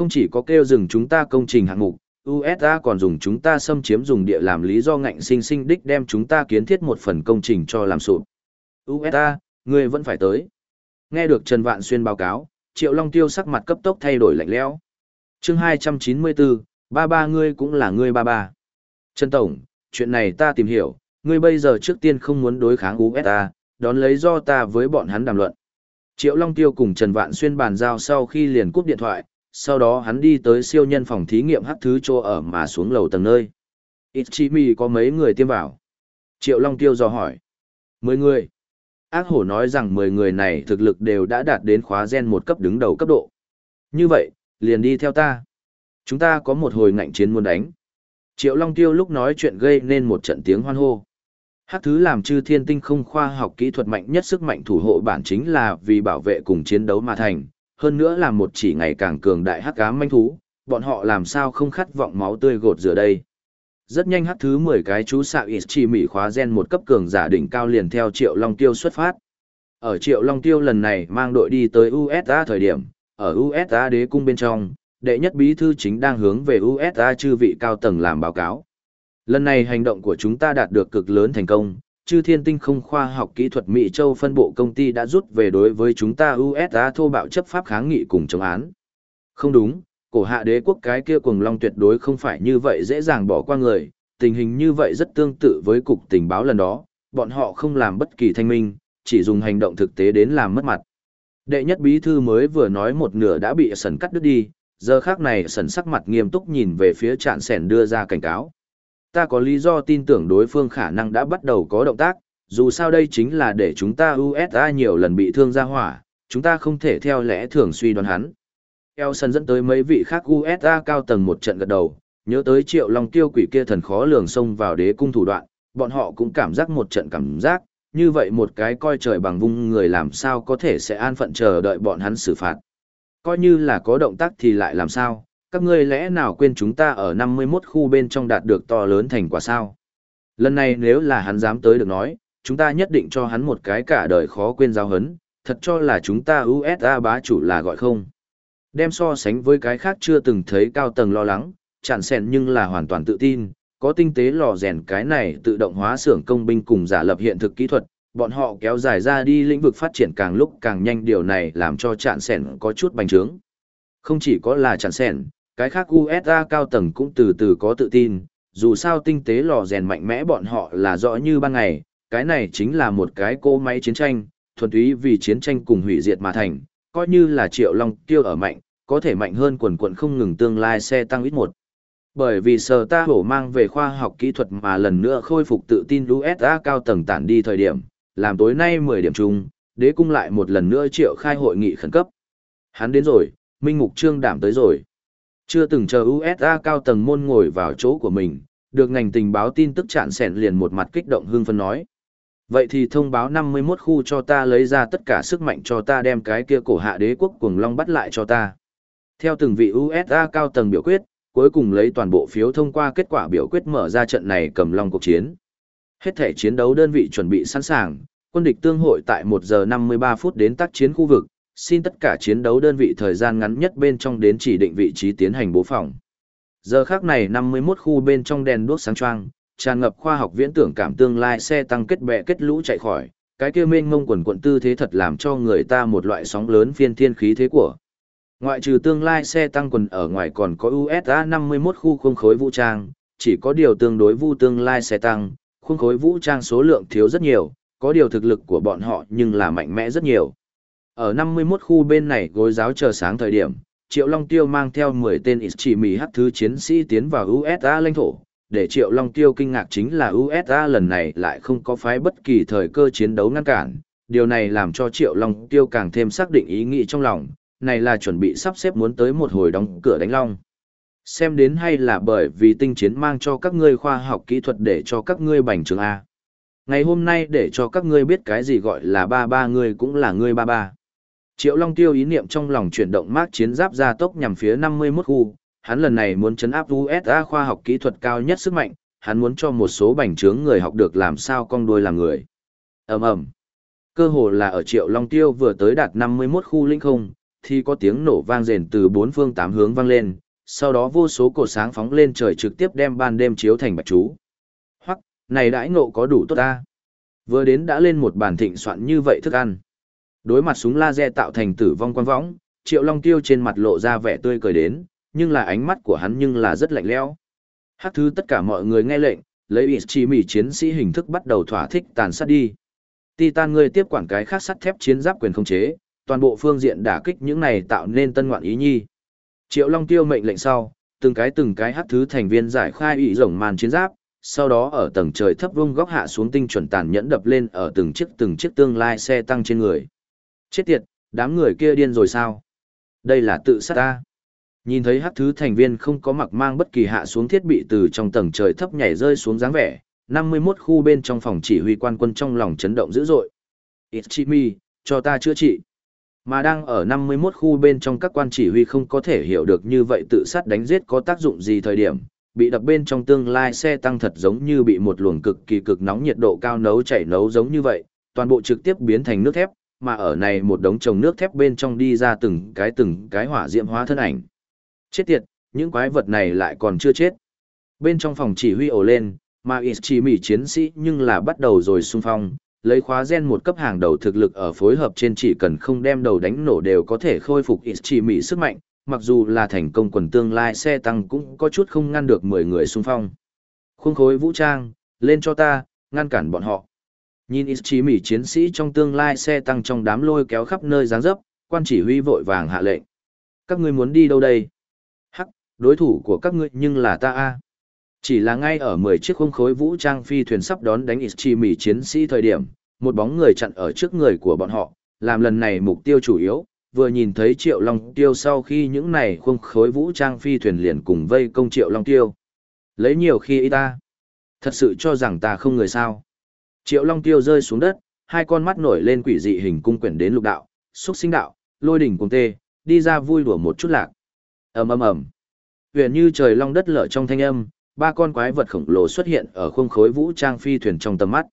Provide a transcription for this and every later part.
Không chỉ có kêu dừng chúng ta công trình hạng mục, USA còn dùng chúng ta xâm chiếm dùng địa làm lý do ngạnh sinh sinh đích đem chúng ta kiến thiết một phần công trình cho làm sụp. USA, ngươi vẫn phải tới. Nghe được Trần Vạn Xuyên báo cáo, Triệu Long Tiêu sắc mặt cấp tốc thay đổi lạnh lẽo. Chương 294, ba ba ngươi cũng là ngươi ba ba. Trần Tổng, chuyện này ta tìm hiểu, ngươi bây giờ trước tiên không muốn đối kháng USA, đón lấy do ta với bọn hắn đàm luận. Triệu Long Tiêu cùng Trần Vạn Xuyên bàn giao sau khi liền cúp điện thoại, sau đó hắn đi tới siêu nhân phòng thí nghiệm hắc thứ chỗ ở mà xuống lầu tầng nơi. Ichimi có mấy người tiêm vào? Triệu Long Tiêu dò hỏi. Mười người. Ác hổ nói rằng mười người này thực lực đều đã đạt đến khóa gen một cấp đứng đầu cấp độ. Như vậy, liền đi theo ta. Chúng ta có một hồi ngạnh chiến muốn đánh. Triệu Long Tiêu lúc nói chuyện gây nên một trận tiếng hoan hô. Hắc thứ làm chư thiên tinh không khoa học kỹ thuật mạnh nhất sức mạnh thủ hộ bản chính là vì bảo vệ cùng chiến đấu mà thành, hơn nữa là một chỉ ngày càng cường đại hắc ám manh thú, bọn họ làm sao không khát vọng máu tươi gột rửa đây. Rất nhanh hắc thứ 10 cái chú xạ ít chỉ mỹ khóa gen một cấp cường giả đỉnh cao liền theo Triệu Long Tiêu xuất phát. Ở Triệu Long Tiêu lần này mang đội đi tới USA thời điểm, ở USA đế cung bên trong, đệ nhất bí thư chính đang hướng về USA chư vị cao tầng làm báo cáo. Lần này hành động của chúng ta đạt được cực lớn thành công, chư thiên tinh không khoa học kỹ thuật Mỹ Châu phân bộ công ty đã rút về đối với chúng ta USA thô bạo chấp pháp kháng nghị cùng chống án. Không đúng, cổ hạ đế quốc cái kia cùng long tuyệt đối không phải như vậy dễ dàng bỏ qua người, tình hình như vậy rất tương tự với cục tình báo lần đó, bọn họ không làm bất kỳ thanh minh, chỉ dùng hành động thực tế đến làm mất mặt. Đệ nhất bí thư mới vừa nói một nửa đã bị sần cắt đứt đi, giờ khác này sần sắc mặt nghiêm túc nhìn về phía trạn sẻn đưa ra cảnh cáo. Ta có lý do tin tưởng đối phương khả năng đã bắt đầu có động tác, dù sao đây chính là để chúng ta USA nhiều lần bị thương ra hỏa, chúng ta không thể theo lẽ thường suy đoán hắn. Elson dẫn tới mấy vị khác USA cao tầng một trận gật đầu, nhớ tới triệu long tiêu quỷ kia thần khó lường xông vào đế cung thủ đoạn, bọn họ cũng cảm giác một trận cảm giác, như vậy một cái coi trời bằng vung người làm sao có thể sẽ an phận chờ đợi bọn hắn xử phạt. Coi như là có động tác thì lại làm sao, các ngươi lẽ nào quên chúng ta ở 51 khu bên trong đạt được to lớn thành quả sao? Lần này nếu là hắn dám tới được nói, chúng ta nhất định cho hắn một cái cả đời khó quên giáo hấn, thật cho là chúng ta USA bá chủ là gọi không. Đem so sánh với cái khác chưa từng thấy cao tầng lo lắng, chẳng sèn nhưng là hoàn toàn tự tin, có tinh tế lò rèn cái này tự động hóa xưởng công binh cùng giả lập hiện thực kỹ thuật, bọn họ kéo dài ra đi lĩnh vực phát triển càng lúc càng nhanh điều này làm cho chản sèn có chút bành trướng. Không chỉ có là chản sèn, cái khác USA cao tầng cũng từ từ có tự tin, dù sao tinh tế lò rèn mạnh mẽ bọn họ là rõ như ban ngày, cái này chính là một cái cô máy chiến tranh, thuần túy vì chiến tranh cùng hủy diệt mà thành, coi như là triệu long tiêu ở mạnh, có thể mạnh hơn quần quận không ngừng tương lai xe tăng ít một. Bởi vì sở ta hổ mang về khoa học kỹ thuật mà lần nữa khôi phục tự tin USA cao tầng tản đi thời điểm, làm tối nay 10 điểm chung, đế cung lại một lần nữa triệu khai hội nghị khẩn cấp. Hắn đến rồi, Minh Mục Trương đảm tới rồi. Chưa từng chờ USA cao tầng môn ngồi vào chỗ của mình, được ngành tình báo tin tức chạn sẻn liền một mặt kích động hưng phấn nói. Vậy thì thông báo 51 khu cho ta lấy ra tất cả sức mạnh cho ta đem cái kia cổ hạ đế quốc cuồng long bắt lại cho ta. Theo từng vị USA cao tầng biểu quyết, cuối cùng lấy toàn bộ phiếu thông qua kết quả biểu quyết mở ra trận này cầm long cuộc chiến. Hết thể chiến đấu đơn vị chuẩn bị sẵn sàng, quân địch tương hội tại 1 giờ 53 phút đến tác chiến khu vực, xin tất cả chiến đấu đơn vị thời gian ngắn nhất bên trong đến chỉ định vị trí tiến hành bố phòng. Giờ khác này 51 khu bên trong đèn đuốc sáng choang, tràn ngập khoa học viễn tưởng cảm tương lai xe tăng kết bè kết lũ chạy khỏi, cái kia mênh mông quần quận tư thế thật làm cho người ta một loại sóng lớn phiên thiên khí thế của. Ngoại trừ tương lai xe tăng quần ở ngoài còn có USA 51 khu không khối vũ trang, chỉ có điều tương đối vu tương lai xe tăng, khung khối vũ trang số lượng thiếu rất nhiều, có điều thực lực của bọn họ nhưng là mạnh mẽ rất nhiều. Ở 51 khu bên này gối giáo chờ sáng thời điểm, Triệu Long Tiêu mang theo 10 tên ít chỉ mì hắc thứ chiến sĩ tiến vào USA lãnh thổ. Để Triệu Long Tiêu kinh ngạc chính là USA lần này lại không có phái bất kỳ thời cơ chiến đấu ngăn cản. Điều này làm cho Triệu Long Tiêu càng thêm xác định ý nghĩ trong lòng, này là chuẩn bị sắp xếp muốn tới một hồi đóng cửa đánh long. Xem đến hay là bởi vì tinh chiến mang cho các ngươi khoa học kỹ thuật để cho các ngươi bành trường A. Ngày hôm nay để cho các ngươi biết cái gì gọi là ba ba ngươi cũng là ngươi ba ba. Triệu Long Tiêu ý niệm trong lòng chuyển động mác chiến giáp ra tốc nhằm phía 51 khu, hắn lần này muốn chấn áp USA khoa học kỹ thuật cao nhất sức mạnh, hắn muốn cho một số bành trướng người học được làm sao con đuôi làm người. Ầm ầm. Cơ hồ là ở Triệu Long Tiêu vừa tới đạt 51 khu linh không, thì có tiếng nổ vang rền từ bốn phương tám hướng vang lên, sau đó vô số cột sáng phóng lên trời trực tiếp đem ban đêm chiếu thành bạch chú. Hoặc, này đãi ngộ có đủ tốt ta. Vừa đến đã lên một bàn thịnh soạn như vậy thức ăn. Đối mặt súng laser tạo thành tử vong quan võng, Triệu Long Tiêu trên mặt lộ ra vẻ tươi cười đến, nhưng là ánh mắt của hắn nhưng là rất lạnh lẽo. Hát thứ tất cả mọi người nghe lệnh, lấy ý chi mỉ chiến sĩ hình thức bắt đầu thỏa thích tàn sát đi. Titan người tiếp quản cái khác sắt thép chiến giáp quyền không chế, toàn bộ phương diện đả kích những này tạo nên tân ngoạn ý nhi. Triệu Long Tiêu mệnh lệnh sau, từng cái từng cái hát thứ thành viên giải khai ủy rồng màn chiến giáp, sau đó ở tầng trời thấp vung góc hạ xuống tinh chuẩn tàn nhẫn đập lên ở từng chiếc từng chiếc tương lai xe tăng trên người. Chết tiệt, đám người kia điên rồi sao? Đây là tự sát ta. Nhìn thấy hắc thứ thành viên không có mặc mang bất kỳ hạ xuống thiết bị từ trong tầng trời thấp nhảy rơi xuống dáng vẻ, 51 khu bên trong phòng chỉ huy quan quân trong lòng chấn động dữ dội. Ichimi, cho ta chữa trị. Mà đang ở 51 khu bên trong các quan chỉ huy không có thể hiểu được như vậy tự sát đánh giết có tác dụng gì thời điểm, bị đập bên trong tương lai xe tăng thật giống như bị một luồng cực kỳ cực nóng nhiệt độ cao nấu chảy nấu giống như vậy, toàn bộ trực tiếp biến thành nước thép, mà ở này một đống trồng nước thép bên trong đi ra từng cái từng cái hỏa diễm hóa thân ảnh. Chết tiệt, những quái vật này lại còn chưa chết. Bên trong phòng chỉ huy ổ lên, mà chỉ mỉ chiến sĩ nhưng là bắt đầu rồi xung phong, lấy khóa gen một cấp hàng đầu thực lực ở phối hợp trên chỉ cần không đem đầu đánh nổ đều có thể khôi phục chỉ mỉ sức mạnh, mặc dù là thành công quần tương lai xe tăng cũng có chút không ngăn được 10 người xung phong. Khuôn khối vũ trang, lên cho ta, ngăn cản bọn họ. Nhìn ít chí mỉ chiến sĩ trong tương lai xe tăng trong đám lôi kéo khắp nơi giáng dấp, quan chỉ huy vội vàng hạ lệnh. Các ngươi muốn đi đâu đây? Hắc, đối thủ của các ngươi nhưng là ta a. Chỉ là ngay ở 10 chiếc khung khối vũ trang phi thuyền sắp đón đánh ít chí mỉ chiến sĩ thời điểm, một bóng người chặn ở trước người của bọn họ, làm lần này mục tiêu chủ yếu, vừa nhìn thấy Triệu Long Tiêu sau khi những này khung khối vũ trang phi thuyền liền cùng vây công Triệu Long Tiêu. Lấy nhiều khi ý ta. Thật sự cho rằng ta không người sao. Triệu Long Tiêu rơi xuống đất, hai con mắt nổi lên quỷ dị hình cung quyển đến lục đạo, xúc sinh đạo, lôi đỉnh cùng tê, đi ra vui đùa một chút lạc. ầm ầm ầm, huyền như trời long đất lở trong thanh âm, ba con quái vật khổng lồ xuất hiện ở khung khối vũ trang phi thuyền trong tầm mắt.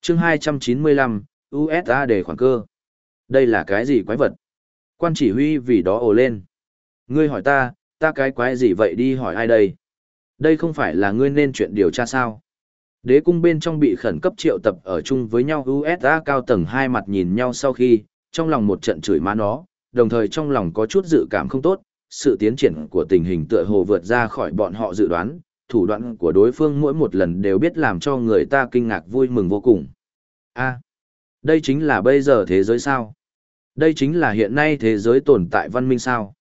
Chương 295, USA để khoảng cơ. Đây là cái gì quái vật? Quan chỉ huy vì đó ồ lên. Ngươi hỏi ta, ta cái quái gì vậy đi hỏi ai đây? Đây không phải là ngươi nên chuyện điều tra sao? Đế cung bên trong bị khẩn cấp triệu tập ở chung với nhau USA cao tầng hai mặt nhìn nhau sau khi, trong lòng một trận chửi má nó, đồng thời trong lòng có chút dự cảm không tốt, sự tiến triển của tình hình tựa hồ vượt ra khỏi bọn họ dự đoán, thủ đoạn của đối phương mỗi một lần đều biết làm cho người ta kinh ngạc vui mừng vô cùng. a đây chính là bây giờ thế giới sao? Đây chính là hiện nay thế giới tồn tại văn minh sao?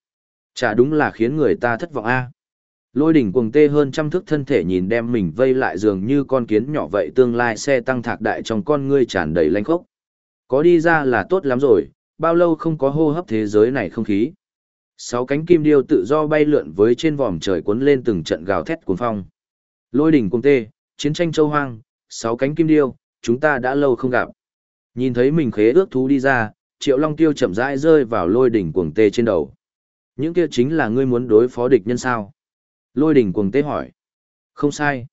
Chả đúng là khiến người ta thất vọng a Lôi đỉnh cuồng tê hơn trăm thước thân thể nhìn đem mình vây lại dường như con kiến nhỏ vậy tương lai xe tăng thạc đại trong con ngươi tràn đầy lanh khốc. Có đi ra là tốt lắm rồi, bao lâu không có hô hấp thế giới này không khí. Sáu cánh kim điêu tự do bay lượn với trên vòm trời cuốn lên từng trận gào thét cuồng phong. Lôi đỉnh cuồng tê, chiến tranh châu hoang, sáu cánh kim điêu, chúng ta đã lâu không gặp. Nhìn thấy mình khế ước thú đi ra, triệu long tiêu chậm rãi rơi vào lôi đỉnh cuồng tê trên đầu. Những kia chính là ngươi muốn đối phó địch nhân sao? Lôi đình cuồng tế hỏi. Không sai.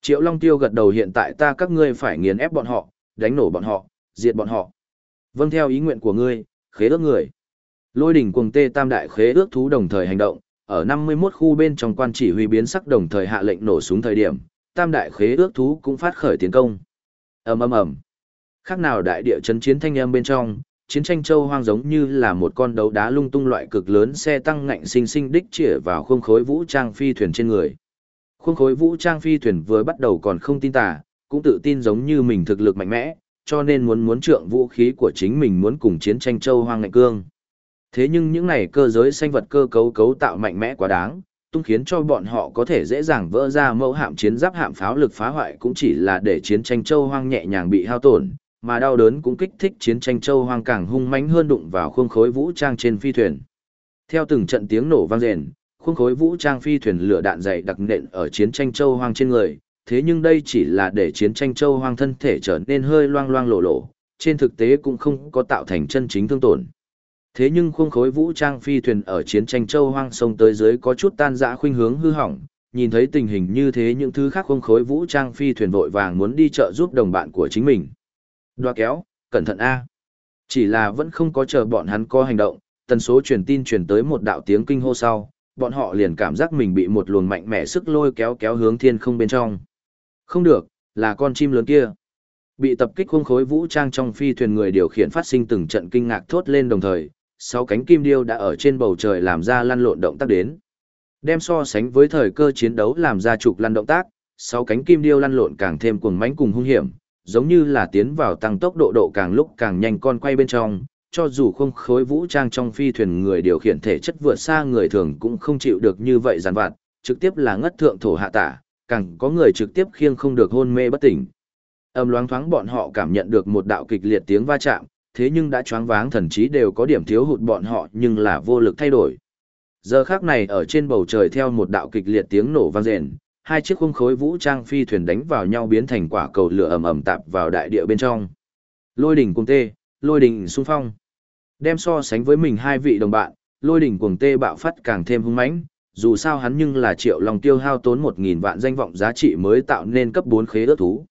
Triệu Long Tiêu gật đầu hiện tại ta các ngươi phải nghiền ép bọn họ, đánh nổ bọn họ, diệt bọn họ. Vâng theo ý nguyện của ngươi, khế ước người. Lôi đỉnh cuồng tê tam đại khế ước thú đồng thời hành động, ở 51 khu bên trong quan chỉ huy biến sắc đồng thời hạ lệnh nổ súng thời điểm, tam đại khế ước thú cũng phát khởi tiến công. ầm ầm ầm. Khác nào đại địa chấn chiến thanh âm bên trong, chiến tranh châu hoang giống như là một con đấu đá lung tung loại cực lớn xe tăng ngạnh sinh sinh đích chĩa vào khung khối vũ trang phi thuyền trên người. Khung khối vũ trang phi thuyền vừa bắt đầu còn không tin tà, cũng tự tin giống như mình thực lực mạnh mẽ, cho nên muốn muốn trượng vũ khí của chính mình muốn cùng chiến tranh châu hoang ngạnh cương. Thế nhưng những này cơ giới sinh vật cơ cấu cấu tạo mạnh mẽ quá đáng, tung khiến cho bọn họ có thể dễ dàng vỡ ra mẫu hạm chiến giáp hạm pháo lực phá hoại cũng chỉ là để chiến tranh châu hoang nhẹ nhàng bị hao tổn, mà đau đớn cũng kích thích chiến tranh châu hoang càng hung mãnh hơn đụng vào khuôn khối vũ trang trên phi thuyền. Theo từng trận tiếng nổ vang rền, khuôn khối vũ trang phi thuyền lửa đạn dày đặc nện ở chiến tranh châu hoang trên người, thế nhưng đây chỉ là để chiến tranh châu hoang thân thể trở nên hơi loang loang lộ lộ, trên thực tế cũng không có tạo thành chân chính thương tổn. Thế nhưng khuôn khối vũ trang phi thuyền ở chiến tranh châu hoang sông tới dưới có chút tan dã khuynh hướng hư hỏng, nhìn thấy tình hình như thế những thứ khác khuôn khối vũ trang phi thuyền vội vàng muốn đi trợ giúp đồng bạn của chính mình. Đoa kéo, cẩn thận A. Chỉ là vẫn không có chờ bọn hắn có hành động, tần số truyền tin truyền tới một đạo tiếng kinh hô sau, bọn họ liền cảm giác mình bị một luồng mạnh mẽ sức lôi kéo kéo hướng thiên không bên trong. Không được, là con chim lớn kia. Bị tập kích khung khối vũ trang trong phi thuyền người điều khiển phát sinh từng trận kinh ngạc thốt lên đồng thời, sáu cánh kim điêu đã ở trên bầu trời làm ra lăn lộn động tác đến. Đem so sánh với thời cơ chiến đấu làm ra trục lăn động tác, sáu cánh kim điêu lăn lộn càng thêm cuồng mãnh cùng hung hiểm, giống như là tiến vào tăng tốc độ độ càng lúc càng nhanh con quay bên trong, cho dù không khối vũ trang trong phi thuyền người điều khiển thể chất vượt xa người thường cũng không chịu được như vậy giàn vặt, trực tiếp là ngất thượng thổ hạ tả, càng có người trực tiếp khiêng không được hôn mê bất tỉnh. Âm loáng thoáng bọn họ cảm nhận được một đạo kịch liệt tiếng va chạm, thế nhưng đã choáng váng thần trí đều có điểm thiếu hụt bọn họ nhưng là vô lực thay đổi. Giờ khác này ở trên bầu trời theo một đạo kịch liệt tiếng nổ vang rền, hai chiếc khung khối vũ trang phi thuyền đánh vào nhau biến thành quả cầu lửa ầm ầm tạp vào đại địa bên trong. Lôi đỉnh Cuồng tê, lôi đỉnh xung phong. Đem so sánh với mình hai vị đồng bạn, lôi đỉnh cuồng tê bạo phát càng thêm hung mãnh, dù sao hắn nhưng là triệu lòng tiêu hao tốn một nghìn vạn danh vọng giá trị mới tạo nên cấp bốn khế ước thú.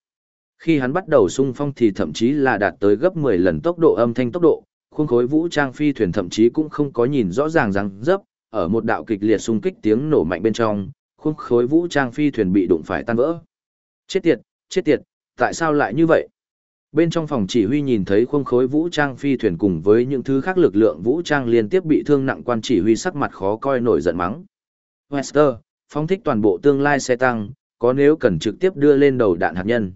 Khi hắn bắt đầu xung phong thì thậm chí là đạt tới gấp mười lần tốc độ âm thanh tốc độ, khuôn khối vũ trang phi thuyền thậm chí cũng không có nhìn rõ ràng rằng dấp, ở một đạo kịch liệt xung kích tiếng nổ mạnh bên trong, khuôn khối vũ trang phi thuyền bị đụng phải tan vỡ. Chết tiệt, chết tiệt, tại sao lại như vậy? Bên trong phòng chỉ huy nhìn thấy khuôn khối vũ trang phi thuyền cùng với những thứ khác lực lượng vũ trang liên tiếp bị thương nặng quan chỉ huy sắc mặt khó coi nổi giận mắng. Wester, phóng thích toàn bộ tương lai xe tăng, có nếu cần trực tiếp đưa lên đầu đạn hạt nhân.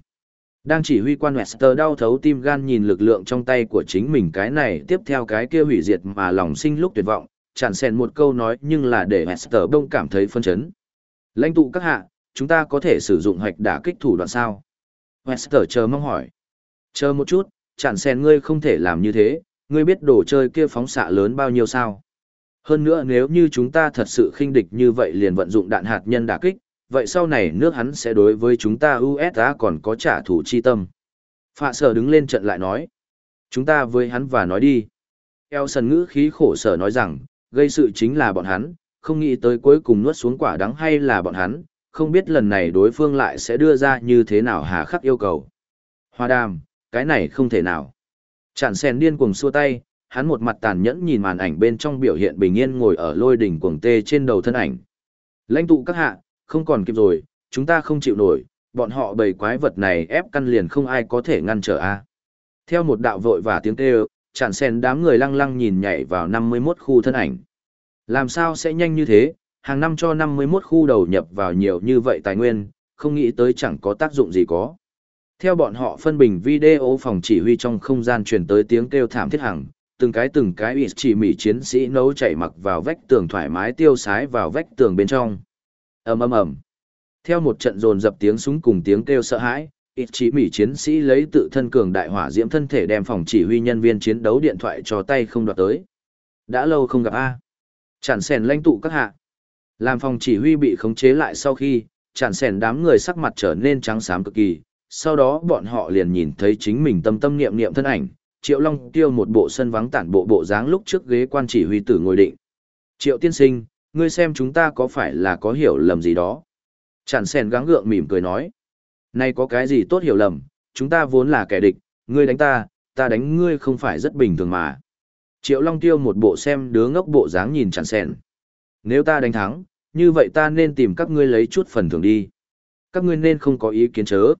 Đang chỉ huy quan Wester đau thấu tim gan nhìn lực lượng trong tay của chính mình cái này tiếp theo cái kia hủy diệt mà lòng sinh lúc tuyệt vọng, chẳng xèn một câu nói nhưng là để Wester đông cảm thấy phân chấn. Lãnh tụ các hạ, chúng ta có thể sử dụng hạch đả kích thủ đoạn sao? Wester chờ mong hỏi. Chờ một chút, chẳng sen ngươi không thể làm như thế, ngươi biết đồ chơi kia phóng xạ lớn bao nhiêu sao? Hơn nữa nếu như chúng ta thật sự khinh địch như vậy liền vận dụng đạn hạt nhân đả kích, vậy sau này nước hắn sẽ đối với chúng ta USA còn có trả thù chi tâm. Phạ sở đứng lên trận lại nói. Chúng ta với hắn và nói đi. Elson ngữ khí khổ sở nói rằng, gây sự chính là bọn hắn, không nghĩ tới cuối cùng nuốt xuống quả đắng hay là bọn hắn, không biết lần này đối phương lại sẽ đưa ra như thế nào hà khắc yêu cầu. Hoa đàm, cái này không thể nào. Chản sen điên cuồng xua tay, hắn một mặt tàn nhẫn nhìn màn ảnh bên trong biểu hiện bình yên ngồi ở lôi đỉnh cuồng tê trên đầu thân ảnh. Lãnh tụ các hạ, không còn kịp rồi, chúng ta không chịu nổi, bọn họ bầy quái vật này ép căn liền không ai có thể ngăn trở a. Theo một đạo vội và tiếng kêu, chản sen đám người lăng lăng nhìn nhảy vào 51 khu thân ảnh. Làm sao sẽ nhanh như thế, hàng năm cho 51 khu đầu nhập vào nhiều như vậy tài nguyên, không nghĩ tới chẳng có tác dụng gì có. Theo bọn họ phân bình video phòng chỉ huy trong không gian truyền tới tiếng kêu thảm thiết hằng, từng cái từng cái ủy chỉ mỉ chiến sĩ nấu chảy mặc vào vách tường thoải mái tiêu sái vào vách tường bên trong. Ầm ầm ầm. Theo một trận dồn dập tiếng súng cùng tiếng kêu sợ hãi ít chỉ mỹ chiến sĩ lấy tự thân cường đại hỏa diễm thân thể đem phòng chỉ huy nhân viên chiến đấu điện thoại cho tay không đoạt tới. Đã lâu không gặp a chản sèn lãnh tụ các hạ làm phòng chỉ huy bị khống chế lại sau khi chản sèn đám người sắc mặt trở nên trắng xám cực kỳ sau đó bọn họ liền nhìn thấy chính mình tâm tâm niệm niệm thân ảnh triệu long tiêu một bộ sân vắng tản bộ bộ dáng lúc trước ghế quan chỉ huy tử ngồi định triệu tiên sinh ngươi xem chúng ta có phải là có hiểu lầm gì đó. Chản sèn gắng gượng mỉm cười nói. Này có cái gì tốt hiểu lầm, chúng ta vốn là kẻ địch, ngươi đánh ta, ta đánh ngươi không phải rất bình thường mà. Triệu Long Tiêu một bộ xem đứa ngốc bộ dáng nhìn chản sen. Nếu ta đánh thắng, như vậy ta nên tìm các ngươi lấy chút phần thưởng đi. Các ngươi nên không có ý kiến chớ.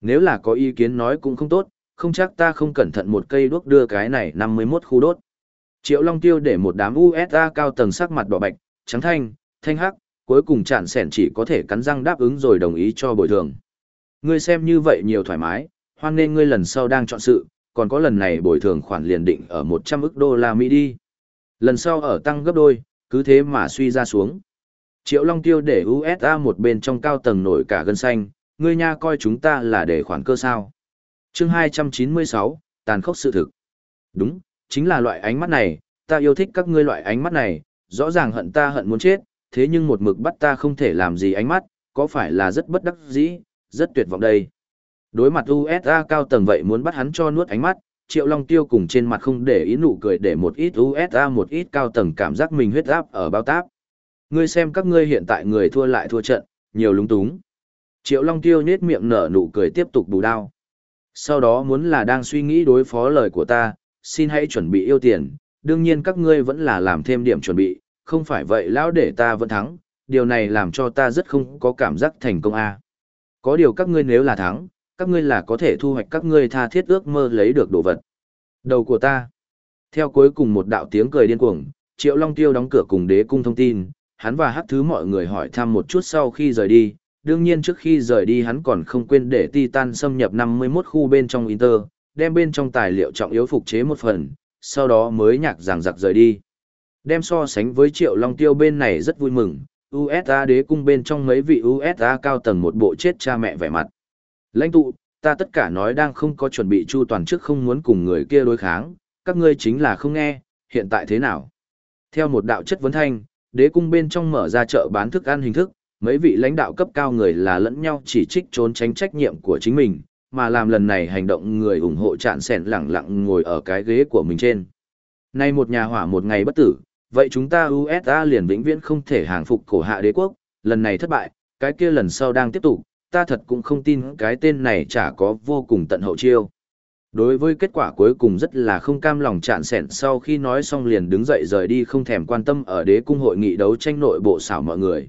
Nếu là có ý kiến nói cũng không tốt, không chắc ta không cẩn thận một cây đuốc đưa cái này 51 khu đốt. Triệu Long Tiêu để một đám USA cao tầng sắc mặt đỏ bạch, trắng thanh, thanh hắc, cuối cùng chản sẻn chỉ có thể cắn răng đáp ứng rồi đồng ý cho bồi thường. Ngươi xem như vậy nhiều thoải mái, hoan nên ngươi lần sau đang chọn sự, còn có lần này bồi thường khoản liền định ở 100 ức đô la Mỹ đi. Lần sau ở tăng gấp đôi, cứ thế mà suy ra xuống. Triệu Long Tiêu để USA một bên trong cao tầng nổi cả gân xanh, ngươi nha coi chúng ta là để khoản cơ sao. chương 296, tàn khốc sự thực. Đúng, chính là loại ánh mắt này, ta yêu thích các ngươi loại ánh mắt này, rõ ràng hận ta hận muốn chết, thế nhưng một mực bắt ta không thể làm gì ánh mắt, có phải là rất bất đắc dĩ, rất tuyệt vọng đây. Đối mặt USA cao tầng vậy muốn bắt hắn cho nuốt ánh mắt, Triệu Long Tiêu cùng trên mặt không để ý nụ cười để một ít USA một ít cao tầng cảm giác mình huyết áp ở bao táp. Ngươi xem các ngươi hiện tại người thua lại thua trận, nhiều lúng túng. Triệu Long Tiêu nhếch miệng nở nụ cười tiếp tục bù đao. Sau đó muốn là đang suy nghĩ đối phó lời của ta, xin hãy chuẩn bị yêu tiền, đương nhiên các ngươi vẫn là làm thêm điểm chuẩn bị, không phải vậy lão để ta vẫn thắng, điều này làm cho ta rất không có cảm giác thành công a. Có điều các ngươi nếu là thắng, các ngươi là có thể thu hoạch các ngươi tha thiết ước mơ lấy được đồ vật. Đầu của ta. Theo cuối cùng một đạo tiếng cười điên cuồng, Triệu Long Tiêu đóng cửa cùng đế cung thông tin, hắn và hát thứ mọi người hỏi thăm một chút sau khi rời đi. Đương nhiên trước khi rời đi hắn còn không quên để Titan xâm nhập 51 khu bên trong Inter, đem bên trong tài liệu trọng yếu phục chế một phần, sau đó mới nhạc giảng giặc rời đi. Đem so sánh với Triệu Long Tiêu bên này rất vui mừng, USA đế cung bên trong mấy vị USA cao tầng một bộ chết cha mẹ vẻ mặt. Lãnh tụ, ta tất cả nói đang không có chuẩn bị chu toàn trước không muốn cùng người kia đối kháng, các ngươi chính là không nghe, hiện tại thế nào? Theo một đạo chất vấn thanh, đế cung bên trong mở ra chợ bán thức ăn hình thức, mấy vị lãnh đạo cấp cao người là lẫn nhau chỉ trích trốn tránh trách nhiệm của chính mình, mà làm lần này hành động người ủng hộ chạn sẻn lẳng lặng ngồi ở cái ghế của mình trên. Nay một nhà hỏa một ngày bất tử, vậy chúng ta USA liền vĩnh viễn không thể hàng phục cổ hạ đế quốc, lần này thất bại, cái kia lần sau đang tiếp tục, ta thật cũng không tin cái tên này chả có vô cùng tận hậu chiêu. Đối với kết quả cuối cùng rất là không cam lòng chạn sẹn sau khi nói xong liền đứng dậy rời đi không thèm quan tâm ở đế cung hội nghị đấu tranh nội bộ xảo mọi người.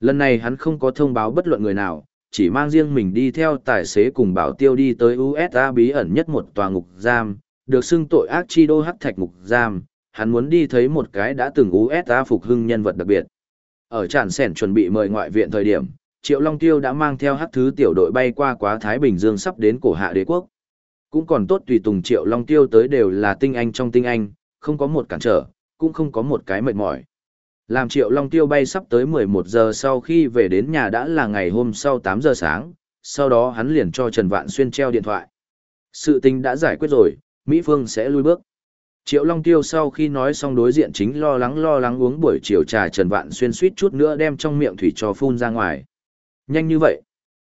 Lần này hắn không có thông báo bất luận người nào, chỉ mang riêng mình đi theo tài xế cùng bảo tiêu đi tới USA bí ẩn nhất một tòa ngục giam, được xưng tội ác chi đô hắc thạch ngục giam, hắn muốn đi thấy một cái đã từng USA phục hưng nhân vật đặc biệt. Ở tràn sẻn chuẩn bị mời ngoại viện thời điểm, Triệu Long Tiêu đã mang theo hắc thứ tiểu đội bay qua quá Thái Bình Dương sắp đến cổ hạ đế quốc. Cũng còn tốt tùy tùng Triệu Long Tiêu tới đều là tinh anh trong tinh anh, không có một cản trở, cũng không có một cái mệt mỏi. Làm Triệu Long Tiêu bay sắp tới 11 giờ sau khi về đến nhà đã là ngày hôm sau 8 giờ sáng, sau đó hắn liền cho Trần Vạn Xuyên treo điện thoại. Sự tình đã giải quyết rồi, Mỹ Phương sẽ lui bước. Triệu Long Tiêu sau khi nói xong đối diện chính lo lắng lo lắng uống buổi chiều trà Trần Vạn Xuyên suýt chút nữa đem trong miệng thủy cho phun ra ngoài. Nhanh như vậy.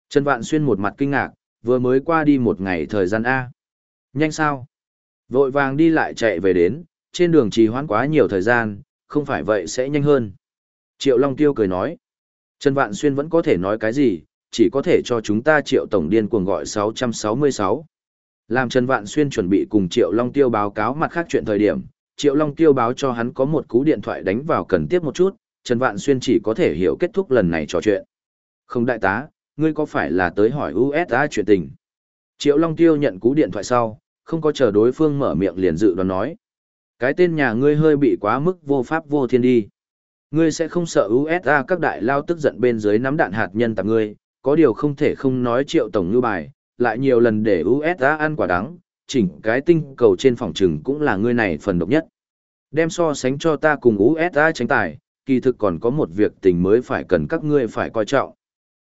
Trần Vạn Xuyên một mặt kinh ngạc, vừa mới qua đi một ngày thời gian A. Nhanh sao? Vội vàng đi lại chạy về đến, trên đường trì hoãn quá nhiều thời gian, không phải vậy sẽ nhanh hơn. Triệu Long Tiêu cười nói. Trần Vạn Xuyên vẫn có thể nói cái gì, chỉ có thể cho chúng ta Triệu Tổng Điên cuồng gọi 666. Làm Trần Vạn Xuyên chuẩn bị cùng Triệu Long Tiêu báo cáo mặt khác chuyện thời điểm, Triệu Long Tiêu báo cho hắn có một cú điện thoại đánh vào cần tiếp một chút, Trần Vạn Xuyên chỉ có thể hiểu kết thúc lần này trò chuyện. Không đại tá, ngươi có phải là tới hỏi USA chuyện tình? Triệu Long Tiêu nhận cú điện thoại sau, không có chờ đối phương mở miệng liền dự đoán nói. Cái tên nhà ngươi hơi bị quá mức vô pháp vô thiên đi. Ngươi sẽ không sợ USA các đại lao tức giận bên dưới nắm đạn hạt nhân tạp ngươi, có điều không thể không nói triệu tổng như bài, lại nhiều lần để USA ăn quả đắng, chỉnh cái tinh cầu trên phòng trừng cũng là ngươi này phần độc nhất. Đem so sánh cho ta cùng USA tránh tài, kỳ thực còn có một việc tình mới phải cần các ngươi phải coi trọng.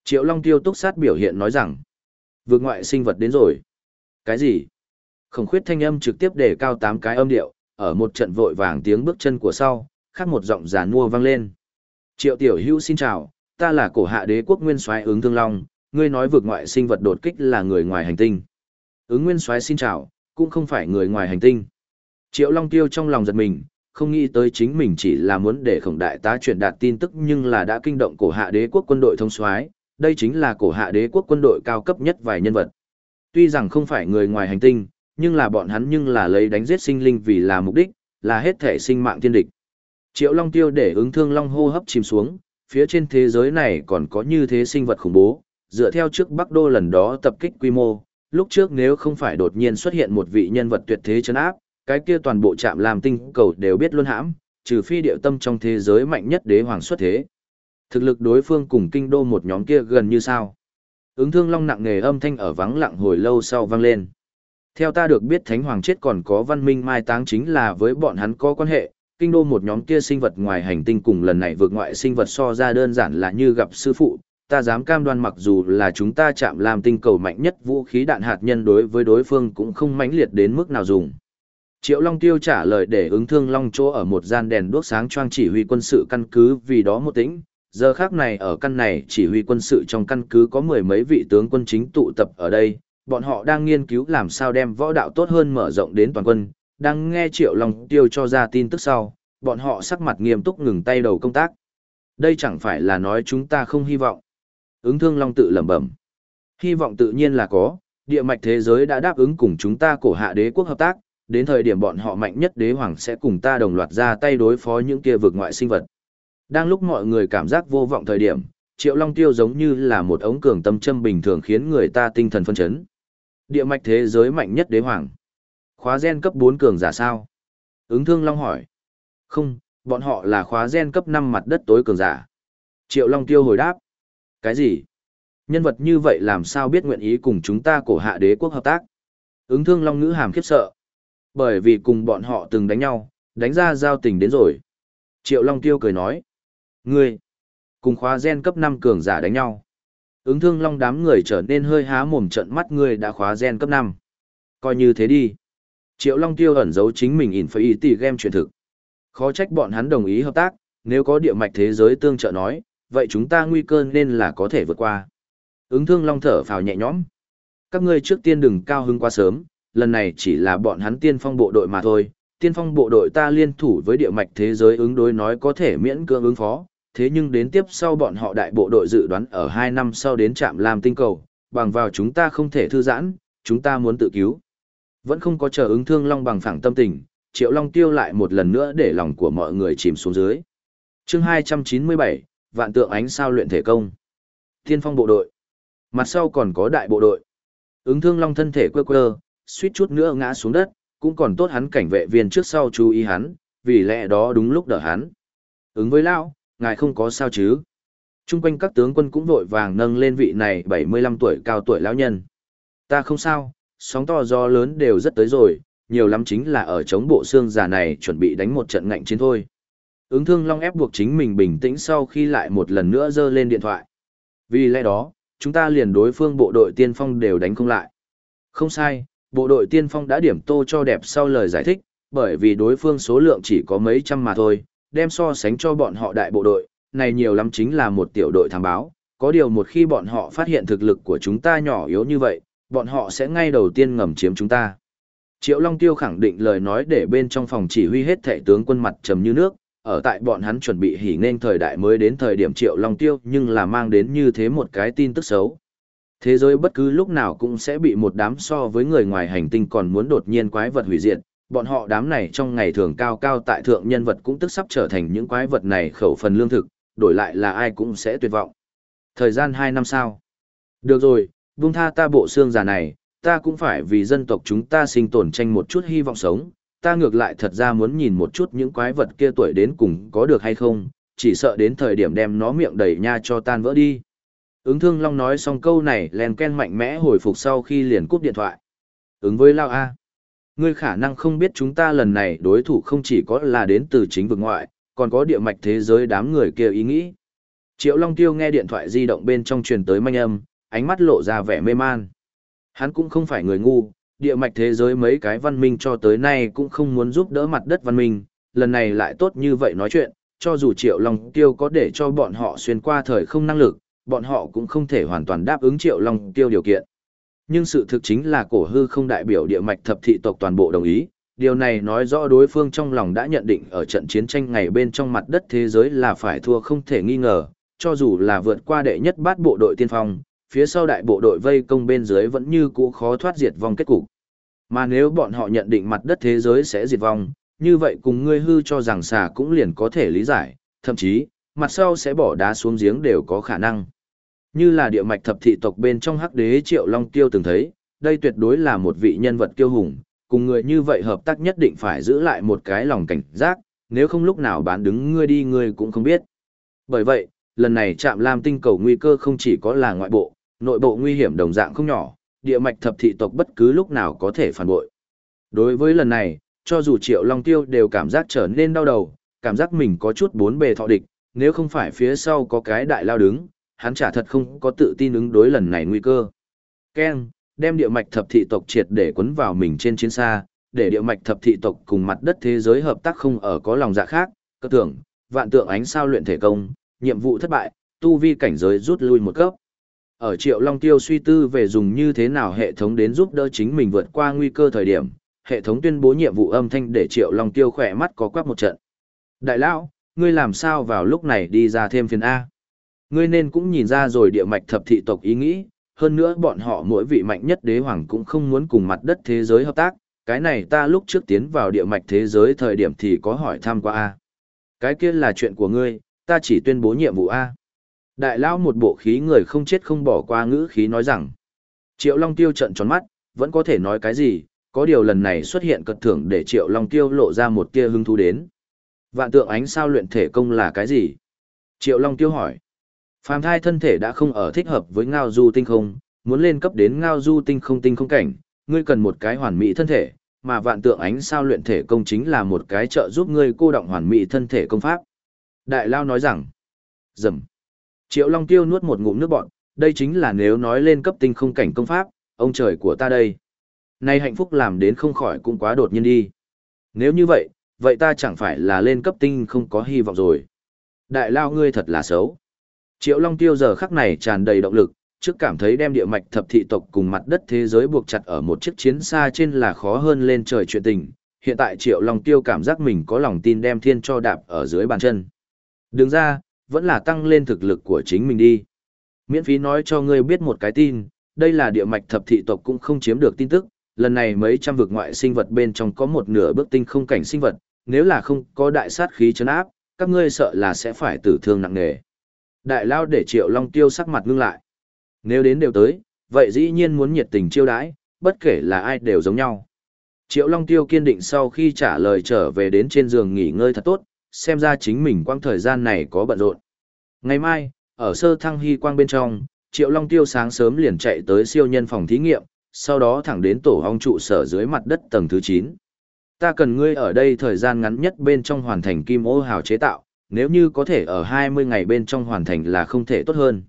Triệu Long Tiêu túc sát biểu hiện nói rằng, vượt ngoại sinh vật đến rồi. Cái gì? Khổng khuyết thanh âm trực tiếp để cao 8 cái âm điệu, ở một trận vội vàng tiếng bước chân của sau, khác một giọng giàn mua vang lên. Triệu tiểu hữu xin chào, ta là cổ hạ đế quốc nguyên soái ứng thương long, ngươi nói vượt ngoại sinh vật đột kích là người ngoài hành tinh. Ứng nguyên soái xin chào, cũng không phải người ngoài hành tinh. Triệu Long Tiêu trong lòng giật mình, không nghĩ tới chính mình chỉ là muốn để khổng đại tá truyền đạt tin tức nhưng là đã kinh động cổ hạ đế quốc quân đội thông soái, đây chính là cổ hạ đế quốc quân đội cao cấp nhất vài nhân vật. Tuy rằng không phải người ngoài hành tinh, nhưng là bọn hắn nhưng là lấy đánh giết sinh linh vì là mục đích, là hết thể sinh mạng thiên địch. Triệu Long Tiêu để ứng thương long hô hấp chìm xuống, phía trên thế giới này còn có như thế sinh vật khủng bố, dựa theo trước Bắc Đô lần đó tập kích quy mô, lúc trước nếu không phải đột nhiên xuất hiện một vị nhân vật tuyệt thế chấn áp, cái kia toàn bộ trạm làm tinh cầu đều biết luôn hãm, trừ phi điệu tâm trong thế giới mạnh nhất đế hoàng xuất thế. Thực lực đối phương cùng kinh đô một nhóm kia gần như sao. Ứng thương long nặng nề âm thanh ở vắng lặng hồi lâu sau vang lên. Theo ta được biết Thánh Hoàng chết còn có văn minh mai táng chính là với bọn hắn có quan hệ, kinh đô một nhóm kia sinh vật ngoài hành tinh cùng lần này vượt ngoại sinh vật so ra đơn giản là như gặp sư phụ, ta dám cam đoan mặc dù là chúng ta chạm làm tinh cầu mạnh nhất vũ khí đạn hạt nhân đối với đối phương cũng không mãnh liệt đến mức nào dùng. Triệu Long Tiêu trả lời để ứng thương Long chỗ ở một gian đèn đuốc sáng choang chỉ huy quân sự căn cứ vì đó một tĩnh, giờ khác này ở căn này chỉ huy quân sự trong căn cứ có mười mấy vị tướng quân chính tụ tập ở đây, bọn họ đang nghiên cứu làm sao đem võ đạo tốt hơn mở rộng đến toàn quân, đang nghe Triệu Long Tiêu cho ra tin tức sau, bọn họ sắc mặt nghiêm túc ngừng tay đầu công tác. Đây chẳng phải là nói chúng ta không hy vọng. Ứng thương Long tự lẩm bẩm. Hy vọng tự nhiên là có, địa mạch thế giới đã đáp ứng cùng chúng ta cổ hạ đế quốc hợp tác, đến thời điểm bọn họ mạnh nhất đế hoàng sẽ cùng ta đồng loạt ra tay đối phó những kia vực ngoại sinh vật. Đang lúc mọi người cảm giác vô vọng thời điểm, Triệu Long Tiêu giống như là một ống cường tâm châm bình thường khiến người ta tinh thần phân chấn. Địa mạch thế giới mạnh nhất đế hoàng. Khóa gen cấp 4 cường giả sao? Ứng Thương Long hỏi. Không, bọn họ là khóa gen cấp 5 mặt đất tối cường giả. Triệu Long Tiêu hồi đáp. Cái gì? Nhân vật như vậy làm sao biết nguyện ý cùng chúng ta cổ hạ đế quốc hợp tác? Ứng Thương Long ngữ hàm khiếp sợ. Bởi vì cùng bọn họ từng đánh nhau, đánh ra giao tình đến rồi. Triệu Long Tiêu cười nói. Ngươi, cùng khóa gen cấp 5 cường giả đánh nhau. Ứng thương long đám người trở nên hơi há mồm trận mắt ngươi đã khóa gen cấp 5. Coi như thế đi. Triệu Long Tiêu ẩn giấu chính mình in phải ý tỷ game truyền thực. Khó trách bọn hắn đồng ý hợp tác, nếu có địa mạch thế giới tương trợ nói, vậy chúng ta nguy cơ nên là có thể vượt qua. Ứng thương long thở phào nhẹ nhõm. Các ngươi trước tiên đừng cao hứng quá sớm, lần này chỉ là bọn hắn tiên phong bộ đội mà thôi. Tiên phong bộ đội ta liên thủ với địa mạch thế giới ứng đối nói có thể miễn cưỡng ứng phó, thế nhưng đến tiếp sau bọn họ đại bộ đội dự đoán ở 2 năm sau đến trạm làm tinh cầu, bằng vào chúng ta không thể thư giãn, chúng ta muốn tự cứu. Vẫn không có chờ ứng thương long bằng phẳng tâm tình, Triệu Long tiêu lại một lần nữa để lòng của mọi người chìm xuống dưới. chương 297, Vạn tượng ánh sao luyện thể công. Thiên phong bộ đội. Mặt sau còn có đại bộ đội. Ứng thương long thân thể quơ quơ, suýt chút nữa ngã xuống đất, cũng còn tốt hắn cảnh vệ viên trước sau chú ý hắn, vì lẽ đó đúng lúc đỡ hắn. Ứng với lão, ngài không có sao chứ. Trung quanh các tướng quân cũng vội vàng nâng lên vị này 75 tuổi cao tuổi lão nhân. Ta không sao, sóng to gió lớn đều rất tới rồi, nhiều lắm chính là ở chống bộ xương già này chuẩn bị đánh một trận ngạnh chiến thôi. Ứng thương long ép buộc chính mình bình tĩnh sau khi lại một lần nữa dơ lên điện thoại. Vì lẽ đó, chúng ta liền đối phương bộ đội tiên phong đều đánh không lại. Không sai, bộ đội tiên phong đã điểm tô cho đẹp sau lời giải thích, bởi vì đối phương số lượng chỉ có mấy trăm mà thôi, đem so sánh cho bọn họ đại bộ đội, này nhiều lắm chính là một tiểu đội thám báo, có điều một khi bọn họ phát hiện thực lực của chúng ta nhỏ yếu như vậy, bọn họ sẽ ngay đầu tiên ngầm chiếm chúng ta. Triệu Long Tiêu khẳng định lời nói để bên trong phòng chỉ huy hết thệ tướng quân mặt trầm như nước, ở tại bọn hắn chuẩn bị hỉ nên thời đại mới đến thời điểm Triệu Long Tiêu nhưng là mang đến như thế một cái tin tức xấu. Thế giới bất cứ lúc nào cũng sẽ bị một đám so với người ngoài hành tinh còn muốn đột nhiên quái vật hủy diệt, bọn họ đám này trong ngày thường cao cao tại thượng nhân vật cũng tức sắp trở thành những quái vật này khẩu phần lương thực, đổi lại là ai cũng sẽ tuyệt vọng. Thời gian 2 năm sau. Được rồi, vung tha ta bộ xương già này, ta cũng phải vì dân tộc chúng ta sinh tồn tranh một chút hy vọng sống, ta ngược lại thật ra muốn nhìn một chút những quái vật kia tuổi đến cùng có được hay không, chỉ sợ đến thời điểm đem nó miệng đầy nha cho tan vỡ đi. Ứng thương long nói xong câu này len ken mạnh mẽ hồi phục sau khi liền cúp điện thoại. Ứng với Lao A. Ngươi khả năng không biết chúng ta lần này đối thủ không chỉ có là đến từ chính vực ngoại, còn có địa mạch thế giới đám người kia ý nghĩ. Triệu Long Tiêu nghe điện thoại di động bên trong truyền tới manh âm, ánh mắt lộ ra vẻ mê man. Hắn cũng không phải người ngu, địa mạch thế giới mấy cái văn minh cho tới nay cũng không muốn giúp đỡ mặt đất văn minh, lần này lại tốt như vậy nói chuyện, cho dù Triệu Long Tiêu có để cho bọn họ xuyên qua thời không năng lực, bọn họ cũng không thể hoàn toàn đáp ứng Triệu Long Tiêu điều kiện. Nhưng sự thực chính là cổ hư không đại biểu địa mạch thập thị tộc toàn bộ đồng ý, điều này nói rõ đối phương trong lòng đã nhận định ở trận chiến tranh ngày bên trong mặt đất thế giới là phải thua không thể nghi ngờ, cho dù là vượt qua đệ nhất bát bộ đội tiên phong, phía sau đại bộ đội vây công bên dưới vẫn như cũ khó thoát diệt vong kết cục. Mà nếu bọn họ nhận định mặt đất thế giới sẽ diệt vong, như vậy cùng ngươi hư cho rằng xà cũng liền có thể lý giải, thậm chí, mặt sau sẽ bỏ đá xuống giếng đều có khả năng. Như là địa mạch thập thị tộc bên trong hắc đế Triệu Long Tiêu từng thấy, đây tuyệt đối là một vị nhân vật kiêu hùng, cùng người như vậy hợp tác nhất định phải giữ lại một cái lòng cảnh giác, nếu không lúc nào bán đứng ngươi đi ngươi cũng không biết. Bởi vậy, lần này chạm lam tinh cầu nguy cơ không chỉ có là ngoại bộ, nội bộ nguy hiểm đồng dạng không nhỏ, địa mạch thập thị tộc bất cứ lúc nào có thể phản bội. Đối với lần này, cho dù Triệu Long Tiêu đều cảm giác trở nên đau đầu, cảm giác mình có chút bốn bề thọ địch, nếu không phải phía sau có cái đại lao đứng, hắn chả thật không có tự tin ứng đối lần này nguy cơ. Ken, đem địa mạch thập thị tộc triệt để quấn vào mình trên chiến xa, để địa mạch thập thị tộc cùng mặt đất thế giới hợp tác không ở có lòng dạ khác, cơ tưởng, vạn tượng ánh sao luyện thể công, nhiệm vụ thất bại, tu vi cảnh giới rút lui một cấp. Ở Triệu Long Tiêu suy tư về dùng như thế nào hệ thống đến giúp đỡ chính mình vượt qua nguy cơ thời điểm, hệ thống tuyên bố nhiệm vụ âm thanh để Triệu Long Tiêu khỏe mắt có quắc một trận. Đại lão, ngươi làm sao vào lúc này đi ra thêm phiền A? Ngươi nên cũng nhìn ra rồi địa mạch thập thị tộc ý nghĩ, hơn nữa bọn họ mỗi vị mạnh nhất đế hoàng cũng không muốn cùng mặt đất thế giới hợp tác, Cái này ta lúc trước tiến vào địa mạch thế giới thời điểm thì có hỏi thăm qua A. Cái kia là chuyện của ngươi, ta chỉ tuyên bố nhiệm vụ A. Đại lão một bộ khí người không chết không bỏ qua ngữ khí nói rằng. Triệu Long Tiêu trận tròn mắt, vẫn có thể nói cái gì, có điều lần này xuất hiện cật thưởng để Triệu Long Tiêu lộ ra một tia hứng thú đến. Vạn tượng ánh sao luyện thể công là cái gì? Triệu Long Tiêu hỏi. Phàm thai thân thể đã không ở thích hợp với ngao du tinh không, muốn lên cấp đến ngao du tinh không tinh không cảnh, ngươi cần một cái hoàn mỹ thân thể, mà vạn tượng ánh sao luyện thể công chính là một cái trợ giúp ngươi cô động hoàn mỹ thân thể công pháp. Đại Lao nói rằng, dầm. Triệu Long Tiêu nuốt một ngụm nước bọn, đây chính là nếu nói lên cấp tinh không cảnh công pháp, ông trời của ta đây. Nay hạnh phúc làm đến không khỏi cũng quá đột nhiên đi. Nếu như vậy, vậy ta chẳng phải là lên cấp tinh không có hy vọng rồi. Đại Lao ngươi thật là xấu. Triệu Long Tiêu giờ khắc này tràn đầy động lực, trước cảm thấy đem địa mạch thập thị tộc cùng mặt đất thế giới buộc chặt ở một chiếc chiến xa trên là khó hơn lên trời chuyện tình. Hiện tại Triệu Long Tiêu cảm giác mình có lòng tin đem thiên cho đạp ở dưới bàn chân. Đứng ra, vẫn là tăng lên thực lực của chính mình đi. Miễn phí nói cho ngươi biết một cái tin, đây là địa mạch thập thị tộc cũng không chiếm được tin tức, lần này mấy trăm vực ngoại sinh vật bên trong có một nửa bước tinh không cảnh sinh vật, nếu là không có đại sát khí chấn áp, các ngươi sợ là sẽ phải tử thương nặng nề. Đại lao để Triệu Long Tiêu sắc mặt ngưng lại. Nếu đến đều tới, vậy dĩ nhiên muốn nhiệt tình chiêu đãi, bất kể là ai đều giống nhau. Triệu Long Tiêu kiên định sau khi trả lời trở về đến trên giường nghỉ ngơi thật tốt, xem ra chính mình quang thời gian này có bận rộn. Ngày mai, ở sơ thăng hy quang bên trong, Triệu Long Tiêu sáng sớm liền chạy tới siêu nhân phòng thí nghiệm, sau đó thẳng đến tổ hong trụ sở dưới mặt đất tầng thứ 9. Ta cần ngươi ở đây thời gian ngắn nhất bên trong hoàn thành kim ô hào chế tạo, nếu như có thể ở 20 ngày bên trong hoàn thành là không thể tốt hơn.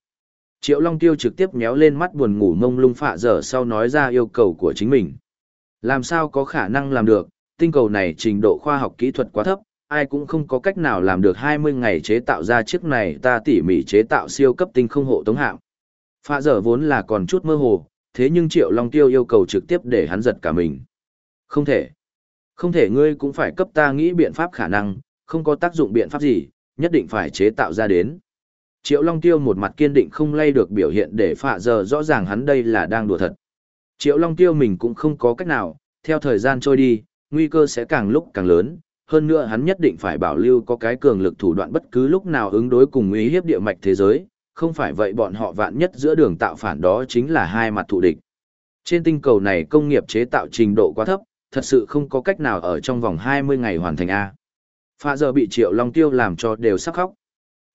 Triệu Long Tiêu trực tiếp méo lên mắt buồn ngủ mông lung phạ dở sau nói ra yêu cầu của chính mình. Làm sao có khả năng làm được, tinh cầu này trình độ khoa học kỹ thuật quá thấp, ai cũng không có cách nào làm được 20 ngày chế tạo ra chiếc này ta tỉ mỉ chế tạo siêu cấp tinh không hộ tống hạm. Phạ dở vốn là còn chút mơ hồ, thế nhưng Triệu Long Tiêu yêu cầu trực tiếp để hắn giật cả mình. Không thể. Không thể ngươi cũng phải cấp ta nghĩ biện pháp khả năng, không có tác dụng biện pháp gì, nhất định phải chế tạo ra đến. Triệu Long Tiêu một mặt kiên định không lay được biểu hiện để phạ giờ rõ ràng hắn đây là đang đùa thật. Triệu Long Tiêu mình cũng không có cách nào, theo thời gian trôi đi, nguy cơ sẽ càng lúc càng lớn, hơn nữa hắn nhất định phải bảo lưu có cái cường lực thủ đoạn bất cứ lúc nào ứng đối cùng uy hiếp địa mạch thế giới, không phải vậy bọn họ vạn nhất giữa đường tạo phản đó chính là hai mặt thù địch. Trên tinh cầu này công nghiệp chế tạo trình độ quá thấp, thật sự không có cách nào ở trong vòng 20 ngày hoàn thành A. Phạ giờ bị Triệu Long Tiêu làm cho đều sắc khóc.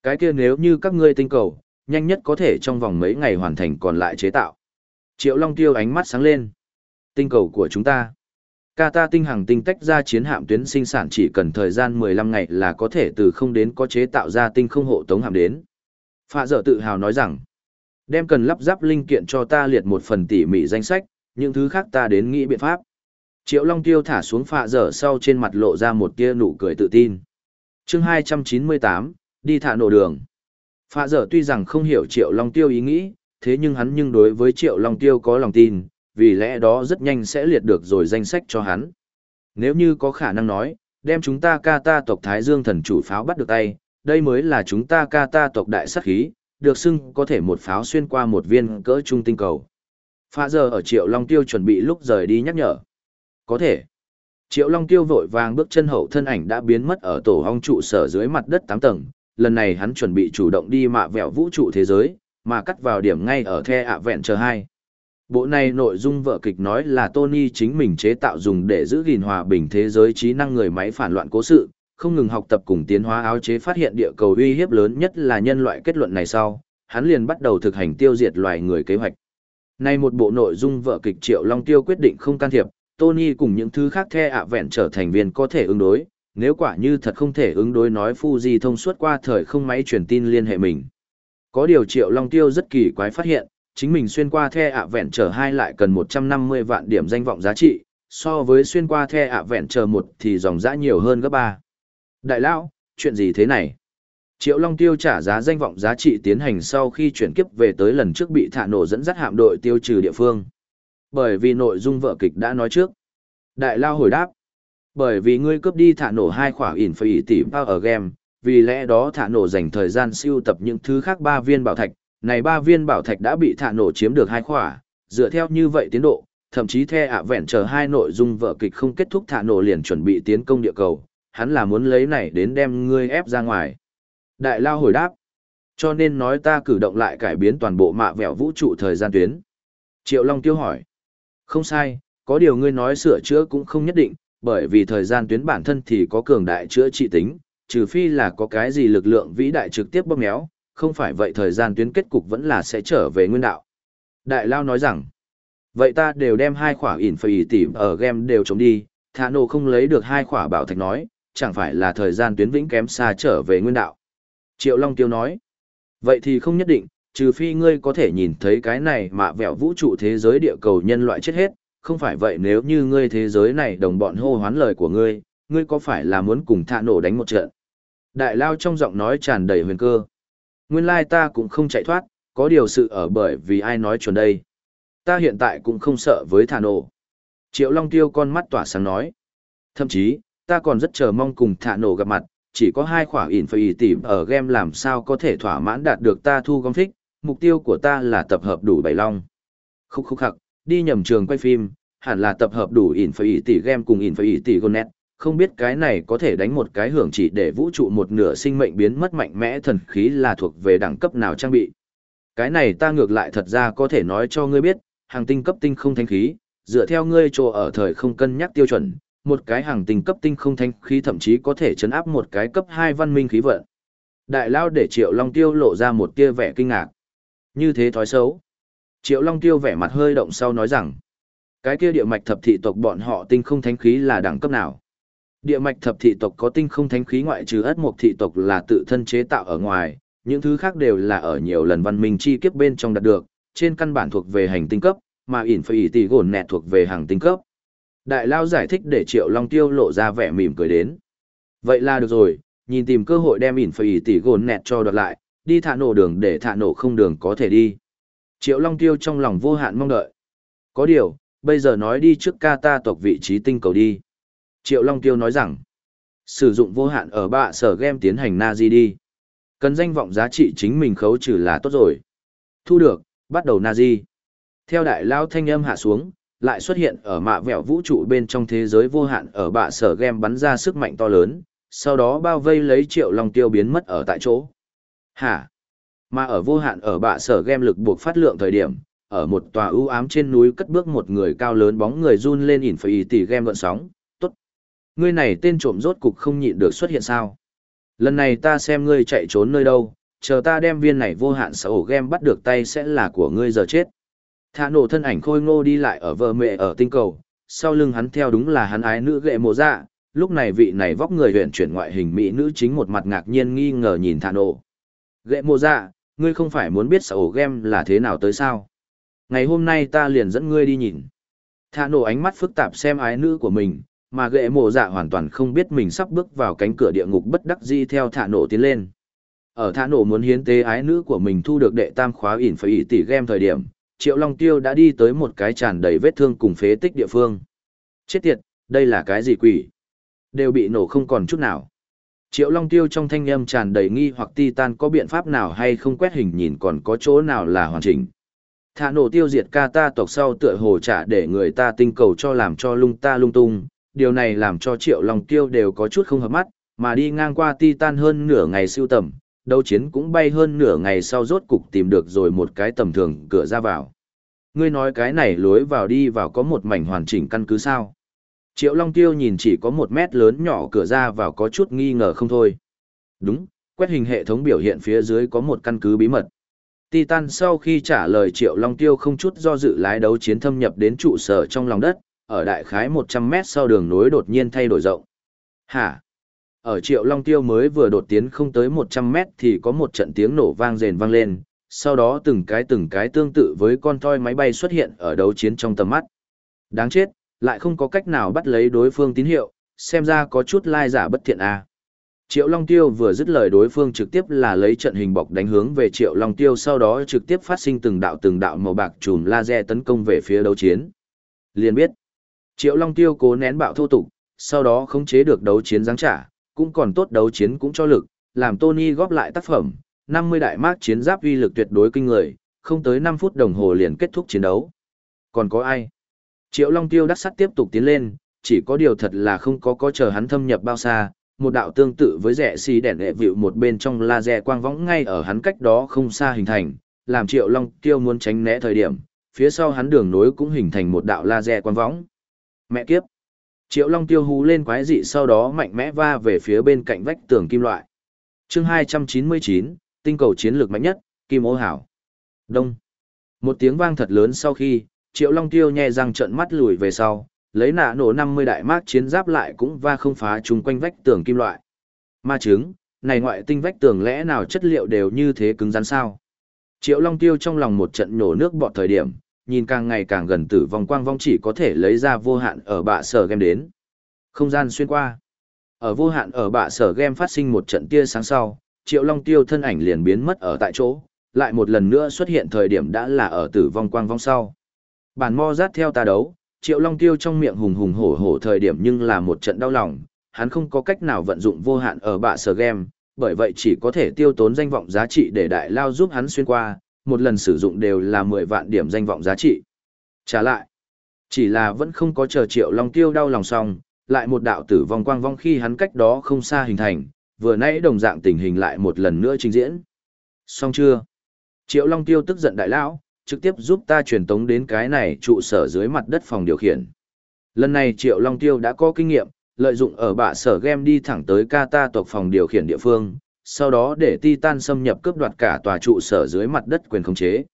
Cái kia nếu như các ngươi tinh cầu, nhanh nhất có thể trong vòng mấy ngày hoàn thành còn lại chế tạo. Triệu Long Tiêu ánh mắt sáng lên. Tinh cầu của chúng ta. Ca ta tinh hàng tinh tách ra chiến hạm tuyến sinh sản chỉ cần thời gian 15 ngày là có thể từ không đến có chế tạo ra tinh không hộ tống hạm đến. Phạ dở tự hào nói rằng, đem cần lắp ráp linh kiện cho ta liệt một phần tỉ mỉ danh sách, những thứ khác ta đến nghĩ biện pháp. Triệu Long Tiêu thả xuống phạ dở sau trên mặt lộ ra một tia nụ cười tự tin. chương 298, đi thả nổ đường. Phạ dở tuy rằng không hiểu Triệu Long Tiêu ý nghĩ, thế nhưng hắn nhưng đối với Triệu Long Tiêu có lòng tin, vì lẽ đó rất nhanh sẽ liệt được rồi danh sách cho hắn. Nếu như có khả năng nói, đem chúng ta ca ta tộc Thái Dương thần chủ pháo bắt được tay, đây mới là chúng ta ca ta tộc đại sát khí, được xưng có thể một pháo xuyên qua một viên cỡ trung tinh cầu. Phạ giờ ở Triệu Long Tiêu chuẩn bị lúc rời đi nhắc nhở. Có thể. Triệu Long Tiêu vội vàng bước chân hậu thân ảnh đã biến mất ở tổ hong trụ sở dưới mặt đất 8 tầng, lần này hắn chuẩn bị chủ động đi mạ vẹo vũ trụ thế giới, mà cắt vào điểm ngay ở The ạ vẹn chờ hai. Bộ này nội dung vợ kịch nói là Tony chính mình chế tạo dùng để giữ gìn hòa bình thế giới trí năng người máy phản loạn cố sự, không ngừng học tập cùng tiến hóa áo chế phát hiện địa cầu uy hiếp lớn nhất là nhân loại kết luận này sau, hắn liền bắt đầu thực hành tiêu diệt loài người kế hoạch. Nay một bộ nội dung vợ kịch Triệu Long Tiêu quyết định không can thiệp, Tony cùng những thứ khác The ạ vẹn trở thành viên có thể ứng đối, nếu quả như thật không thể ứng đối nói Fuji thông suốt qua thời không máy truyền tin liên hệ mình. Có điều Triệu Long Tiêu rất kỳ quái phát hiện, chính mình xuyên qua the ạ vẹn trở hai lại cần 150 vạn điểm danh vọng giá trị, so với xuyên qua the ạ vẹn trở một thì dòng giá nhiều hơn gấp ba. Đại lão, chuyện gì thế này? Triệu Long Tiêu trả giá danh vọng giá trị tiến hành sau khi chuyển kiếp về tới lần trước bị thả nổ dẫn dắt hạm đội tiêu trừ địa phương. Bởi vì nội dung vợ kịch đã nói trước. Đại lao hồi đáp. Bởi vì ngươi cướp đi thả nổ hai khỏa ỉn phải tỷ ở game, vì lẽ đó thả nổ dành thời gian siêu tập những thứ khác ba viên bảo thạch, này ba viên bảo thạch đã bị thả nổ chiếm được hai khỏa, dựa theo như vậy tiến độ, thậm chí the ạ vẹn chờ hai nội dung vợ kịch không kết thúc thả nổ liền chuẩn bị tiến công địa cầu, hắn là muốn lấy này đến đem ngươi ép ra ngoài. Đại lao hồi đáp, cho nên nói ta cử động lại cải biến toàn bộ mạ vẹo vũ trụ thời gian tuyến. Triệu Long tiêu hỏi, không sai, có điều ngươi nói sửa chữa cũng không nhất định, bởi vì thời gian tuyến bản thân thì có cường đại chữa trị tính, trừ phi là có cái gì lực lượng vĩ đại trực tiếp bóp méo, không phải vậy thời gian tuyến kết cục vẫn là sẽ trở về nguyên đạo. Đại Lao nói rằng, vậy ta đều đem hai khỏa ỉn phải tỉ ở game đều chống đi, thả nổ không lấy được hai khỏa bảo thạch nói, chẳng phải là thời gian tuyến vĩnh kém xa trở về nguyên đạo. Triệu Long Tiêu nói, vậy thì không nhất định, trừ phi ngươi có thể nhìn thấy cái này mà vẹo vũ trụ thế giới địa cầu nhân loại chết hết, không phải vậy nếu như ngươi thế giới này đồng bọn hô hoán lời của ngươi, ngươi có phải là muốn cùng thạ nổ đánh một trận? Đại lao trong giọng nói tràn đầy huyền cơ. Nguyên lai ta cũng không chạy thoát, có điều sự ở bởi vì ai nói chuẩn đây. Ta hiện tại cũng không sợ với thả nổ. Triệu Long Tiêu con mắt tỏa sáng nói. Thậm chí, ta còn rất chờ mong cùng thả nổ gặp mặt, chỉ có hai khỏa ỉn phải tìm ở game làm sao có thể thỏa mãn đạt được ta thu gom thích, mục tiêu của ta là tập hợp đủ bảy long. Khúc khúc khắc, đi nhầm trường quay phim, hẳn là tập hợp đủ ỉn phải tỷ game cùng ỉn phải tỷ gonet, không biết cái này có thể đánh một cái hưởng chỉ để vũ trụ một nửa sinh mệnh biến mất mạnh mẽ thần khí là thuộc về đẳng cấp nào trang bị. Cái này ta ngược lại thật ra có thể nói cho ngươi biết, hàng tinh cấp tinh không thanh khí, dựa theo ngươi chỗ ở thời không cân nhắc tiêu chuẩn, một cái hàng tinh cấp tinh không thanh khí thậm chí có thể chấn áp một cái cấp 2 văn minh khí vận. Đại lao để Triệu Long Tiêu lộ ra một tia vẻ kinh ngạc. Như thế thói xấu. Triệu Long Tiêu vẻ mặt hơi động sau nói rằng, cái kia địa mạch thập thị tộc bọn họ tinh không thánh khí là đẳng cấp nào? Địa mạch thập thị tộc có tinh không thánh khí ngoại trừ ất mộc thị tộc là tự thân chế tạo ở ngoài, những thứ khác đều là ở nhiều lần văn minh chi kiếp bên trong đạt được, trên căn bản thuộc về hành tinh cấp, mà ỉn phải ỉ tỷ gồn nẹt thuộc về hàng tinh cấp. Đại Lao giải thích để Triệu Long Tiêu lộ ra vẻ mỉm cười đến. Vậy là được rồi, nhìn tìm cơ hội đem ỉn phải ỉ tỷ gồn nẹt cho đoạt lại, đi thả nổ đường để thả nổ không đường có thể đi. Triệu Long Tiêu trong lòng vô hạn mong đợi. Có điều, bây giờ nói đi trước ca ta tộc vị trí tinh cầu đi. Triệu Long Tiêu nói rằng, sử dụng vô hạn ở bạ sở game tiến hành Nazi đi. Cần danh vọng giá trị chính mình khấu trừ là tốt rồi. Thu được, bắt đầu Nazi. Theo đại lao thanh âm hạ xuống, lại xuất hiện ở mạ vẹo vũ trụ bên trong thế giới vô hạn ở bạ sở game bắn ra sức mạnh to lớn, sau đó bao vây lấy triệu long tiêu biến mất ở tại chỗ. Hả? Mà ở vô hạn ở bạ sở game lực buộc phát lượng thời điểm, ở một tòa ưu ám trên núi cất bước một người cao lớn bóng người run lên ỉn phải tỷ game gợn sóng, tốt. Ngươi này tên trộm rốt cục không nhịn được xuất hiện sao? Lần này ta xem ngươi chạy trốn nơi đâu, chờ ta đem viên này vô hạn sở ổ game bắt được tay sẽ là của ngươi giờ chết. Thả nổ thân ảnh khôi ngô đi lại ở vợ mẹ ở tinh cầu, sau lưng hắn theo đúng là hắn ái nữ ghệ mộ dạ, lúc này vị này vóc người huyện chuyển ngoại hình mỹ nữ chính một mặt ngạc nhiên nghi ngờ nhìn thả nổ. Ghệ mộ dạ, ngươi không phải muốn biết sở ổ game là thế nào tới sao? Ngày hôm nay ta liền dẫn ngươi đi nhìn. Thả nổ ánh mắt phức tạp xem ái nữ của mình, mà ghệ mộ dạ hoàn toàn không biết mình sắp bước vào cánh cửa địa ngục bất đắc di theo thả nổ tiến lên. Ở thả nổ muốn hiến tế ái nữ của mình thu được đệ tam khóa ỉn phải ỉ tỷ game thời điểm, Triệu Long Tiêu đã đi tới một cái tràn đầy vết thương cùng phế tích địa phương. Chết tiệt, đây là cái gì quỷ? Đều bị nổ không còn chút nào. Triệu Long Tiêu trong thanh âm tràn đầy nghi hoặc Titan có biện pháp nào hay không quét hình nhìn còn có chỗ nào là hoàn chỉnh. Thả nổ tiêu diệt ca ta tộc sau tựa hồ trả để người ta tinh cầu cho làm cho lung ta lung tung, điều này làm cho Triệu Long Tiêu đều có chút không hợp mắt, mà đi ngang qua Titan hơn nửa ngày siêu tầm, đấu chiến cũng bay hơn nửa ngày sau rốt cục tìm được rồi một cái tầm thường cửa ra vào. Ngươi nói cái này lối vào đi vào có một mảnh hoàn chỉnh căn cứ sao? Triệu Long Tiêu nhìn chỉ có một mét lớn nhỏ cửa ra vào có chút nghi ngờ không thôi. Đúng, quét hình hệ thống biểu hiện phía dưới có một căn cứ bí mật. Titan sau khi trả lời Triệu Long Tiêu không chút do dự lái đấu chiến thâm nhập đến trụ sở trong lòng đất, ở đại khái 100 mét sau đường nối đột nhiên thay đổi rộng. Hả? Ở Triệu Long Tiêu mới vừa đột tiến không tới 100 mét thì có một trận tiếng nổ vang rền vang lên, sau đó từng cái từng cái tương tự với con toy máy bay xuất hiện ở đấu chiến trong tầm mắt. Đáng chết, lại không có cách nào bắt lấy đối phương tín hiệu, xem ra có chút lai giả bất thiện à. Triệu Long Tiêu vừa dứt lời đối phương trực tiếp là lấy trận hình bọc đánh hướng về Triệu Long Tiêu sau đó trực tiếp phát sinh từng đạo từng đạo màu bạc chùm laser tấn công về phía đấu chiến. Liền biết, Triệu Long Tiêu cố nén bạo thô tục, sau đó khống chế được đấu chiến giáng trả, cũng còn tốt đấu chiến cũng cho lực, làm Tony góp lại tác phẩm, 50 đại mác chiến giáp uy lực tuyệt đối kinh người, không tới 5 phút đồng hồ liền kết thúc chiến đấu. Còn có ai? Triệu Long Tiêu đắc sắt tiếp tục tiến lên, chỉ có điều thật là không có có chờ hắn thâm nhập bao xa, một đạo tương tự với rẻ xì đèn lệ vịu một bên trong laser quang võng ngay ở hắn cách đó không xa hình thành, làm Triệu Long Tiêu muốn tránh né thời điểm, phía sau hắn đường nối cũng hình thành một đạo laser quang võng. Mẹ kiếp! Triệu Long Tiêu hú lên quái dị sau đó mạnh mẽ va về phía bên cạnh vách tường kim loại. chương 299, tinh cầu chiến lược mạnh nhất, Kim Ô Hảo. Đông. Một tiếng vang thật lớn sau khi, Triệu Long Tiêu nhẹ răng trợn mắt lùi về sau, lấy nạ nổ 50 đại mác chiến giáp lại cũng va không phá chung quanh vách tường kim loại. Ma chứng, này ngoại tinh vách tường lẽ nào chất liệu đều như thế cứng rắn sao? Triệu Long Tiêu trong lòng một trận nổ nước bọt thời điểm, nhìn càng ngày càng gần tử vong quang vong chỉ có thể lấy ra vô hạn ở bạ sở game đến. Không gian xuyên qua. Ở vô hạn ở bạ sở game phát sinh một trận tia sáng sau, Triệu Long Tiêu thân ảnh liền biến mất ở tại chỗ, lại một lần nữa xuất hiện thời điểm đã là ở tử vong quang vong sau. Bản mo rát theo ta đấu, Triệu Long Tiêu trong miệng hùng hùng hổ hổ thời điểm nhưng là một trận đau lòng, hắn không có cách nào vận dụng vô hạn ở bạ sở game, bởi vậy chỉ có thể tiêu tốn danh vọng giá trị để đại lao giúp hắn xuyên qua, một lần sử dụng đều là 10 vạn điểm danh vọng giá trị. Trả lại, chỉ là vẫn không có chờ Triệu Long Tiêu đau lòng xong, lại một đạo tử vong quang vong khi hắn cách đó không xa hình thành, vừa nãy đồng dạng tình hình lại một lần nữa trình diễn. Xong chưa? Triệu Long Tiêu tức giận đại lão, trực tiếp giúp ta truyền tống đến cái này trụ sở dưới mặt đất phòng điều khiển. Lần này Triệu Long Tiêu đã có kinh nghiệm, lợi dụng ở bạ sở game đi thẳng tới Kata tộc phòng điều khiển địa phương, sau đó để Titan xâm nhập cướp đoạt cả tòa trụ sở dưới mặt đất quyền khống chế.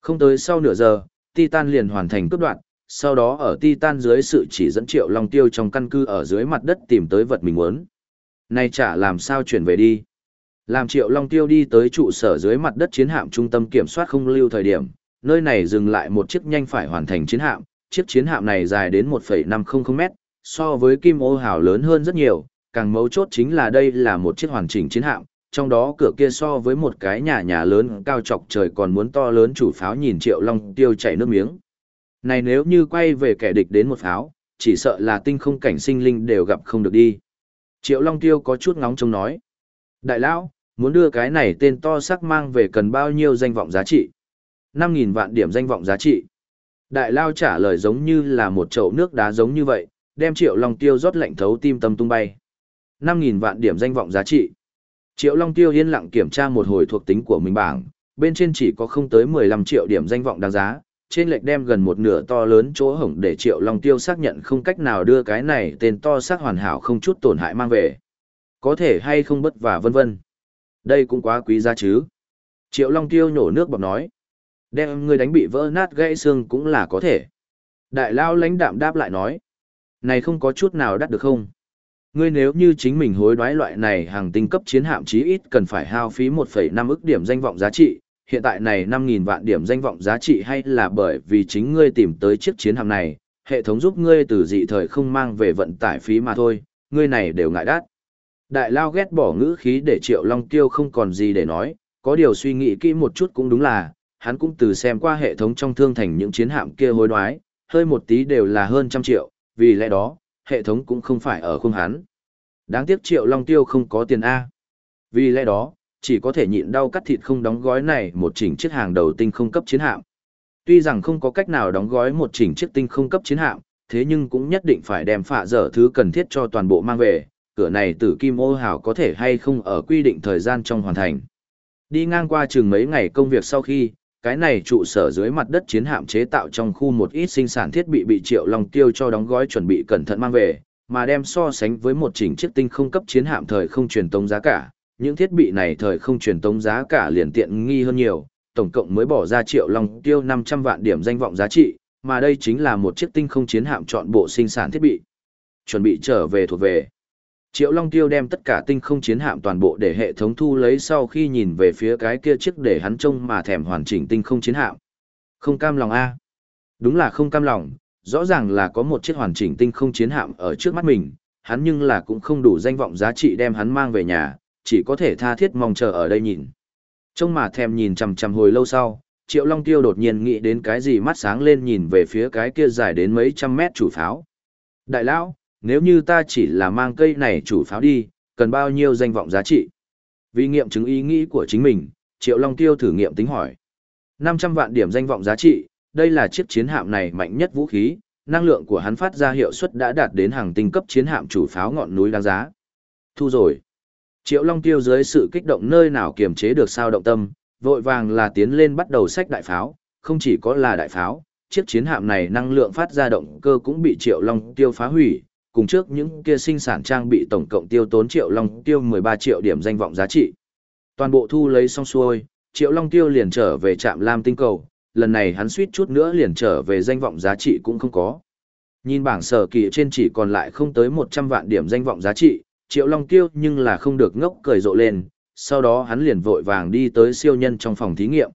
Không tới sau nửa giờ, Titan liền hoàn thành cướp đoạt, sau đó ở Titan dưới sự chỉ dẫn Triệu Long Tiêu trong căn cứ ở dưới mặt đất tìm tới vật mình muốn. Này chả làm sao chuyển về đi. Làm Triệu Long Tiêu đi tới trụ sở dưới mặt đất chiến hạm trung tâm kiểm soát không lưu thời điểm, nơi này dừng lại một chiếc nhanh phải hoàn thành chiến hạm, chiếc chiến hạm này dài đến 1,500 mét, so với kim ô hào lớn hơn rất nhiều, càng mấu chốt chính là đây là một chiếc hoàn chỉnh chiến hạm, trong đó cửa kia so với một cái nhà nhà lớn cao chọc trời còn muốn to lớn chủ pháo nhìn Triệu Long Tiêu chảy nước miếng. Này nếu như quay về kẻ địch đến một pháo, chỉ sợ là tinh không cảnh sinh linh đều gặp không được đi. Triệu Long Tiêu có chút ngóng trông nói. Đại lão, muốn đưa cái này tên to sắc mang về cần bao nhiêu danh vọng giá trị? 5.000 vạn điểm danh vọng giá trị. Đại lao trả lời giống như là một chậu nước đá giống như vậy, đem Triệu Long Tiêu rót lạnh thấu tim tâm tung bay. 5.000 vạn điểm danh vọng giá trị. Triệu Long Tiêu yên lặng kiểm tra một hồi thuộc tính của mình bảng, bên trên chỉ có không tới 15 triệu điểm danh vọng đáng giá, trên lệch đem gần một nửa to lớn chỗ hổng để Triệu Long Tiêu xác nhận không cách nào đưa cái này tên to xác hoàn hảo không chút tổn hại mang về. Có thể hay không bất và vân vân. Đây cũng quá quý giá chứ. Triệu Long Tiêu nhổ nước bọc nói. Đem người đánh bị vỡ nát gãy xương cũng là có thể. Đại lao lãnh đạm đáp lại nói. Này không có chút nào đắt được không? Ngươi nếu như chính mình hối đoái loại này hàng tinh cấp chiến hạm chí ít cần phải hao phí 1,5 ức điểm danh vọng giá trị, hiện tại này 5.000 vạn điểm danh vọng giá trị hay là bởi vì chính ngươi tìm tới chiếc chiến hạm này, hệ thống giúp ngươi từ dị thời không mang về vận tải phí mà thôi, ngươi này đều ngại đắt. Đại lao ghét bỏ ngữ khí để Triệu Long Tiêu không còn gì để nói, có điều suy nghĩ kỹ một chút cũng đúng là, hắn cũng từ xem qua hệ thống trong thương thành những chiến hạm kia hối đoái, hơi một tí đều là hơn trăm triệu, vì lẽ đó, hệ thống cũng không phải ở khung hắn. Đáng tiếc Triệu Long Tiêu không có tiền A. Vì lẽ đó, chỉ có thể nhịn đau cắt thịt không đóng gói này một chỉnh chiếc hàng đầu tinh không cấp chiến hạm. Tuy rằng không có cách nào đóng gói một chỉnh chiếc tinh không cấp chiến hạm, thế nhưng cũng nhất định phải đem phạ dở thứ cần thiết cho toàn bộ mang về, cửa này tử kim ô hào có thể hay không ở quy định thời gian trong hoàn thành. Đi ngang qua chừng mấy ngày công việc sau khi, cái này trụ sở dưới mặt đất chiến hạm chế tạo trong khu một ít sinh sản thiết bị bị Triệu Long Tiêu cho đóng gói chuẩn bị cẩn thận mang về, mà đem so sánh với một chỉnh chiếc tinh không cấp chiến hạm thời không truyền tống giá cả, những thiết bị này thời không truyền tống giá cả liền tiện nghi hơn nhiều, tổng cộng mới bỏ ra Triệu Long Tiêu 500 vạn điểm danh vọng giá trị, mà đây chính là một chiếc tinh không chiến hạm chọn bộ sinh sản thiết bị. Chuẩn bị trở về thuộc về. Triệu Long Tiêu đem tất cả tinh không chiến hạm toàn bộ để hệ thống thu lấy sau khi nhìn về phía cái kia chiếc để hắn trông mà thèm hoàn chỉnh tinh không chiến hạm. Không cam lòng a. Đúng là không cam lòng, rõ ràng là có một chiếc hoàn chỉnh tinh không chiến hạm ở trước mắt mình, hắn nhưng là cũng không đủ danh vọng giá trị đem hắn mang về nhà, chỉ có thể tha thiết mong chờ ở đây nhìn. Trông mà thèm nhìn chằm chằm hồi lâu sau, Triệu Long Tiêu đột nhiên nghĩ đến cái gì mắt sáng lên nhìn về phía cái kia dài đến mấy trăm mét chủ pháo. Đại lão, nếu như ta chỉ là mang cây này chủ pháo đi, cần bao nhiêu danh vọng giá trị? Vì nghiệm chứng ý nghĩ của chính mình, Triệu Long Tiêu thử nghiệm tính hỏi. 500 vạn điểm danh vọng giá trị, đây là chiếc chiến hạm này mạnh nhất vũ khí, năng lượng của hắn phát ra hiệu suất đã đạt đến hàng tinh cấp chiến hạm chủ pháo ngọn núi đáng giá. Thu rồi. Triệu Long Tiêu dưới sự kích động nơi nào kiềm chế được sao động tâm, vội vàng là tiến lên bắt đầu sách đại pháo, không chỉ có là đại pháo, chiếc chiến hạm này năng lượng phát ra động cơ cũng bị Triệu Long Tiêu phá hủy, cùng trước những kia sinh sản trang bị tổng cộng tiêu tốn Triệu Long Tiêu 13 triệu điểm danh vọng giá trị. Toàn bộ thu lấy xong xuôi, Triệu Long Tiêu liền trở về trạm Lam Tinh Cầu, lần này hắn suýt chút nữa liền trở về danh vọng giá trị cũng không có. Nhìn bảng sở kỳ trên chỉ còn lại không tới 100 vạn điểm danh vọng giá trị, Triệu Long Tiêu nhưng là không được ngốc cười rộ lên, sau đó hắn liền vội vàng đi tới siêu nhân trong phòng thí nghiệm.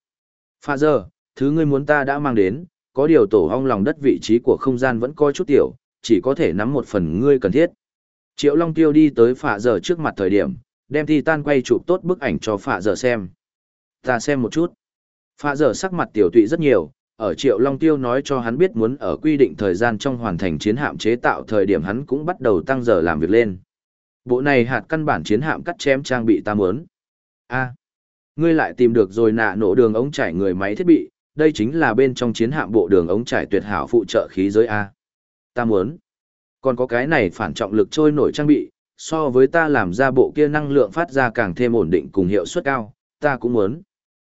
Pha giờ, thứ ngươi muốn ta đã mang đến, có điều tổ hong lòng đất vị trí của không gian vẫn coi chút tiểu, chỉ có thể nắm một phần ngươi cần thiết. Triệu Long Tiêu đi tới phạ giờ trước mặt thời điểm, đem Titan quay chụp tốt bức ảnh cho phạ giờ xem. Ta xem một chút. Phạ giờ sắc mặt tiểu tụy rất nhiều, ở Triệu Long Tiêu nói cho hắn biết muốn ở quy định thời gian trong hoàn thành chiến hạm chế tạo thời điểm hắn cũng bắt đầu tăng giờ làm việc lên. Bộ này hạt căn bản chiến hạm cắt chém trang bị ta muốn. A, ngươi lại tìm được rồi nạ nổ đường ống trải người máy thiết bị, đây chính là bên trong chiến hạm bộ đường ống trải tuyệt hảo phụ trợ khí giới A. Ta muốn. Còn có cái này phản trọng lực trôi nổi trang bị, so với ta làm ra bộ kia năng lượng phát ra càng thêm ổn định cùng hiệu suất cao, ta cũng muốn.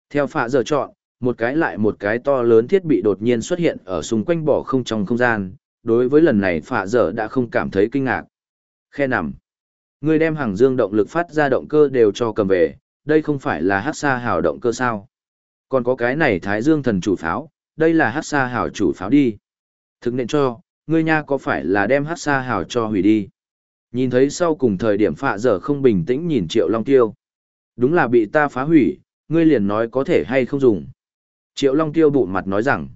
Theo phạ giờ chọn, một cái lại một cái to lớn thiết bị đột nhiên xuất hiện ở xung quanh bỏ không trong không gian, đối với lần này phạ giờ đã không cảm thấy kinh ngạc. Khe nằm. Người đem hàng dương động lực phát ra động cơ đều cho cầm về, đây không phải là hát xa hào động cơ sao. Còn có cái này thái dương thần chủ pháo, đây là hát xa hào chủ pháo đi. Thực nên cho, ngươi nha có phải là đem hát xa hào cho hủy đi. Nhìn thấy sau cùng thời điểm phạ dở không bình tĩnh nhìn triệu long tiêu. Đúng là bị ta phá hủy, ngươi liền nói có thể hay không dùng. Triệu long tiêu bụng mặt nói rằng,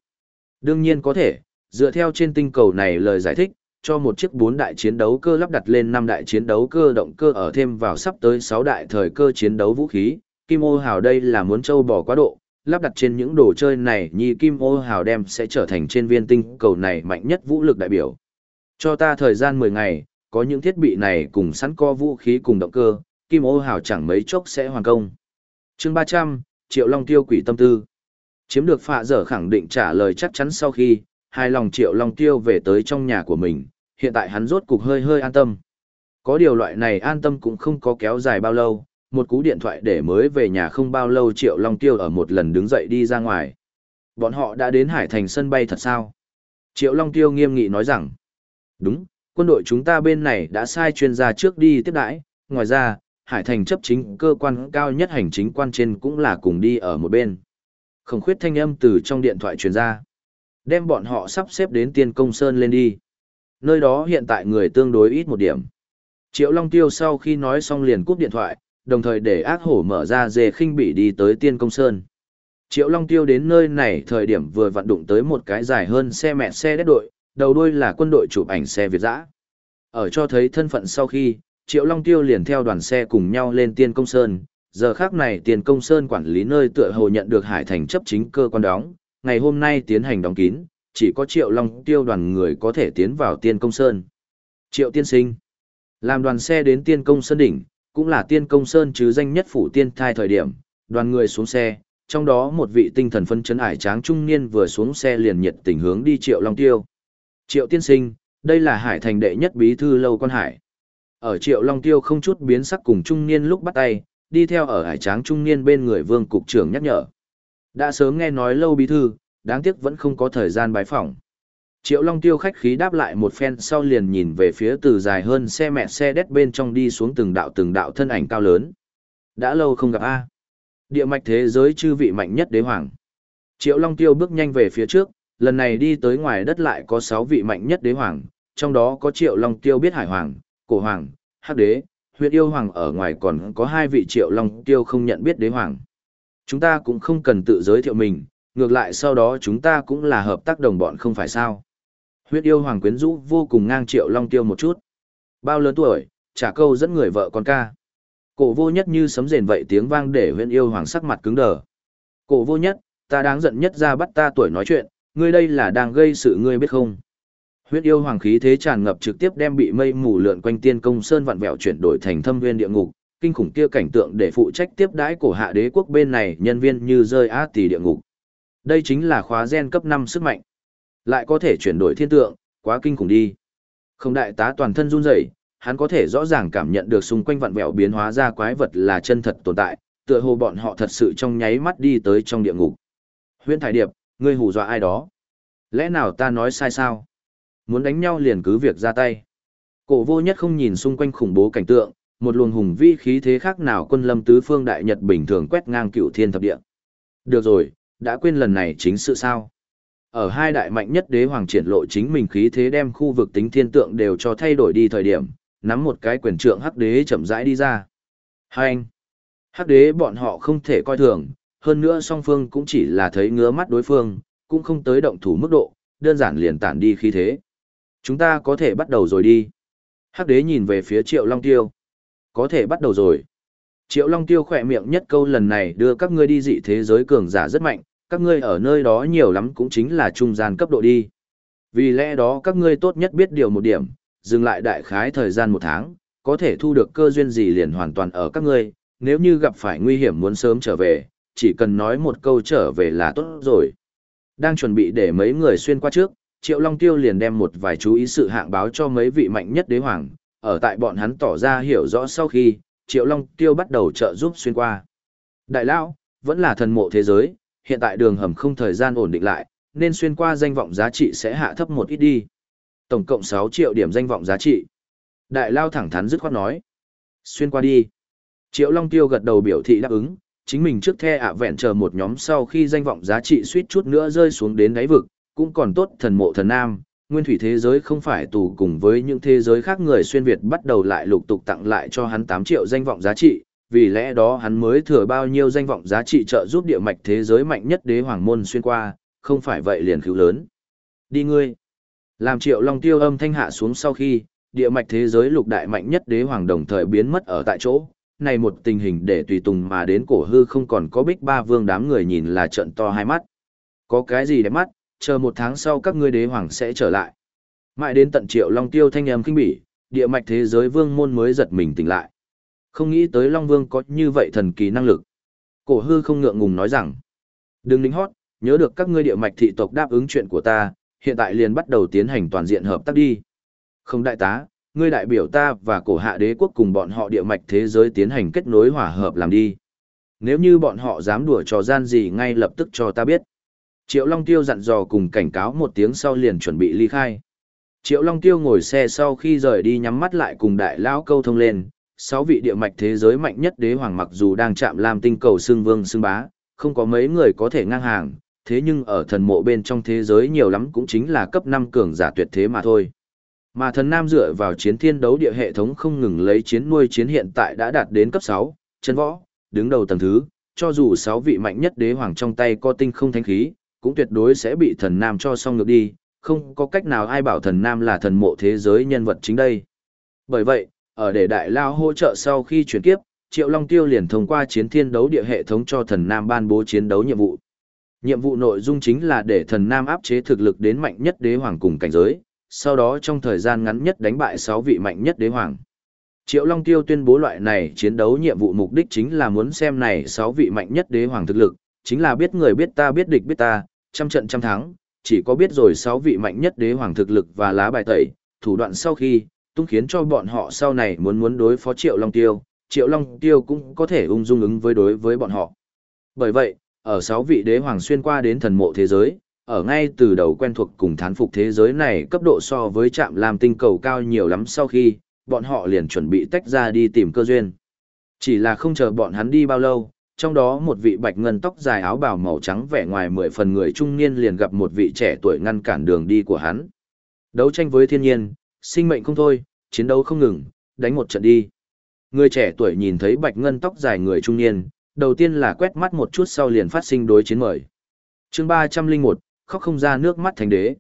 đương nhiên có thể, dựa theo trên tinh cầu này lời giải thích, cho một chiếc bốn đại chiến đấu cơ lắp đặt lên năm đại chiến đấu cơ động cơ ở thêm vào sắp tới sáu đại thời cơ chiến đấu vũ khí. Kim ô hào đây là muốn châu bỏ quá độ, lắp đặt trên những đồ chơi này nhi Kim ô hào đem sẽ trở thành trên viên tinh cầu này mạnh nhất vũ lực đại biểu. Cho ta thời gian 10 ngày, có những thiết bị này cùng sẵn co vũ khí cùng động cơ, Kim ô hào chẳng mấy chốc sẽ hoàn công. chương 300, Triệu Long Tiêu quỷ tâm tư. Chiếm được phạ dở khẳng định trả lời chắc chắn sau khi, hai lòng Triệu Long Tiêu về tới trong nhà của mình, hiện tại hắn rốt cục hơi hơi an tâm. Có điều loại này an tâm cũng không có kéo dài bao lâu, một cú điện thoại để mới về nhà không bao lâu Triệu Long Tiêu ở một lần đứng dậy đi ra ngoài. Bọn họ đã đến Hải Thành sân bay thật sao? Triệu Long Tiêu nghiêm nghị nói rằng, đúng, quân đội chúng ta bên này đã sai chuyên gia trước đi tiếp đãi, ngoài ra, Hải Thành chấp chính cơ quan cao nhất hành chính quan trên cũng là cùng đi ở một bên. Không khuyết thanh âm từ trong điện thoại truyền ra. Đem bọn họ sắp xếp đến tiên công sơn lên đi. Nơi đó hiện tại người tương đối ít một điểm. Triệu Long Tiêu sau khi nói xong liền cúp điện thoại, đồng thời để ác hổ mở ra dề khinh bị đi tới tiên công sơn. Triệu Long Tiêu đến nơi này thời điểm vừa vận đụng tới một cái dài hơn xe mẹ xe đét đội, đầu đuôi là quân đội chụp ảnh xe Việt dã. Ở cho thấy thân phận sau khi, Triệu Long Tiêu liền theo đoàn xe cùng nhau lên Tiên Công Sơn. Giờ khác này Tiên Công Sơn quản lý nơi tựa hồ nhận được Hải Thành chấp chính cơ quan đóng, ngày hôm nay tiến hành đóng kín, chỉ có Triệu Long Tiêu đoàn người có thể tiến vào Tiên Công Sơn. Triệu Tiên Sinh Làm đoàn xe đến Tiên Công Sơn đỉnh, cũng là Tiên Công Sơn chứ danh nhất phủ tiên thai thời điểm, đoàn người xuống xe, trong đó một vị tinh thần phân chấn ải tráng trung niên vừa xuống xe liền nhiệt tình hướng đi Triệu Long Tiêu. Triệu Tiên Sinh, đây là Hải Thành đệ nhất bí thư lâu quan hải. Ở Triệu Long Tiêu không chút biến sắc cùng trung niên lúc bắt tay, đi theo ở hải tráng trung niên bên người vương cục trưởng nhắc nhở. Đã sớm nghe nói lâu bí thư, đáng tiếc vẫn không có thời gian bái phỏng. Triệu Long Tiêu khách khí đáp lại một phen sau liền nhìn về phía từ dài hơn xe mẹ xe đét bên trong đi xuống từng đạo từng đạo thân ảnh cao lớn. Đã lâu không gặp A. Địa mạch thế giới chư vị mạnh nhất đế hoàng. Triệu Long Tiêu bước nhanh về phía trước, lần này đi tới ngoài đất lại có 6 vị mạnh nhất đế hoàng, trong đó có Triệu Long Tiêu biết hải hoàng, cổ hoàng, hắc đế, huyệt yêu hoàng ở ngoài còn có hai vị Triệu Long Tiêu không nhận biết đế hoàng. Chúng ta cũng không cần tự giới thiệu mình, ngược lại sau đó chúng ta cũng là hợp tác đồng bọn không phải sao. Huyết yêu hoàng quyến rũ vô cùng ngang triệu long tiêu một chút. Bao lớn tuổi, trả câu dẫn người vợ con ca. Cổ vô nhất như sấm rền vậy tiếng vang để huyết yêu hoàng sắc mặt cứng đờ. Cổ vô nhất, ta đáng giận nhất ra bắt ta tuổi nói chuyện, ngươi đây là đang gây sự ngươi biết không. Huyết yêu hoàng khí thế tràn ngập trực tiếp đem bị mây mù lượn quanh tiên công sơn vặn vẹo chuyển đổi thành thâm viên địa ngục, kinh khủng kia cảnh tượng để phụ trách tiếp đãi cổ hạ đế quốc bên này nhân viên như rơi á tỷ địa ngục. Đây chính là khóa gen cấp 5 sức mạnh. Lại có thể chuyển đổi thiên tượng, Quá kinh khủng đi. Không đại tá toàn thân run rẩy, hắn có thể rõ ràng cảm nhận được xung quanh vặn vẹo biến hóa ra quái vật là chân thật tồn tại, tựa hồ bọn họ thật sự trong nháy mắt đi tới trong địa ngục. Huyễn Thải Điệp, ngươi hù dọa ai đó? Lẽ nào ta nói sai sao? Muốn đánh nhau liền cứ việc ra tay. Cổ vô nhất không nhìn xung quanh khủng bố cảnh tượng, một luồng hùng vi khí thế khác nào quân lâm tứ phương đại nhật bình thường quét ngang cựu thiên thập địa. Được rồi, đã quên lần này chính sự sao. Ở hai đại mạnh nhất đế hoàng triển lộ chính mình khí thế đem khu vực tính thiên tượng đều cho thay đổi đi thời điểm, nắm một cái quyền trượng hắc đế chậm rãi đi ra. Hai anh, hắc đế bọn họ không thể coi thường, hơn nữa song phương cũng chỉ là thấy ngứa mắt đối phương, cũng không tới động thủ mức độ, đơn giản liền tản đi khí thế. Chúng ta có thể bắt đầu rồi đi. Hắc đế nhìn về phía triệu long tiêu. Có thể bắt đầu rồi. Triệu long tiêu khỏe miệng nhất câu lần này đưa các ngươi đi dị thế giới cường giả rất mạnh, các ngươi ở nơi đó nhiều lắm cũng chính là trung gian cấp độ đi. Vì lẽ đó các ngươi tốt nhất biết điều một điểm, dừng lại đại khái thời gian một tháng, có thể thu được cơ duyên gì liền hoàn toàn ở các ngươi, nếu như gặp phải nguy hiểm muốn sớm trở về, chỉ cần nói một câu trở về là tốt rồi. Đang chuẩn bị để mấy người xuyên qua trước, Triệu Long Tiêu liền đem một vài chú ý sự hạng báo cho mấy vị mạnh nhất đế hoàng, ở tại bọn hắn tỏ ra hiểu rõ sau khi, Triệu Long Tiêu bắt đầu trợ giúp xuyên qua. Đại Lão, vẫn là thần mộ thế giới, hiện tại đường hầm không thời gian ổn định lại, nên xuyên qua danh vọng giá trị sẽ hạ thấp một ít đi. Tổng cộng 6 triệu điểm danh vọng giá trị. Đại Lao thẳng thắn dứt khoát nói. Xuyên qua đi. Triệu Long Tiêu gật đầu biểu thị đáp ứng, chính mình trước the ạ vẹn chờ một nhóm sau khi danh vọng giá trị suýt chút nữa rơi xuống đến đáy vực, cũng còn tốt thần mộ thần nam, nguyên thủy thế giới không phải tù cùng với những thế giới khác người xuyên Việt bắt đầu lại lục tục tặng lại cho hắn 8 triệu danh vọng giá trị, vì lẽ đó hắn mới thừa bao nhiêu danh vọng giá trị trợ giúp địa mạch thế giới mạnh nhất đế hoàng môn xuyên qua, không phải vậy liền cứu lớn. Đi ngươi. Làm triệu long tiêu âm thanh hạ xuống sau khi, địa mạch thế giới lục đại mạnh nhất đế hoàng đồng thời biến mất ở tại chỗ. Này một tình hình để tùy tùng mà đến cổ hư không còn có bích ba vương đám người nhìn là trận to hai mắt. Có cái gì đẹp mắt, chờ một tháng sau các ngươi đế hoàng sẽ trở lại. Mãi đến tận triệu long tiêu thanh âm kinh bỉ, địa mạch thế giới vương môn mới giật mình tỉnh lại. Không nghĩ tới Long Vương có như vậy thần kỳ năng lực. Cổ hư không ngượng ngùng nói rằng, đừng lính hót, nhớ được các ngươi địa mạch thị tộc đáp ứng chuyện của ta, hiện tại liền bắt đầu tiến hành toàn diện hợp tác đi. Không đại tá, ngươi đại biểu ta và cổ hạ đế quốc cùng bọn họ địa mạch thế giới tiến hành kết nối hòa hợp làm đi. Nếu như bọn họ dám đùa trò gian gì ngay lập tức cho ta biết. Triệu Long Tiêu dặn dò cùng cảnh cáo một tiếng sau liền chuẩn bị ly khai. Triệu Long Tiêu ngồi xe sau khi rời đi nhắm mắt lại cùng đại lão câu thông lên, sáu vị địa mạch thế giới mạnh nhất đế hoàng mặc dù đang chạm làm tinh cầu xương vương xương bá, không có mấy người có thể ngang hàng, thế nhưng ở thần mộ bên trong thế giới nhiều lắm cũng chính là cấp 5 cường giả tuyệt thế mà thôi. Mà thần nam dựa vào chiến thiên đấu địa hệ thống không ngừng lấy chiến nuôi chiến hiện tại đã đạt đến cấp 6, chân võ, đứng đầu tầng thứ, cho dù 6 vị mạnh nhất đế hoàng trong tay có tinh không thánh khí, cũng tuyệt đối sẽ bị thần nam cho xong ngược đi, không có cách nào ai bảo thần nam là thần mộ thế giới nhân vật chính đây. Bởi vậy, ở để đại lao hỗ trợ sau khi chuyển kiếp, Triệu Long Tiêu liền thông qua chiến thiên đấu địa hệ thống cho thần Nam ban bố chiến đấu nhiệm vụ. Nhiệm vụ nội dung chính là để thần Nam áp chế thực lực đến mạnh nhất đế hoàng cùng cảnh giới, sau đó trong thời gian ngắn nhất đánh bại 6 vị mạnh nhất đế hoàng. Triệu Long Tiêu tuyên bố loại này chiến đấu nhiệm vụ mục đích chính là muốn xem này 6 vị mạnh nhất đế hoàng thực lực, chính là biết người biết ta biết địch biết ta, trăm trận trăm thắng, chỉ có biết rồi 6 vị mạnh nhất đế hoàng thực lực và lá bài tẩy, thủ đoạn sau khi, tung khiến cho bọn họ sau này muốn muốn đối phó Triệu Long Tiêu, Triệu Long Tiêu cũng có thể ung dung ứng với đối với bọn họ. Bởi vậy, ở sáu vị đế hoàng xuyên qua đến thần mộ thế giới, ở ngay từ đầu quen thuộc cùng thán phục thế giới này cấp độ so với trạm làm tinh cầu cao nhiều lắm sau khi, bọn họ liền chuẩn bị tách ra đi tìm cơ duyên. Chỉ là không chờ bọn hắn đi bao lâu, trong đó một vị bạch ngân tóc dài áo bào màu trắng vẻ ngoài mười phần người trung niên liền gặp một vị trẻ tuổi ngăn cản đường đi của hắn. Đấu tranh với thiên nhiên, sinh mệnh không thôi, chiến đấu không ngừng, đánh một trận đi. Người trẻ tuổi nhìn thấy bạch ngân tóc dài người trung niên, đầu tiên là quét mắt một chút sau liền phát sinh đối chiến mời. chương 301, khóc không ra nước mắt thành đế.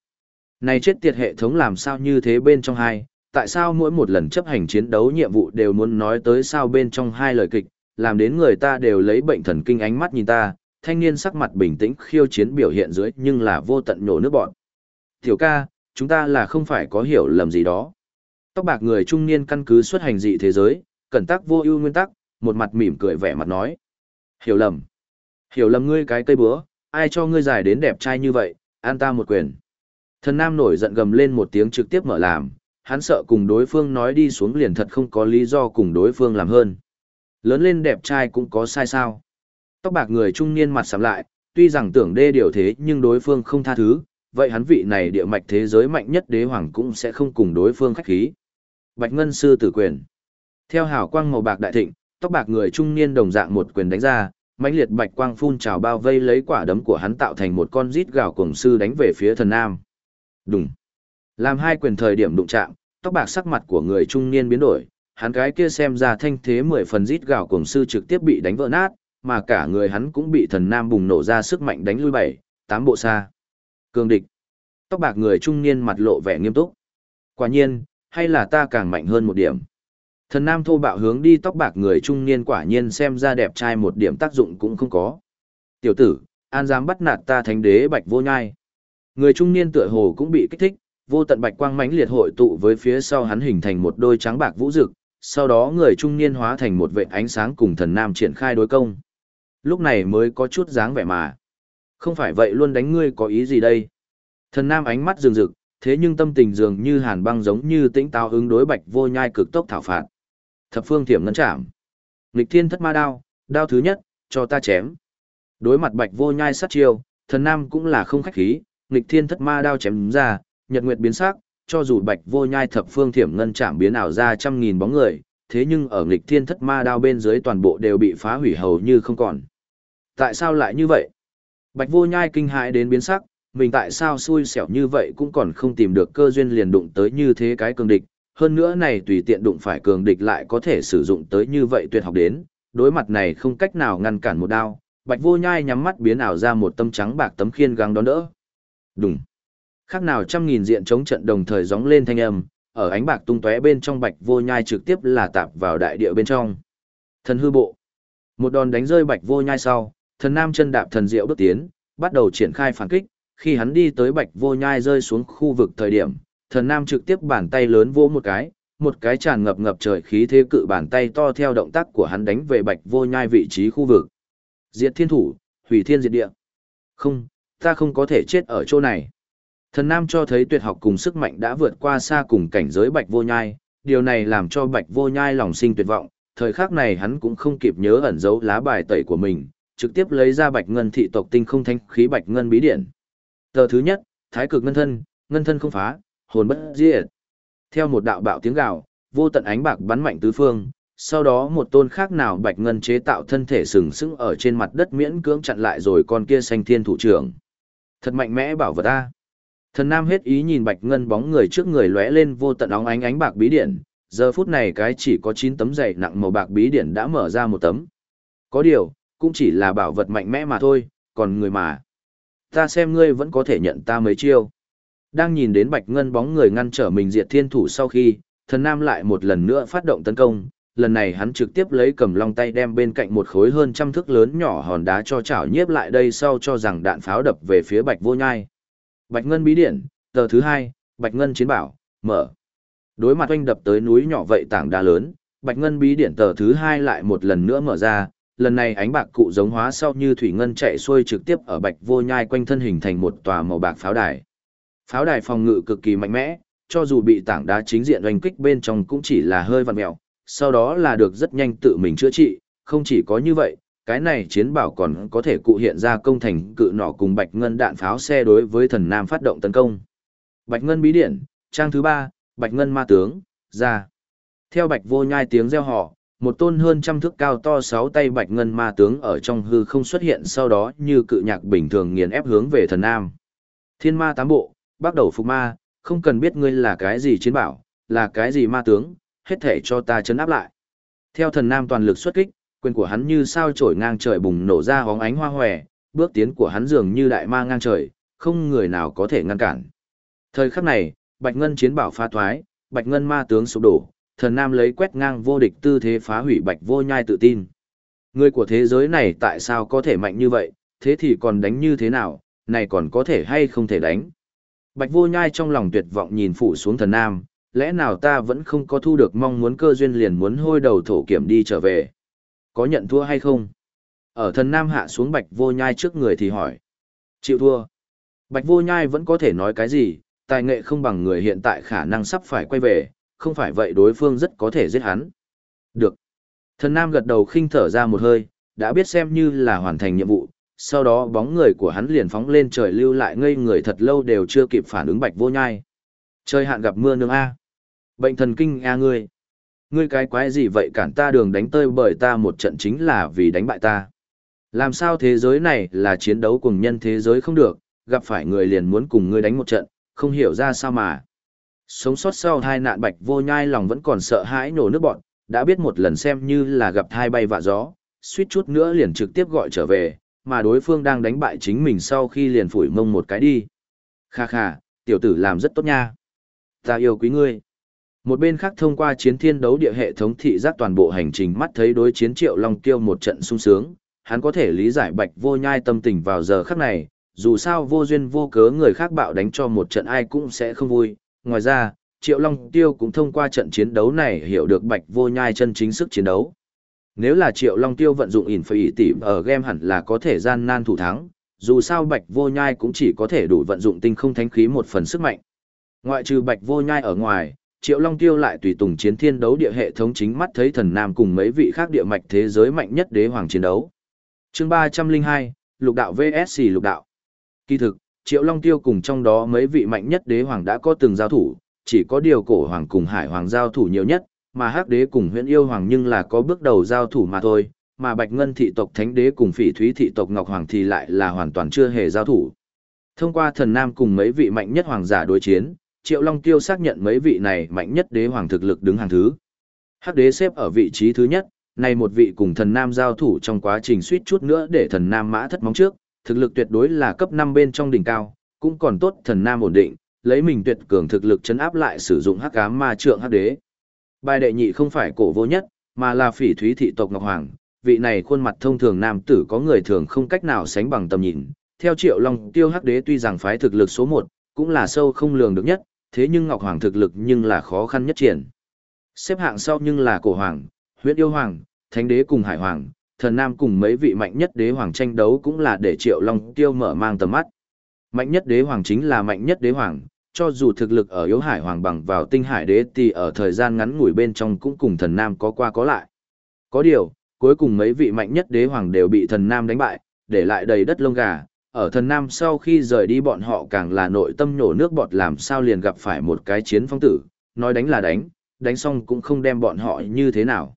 Này chết tiệt hệ thống làm sao như thế bên trong hai, tại sao mỗi một lần chấp hành chiến đấu nhiệm vụ đều muốn nói tới sao bên trong hai lời kịch, làm đến người ta đều lấy bệnh thần kinh ánh mắt nhìn ta, thanh niên sắc mặt bình tĩnh khiêu chiến biểu hiện dưới nhưng là vô tận nổ nước bọn. Tiểu ca, chúng ta là không phải có hiểu lầm gì đó. Tóc bạc người trung niên căn cứ xuất hành dị thế giới, cẩn tắc vô ưu nguyên tắc, một mặt mỉm cười vẻ mặt nói. Hiểu lầm. Hiểu lầm ngươi cái cây búa, ai cho ngươi giải đến đẹp trai như vậy, an ta một quyền. Thần Nam nổi giận gầm lên một tiếng trực tiếp mở làm, hắn sợ cùng đối phương nói đi xuống liền thật không có lý do cùng đối phương làm hơn. Lớn lên đẹp trai cũng có sai sao. Tóc bạc người trung niên mặt sầm lại, tuy rằng tưởng đê điều thế nhưng đối phương không tha thứ, vậy hắn vị này địa mạch thế giới mạnh nhất đế hoàng cũng sẽ không cùng đối phương khách khí. Bạch Ngân Sư tử quyền. Theo hào quang màu bạc đại thịnh, tóc bạc người trung niên đồng dạng một quyền đánh ra, mãnh liệt bạch quang phun trào bao vây lấy quả đấm của hắn tạo thành một con rít gào cuồng sư đánh về phía thần nam. Đùng. Làm hai quyền thời điểm đụng chạm, tóc bạc sắc mặt của người trung niên biến đổi, hắn cái kia xem ra thanh thế mười phần rít gào cuồng sư trực tiếp bị đánh vỡ nát, mà cả người hắn cũng bị thần nam bùng nổ ra sức mạnh đánh lui bảy, tám bộ xa. Cường địch. Tóc bạc người trung niên mặt lộ vẻ nghiêm túc. Quả nhiên, hay là ta càng mạnh hơn một điểm. Thần nam thô bạo hướng đi tóc bạc người trung niên quả nhiên xem ra đẹp trai một điểm tác dụng cũng không có. Tiểu tử, an dám bắt nạt ta thánh đế bạch vô nhai. Người trung niên tựa hồ cũng bị kích thích, vô tận bạch quang mãnh liệt hội tụ với phía sau hắn hình thành một đôi trắng bạc vũ rực, sau đó người trung niên hóa thành một vệ ánh sáng cùng thần nam triển khai đối công. Lúc này mới có chút dáng vẻ mà. Không phải vậy luôn đánh ngươi có ý gì đây? Thần nam ánh mắt rừng rực, thế nhưng tâm tình dường như hàn băng giống như tĩnh táo ứng đối bạch vô nhai cực tốc thảo phạt. Thập phương thiểm ngân chạm. Nghịch thiên thất ma đao, đao thứ nhất, cho ta chém. Đối mặt bạch vô nhai sát chiêu, thần nam cũng là không khách khí, nghịch thiên thất ma đao chém ra, nhật nguyệt biến sắc, cho dù bạch vô nhai thập phương thiểm ngân chạm biến ảo ra trăm nghìn bóng người, thế nhưng ở nghịch thiên thất ma đao bên dưới toàn bộ đều bị phá hủy hầu như không còn. Tại sao lại như vậy? Bạch vô nhai kinh hãi đến biến sắc, mình tại sao xui xẻo như vậy cũng còn không tìm được cơ duyên liền đụng tới như thế cái cường địch, hơn nữa này tùy tiện đụng phải cường địch lại có thể sử dụng tới như vậy tuyệt học đến, đối mặt này không cách nào ngăn cản một đao, bạch vô nhai nhắm mắt biến ảo ra một tâm trắng bạc tấm khiên găng đón đỡ. Đúng. Khác nào trăm nghìn diện chống trận đồng thời gióng lên thanh âm, ở ánh bạc tung tóe bên trong bạch vô nhai trực tiếp là tạp vào đại địa bên trong. Thần hư bộ. Một đòn đánh rơi bạch vô nhai sau, thần nam chân đạp thần diệu bước tiến, bắt đầu triển khai phản kích, khi hắn đi tới bạch vô nhai rơi xuống khu vực thời điểm, thần nam trực tiếp bàn tay lớn vỗ một cái, một cái tràn ngập ngập trời khí thế cự bàn tay to theo động tác của hắn đánh về bạch vô nhai vị trí khu vực. Diệt thiên thủ, hủy thiên diệt địa. Không, ta không có thể chết ở chỗ này. Thần nam cho thấy tuyệt học cùng sức mạnh đã vượt qua xa cùng cảnh giới bạch vô nhai, điều này làm cho bạch vô nhai lòng sinh tuyệt vọng, thời khắc này hắn cũng không kịp nhớ ẩn giấu lá bài tẩy của mình, trực tiếp lấy ra bạch ngân thị tộc tinh không thanh khí bạch ngân bí điển. Tờ thứ nhất, thái cực ngân thân, ngân thân không phá, hồn bất diệt. Theo một đạo bạo tiếng gào, vô tận ánh bạc bắn mạnh tứ phương, sau đó một tôn khác nào bạch ngân chế tạo thân thể sừng sững ở trên mặt đất miễn cưỡng chặn lại rồi con kia xanh thiên thủ trưởng. Thật mạnh mẽ bảo vật ta. Thần Nam hết ý nhìn bạch ngân bóng người trước người lóe lên vô tận óng ánh ánh bạc bí điển, giờ phút này cái chỉ có 9 tấm dày nặng màu bạc bí điển đã mở ra một tấm. Có điều, cũng chỉ là bảo vật mạnh mẽ mà thôi, còn người mà. Ta xem ngươi vẫn có thể nhận ta mấy chiêu. Đang nhìn đến bạch ngân bóng người ngăn trở mình diệt thiên thủ sau khi, thần nam lại một lần nữa phát động tấn công, lần này hắn trực tiếp lấy cầm long tay đem bên cạnh một khối hơn trăm thước lớn nhỏ hòn đá cho chảo nhiếp lại đây sau cho rằng đạn pháo đập về phía bạch vô nhai. Bạch ngân bí điển tờ thứ hai, bạch ngân chiến bảo, mở. Đối mặt oanh đập tới núi nhỏ vậy tảng đá lớn, bạch ngân bí điển tờ thứ hai lại một lần nữa mở ra, lần này ánh bạc cụ giống hóa sau như thủy ngân chạy xuôi trực tiếp ở bạch vô nhai quanh thân hình thành một tòa màu bạc pháo đài. Pháo đài phòng ngự cực kỳ mạnh mẽ, cho dù bị tảng đá chính diện oanh kích bên trong cũng chỉ là hơi vặn mèo, sau đó là được rất nhanh tự mình chữa trị, không chỉ có như vậy, cái này chiến bảo còn có thể cụ hiện ra công thành cự nỏ cùng bạch ngân đạn pháo xe đối với thần nam phát động tấn công. Bạch ngân bí điển, trang thứ ba, bạch ngân ma tướng, ra. Theo bạch vô nhai tiếng reo hò, một tôn hơn trăm thước cao to sáu tay bạch ngân ma tướng ở trong hư không xuất hiện sau đó như cự nhạc bình thường nghiền ép hướng về thần nam. Thiên ma tám bộ, bắt đầu phục ma, không cần biết ngươi là cái gì chiến bảo, là cái gì ma tướng, hết thể cho ta chấn áp lại. Theo thần nam toàn lực xuất kích, quyền của hắn như sao trổi ngang trời bùng nổ ra hóng ánh hoa hòe, bước tiến của hắn dường như đại ma ngang trời, không người nào có thể ngăn cản. Thời khắc này, Bạch Ngân chiến bảo pha thoái, Bạch Ngân ma tướng sụp đổ, thần nam lấy quét ngang vô địch tư thế phá hủy Bạch Vô Nhai tự tin. Người của thế giới này tại sao có thể mạnh như vậy, thế thì còn đánh như thế nào, này còn có thể hay không thể đánh. Bạch Vô Nhai trong lòng tuyệt vọng nhìn phủ xuống thần nam, lẽ nào ta vẫn không có thu được mong muốn cơ duyên liền muốn hôi đầu thổ kiểm đi trở về có nhận thua hay không? Ở thần nam hạ xuống bạch vô nhai trước người thì hỏi. Chịu thua. Bạch vô nhai vẫn có thể nói cái gì, tài nghệ không bằng người hiện tại khả năng sắp phải quay về, không phải vậy đối phương rất có thể giết hắn. Được. Thần Nam gật đầu khinh thở ra một hơi, đã biết xem như là hoàn thành nhiệm vụ, sau đó bóng người của hắn liền phóng lên trời lưu lại ngây người thật lâu đều chưa kịp phản ứng bạch vô nhai. Trời hạn gặp mưa nương A. Bệnh thần kinh A ngươi. Ngươi cái quái gì vậy cản ta đường đánh tơi bởi ta một trận chính là vì đánh bại ta. Làm sao thế giới này là chiến đấu cùng nhân thế giới không được, gặp phải người liền muốn cùng ngươi đánh một trận, không hiểu ra sao mà. Sống sót sau hai nạn bạch vô nhai lòng vẫn còn sợ hãi nổ nước bọn, đã biết một lần xem như là gặp thai bay vạ gió, suýt chút nữa liền trực tiếp gọi trở về, mà đối phương đang đánh bại chính mình sau khi liền phủi mông một cái đi. Kha kha, tiểu tử làm rất tốt nha. Ta yêu quý ngươi. Một bên khác thông qua chiến thiên đấu địa hệ thống thị giác toàn bộ hành trình mắt thấy đối chiến triệu long tiêu một trận sung sướng, hắn có thể lý giải bạch vô nhai tâm tình vào giờ khắc này, dù sao vô duyên vô cớ người khác bạo đánh cho một trận ai cũng sẽ không vui. Ngoài ra, Triệu Long Tiêu cũng thông qua trận chiến đấu này hiểu được bạch vô nhai chân chính sức chiến đấu. Nếu là Triệu Long Tiêu vận dụng ỉn phải tỷ ở game hẳn là có thể gian nan thủ thắng, dù sao bạch vô nhai cũng chỉ có thể đủ vận dụng tinh không thánh khí một phần sức mạnh. Ngoại trừ bạch vô nhai ở ngoài, Triệu Long Tiêu lại tùy tùng chiến thiên đấu địa hệ thống chính mắt thấy thần nam cùng mấy vị khác địa mạch thế giới mạnh nhất đế hoàng chiến đấu. Chương 302, Lục đạo VSC Lục đạo. Kỳ thực, Triệu Long Tiêu cùng trong đó mấy vị mạnh nhất đế hoàng đã có từng giao thủ, chỉ có điều cổ hoàng cùng hải hoàng giao thủ nhiều nhất, mà hắc đế cùng huyện yêu hoàng nhưng là có bước đầu giao thủ mà thôi, mà bạch ngân thị tộc thánh đế cùng phỉ thúy thị tộc ngọc hoàng thì lại là hoàn toàn chưa hề giao thủ. Thông qua thần nam cùng mấy vị mạnh nhất hoàng giả đối chiến, Triệu Long Tiêu xác nhận mấy vị này mạnh nhất đế hoàng thực lực đứng hàng thứ. Hắc đế xếp ở vị trí thứ nhất, này một vị cùng thần nam giao thủ trong quá trình suýt chút nữa để thần nam mã thất móng trước, thực lực tuyệt đối là cấp 5 bên trong đỉnh cao, cũng còn tốt thần nam ổn định, lấy mình tuyệt cường thực lực chấn áp lại sử dụng hắc ám ma trượng hắc đế. Bài đệ nhị không phải cổ vô nhất, mà là phỉ thúy thị tộc Ngọc Hoàng, vị này khuôn mặt thông thường nam tử có người thường không cách nào sánh bằng tầm nhìn. Theo Triệu Long Tiêu Hắc Đế tuy rằng phái thực lực số 1, cũng là sâu không lường được nhất, thế nhưng Ngọc Hoàng thực lực nhưng là khó khăn nhất triển. Xếp hạng sau nhưng là Cổ Hoàng, Huyết Yêu Hoàng, Thánh Đế cùng Hải Hoàng, Thần Nam cùng mấy vị mạnh nhất đế hoàng tranh đấu cũng là để Triệu Long Tiêu mở mang tầm mắt. Mạnh nhất đế hoàng chính là mạnh nhất đế hoàng, cho dù thực lực ở yếu hải hoàng bằng vào tinh hải đế thì ở thời gian ngắn ngủi bên trong cũng cùng thần nam có qua có lại. Có điều, cuối cùng mấy vị mạnh nhất đế hoàng đều bị thần nam đánh bại, để lại đầy đất lông gà. Ở thần nam sau khi rời đi bọn họ càng là nội tâm nhổ nước bọt làm sao liền gặp phải một cái chiến phong tử, nói đánh là đánh, đánh xong cũng không đem bọn họ như thế nào.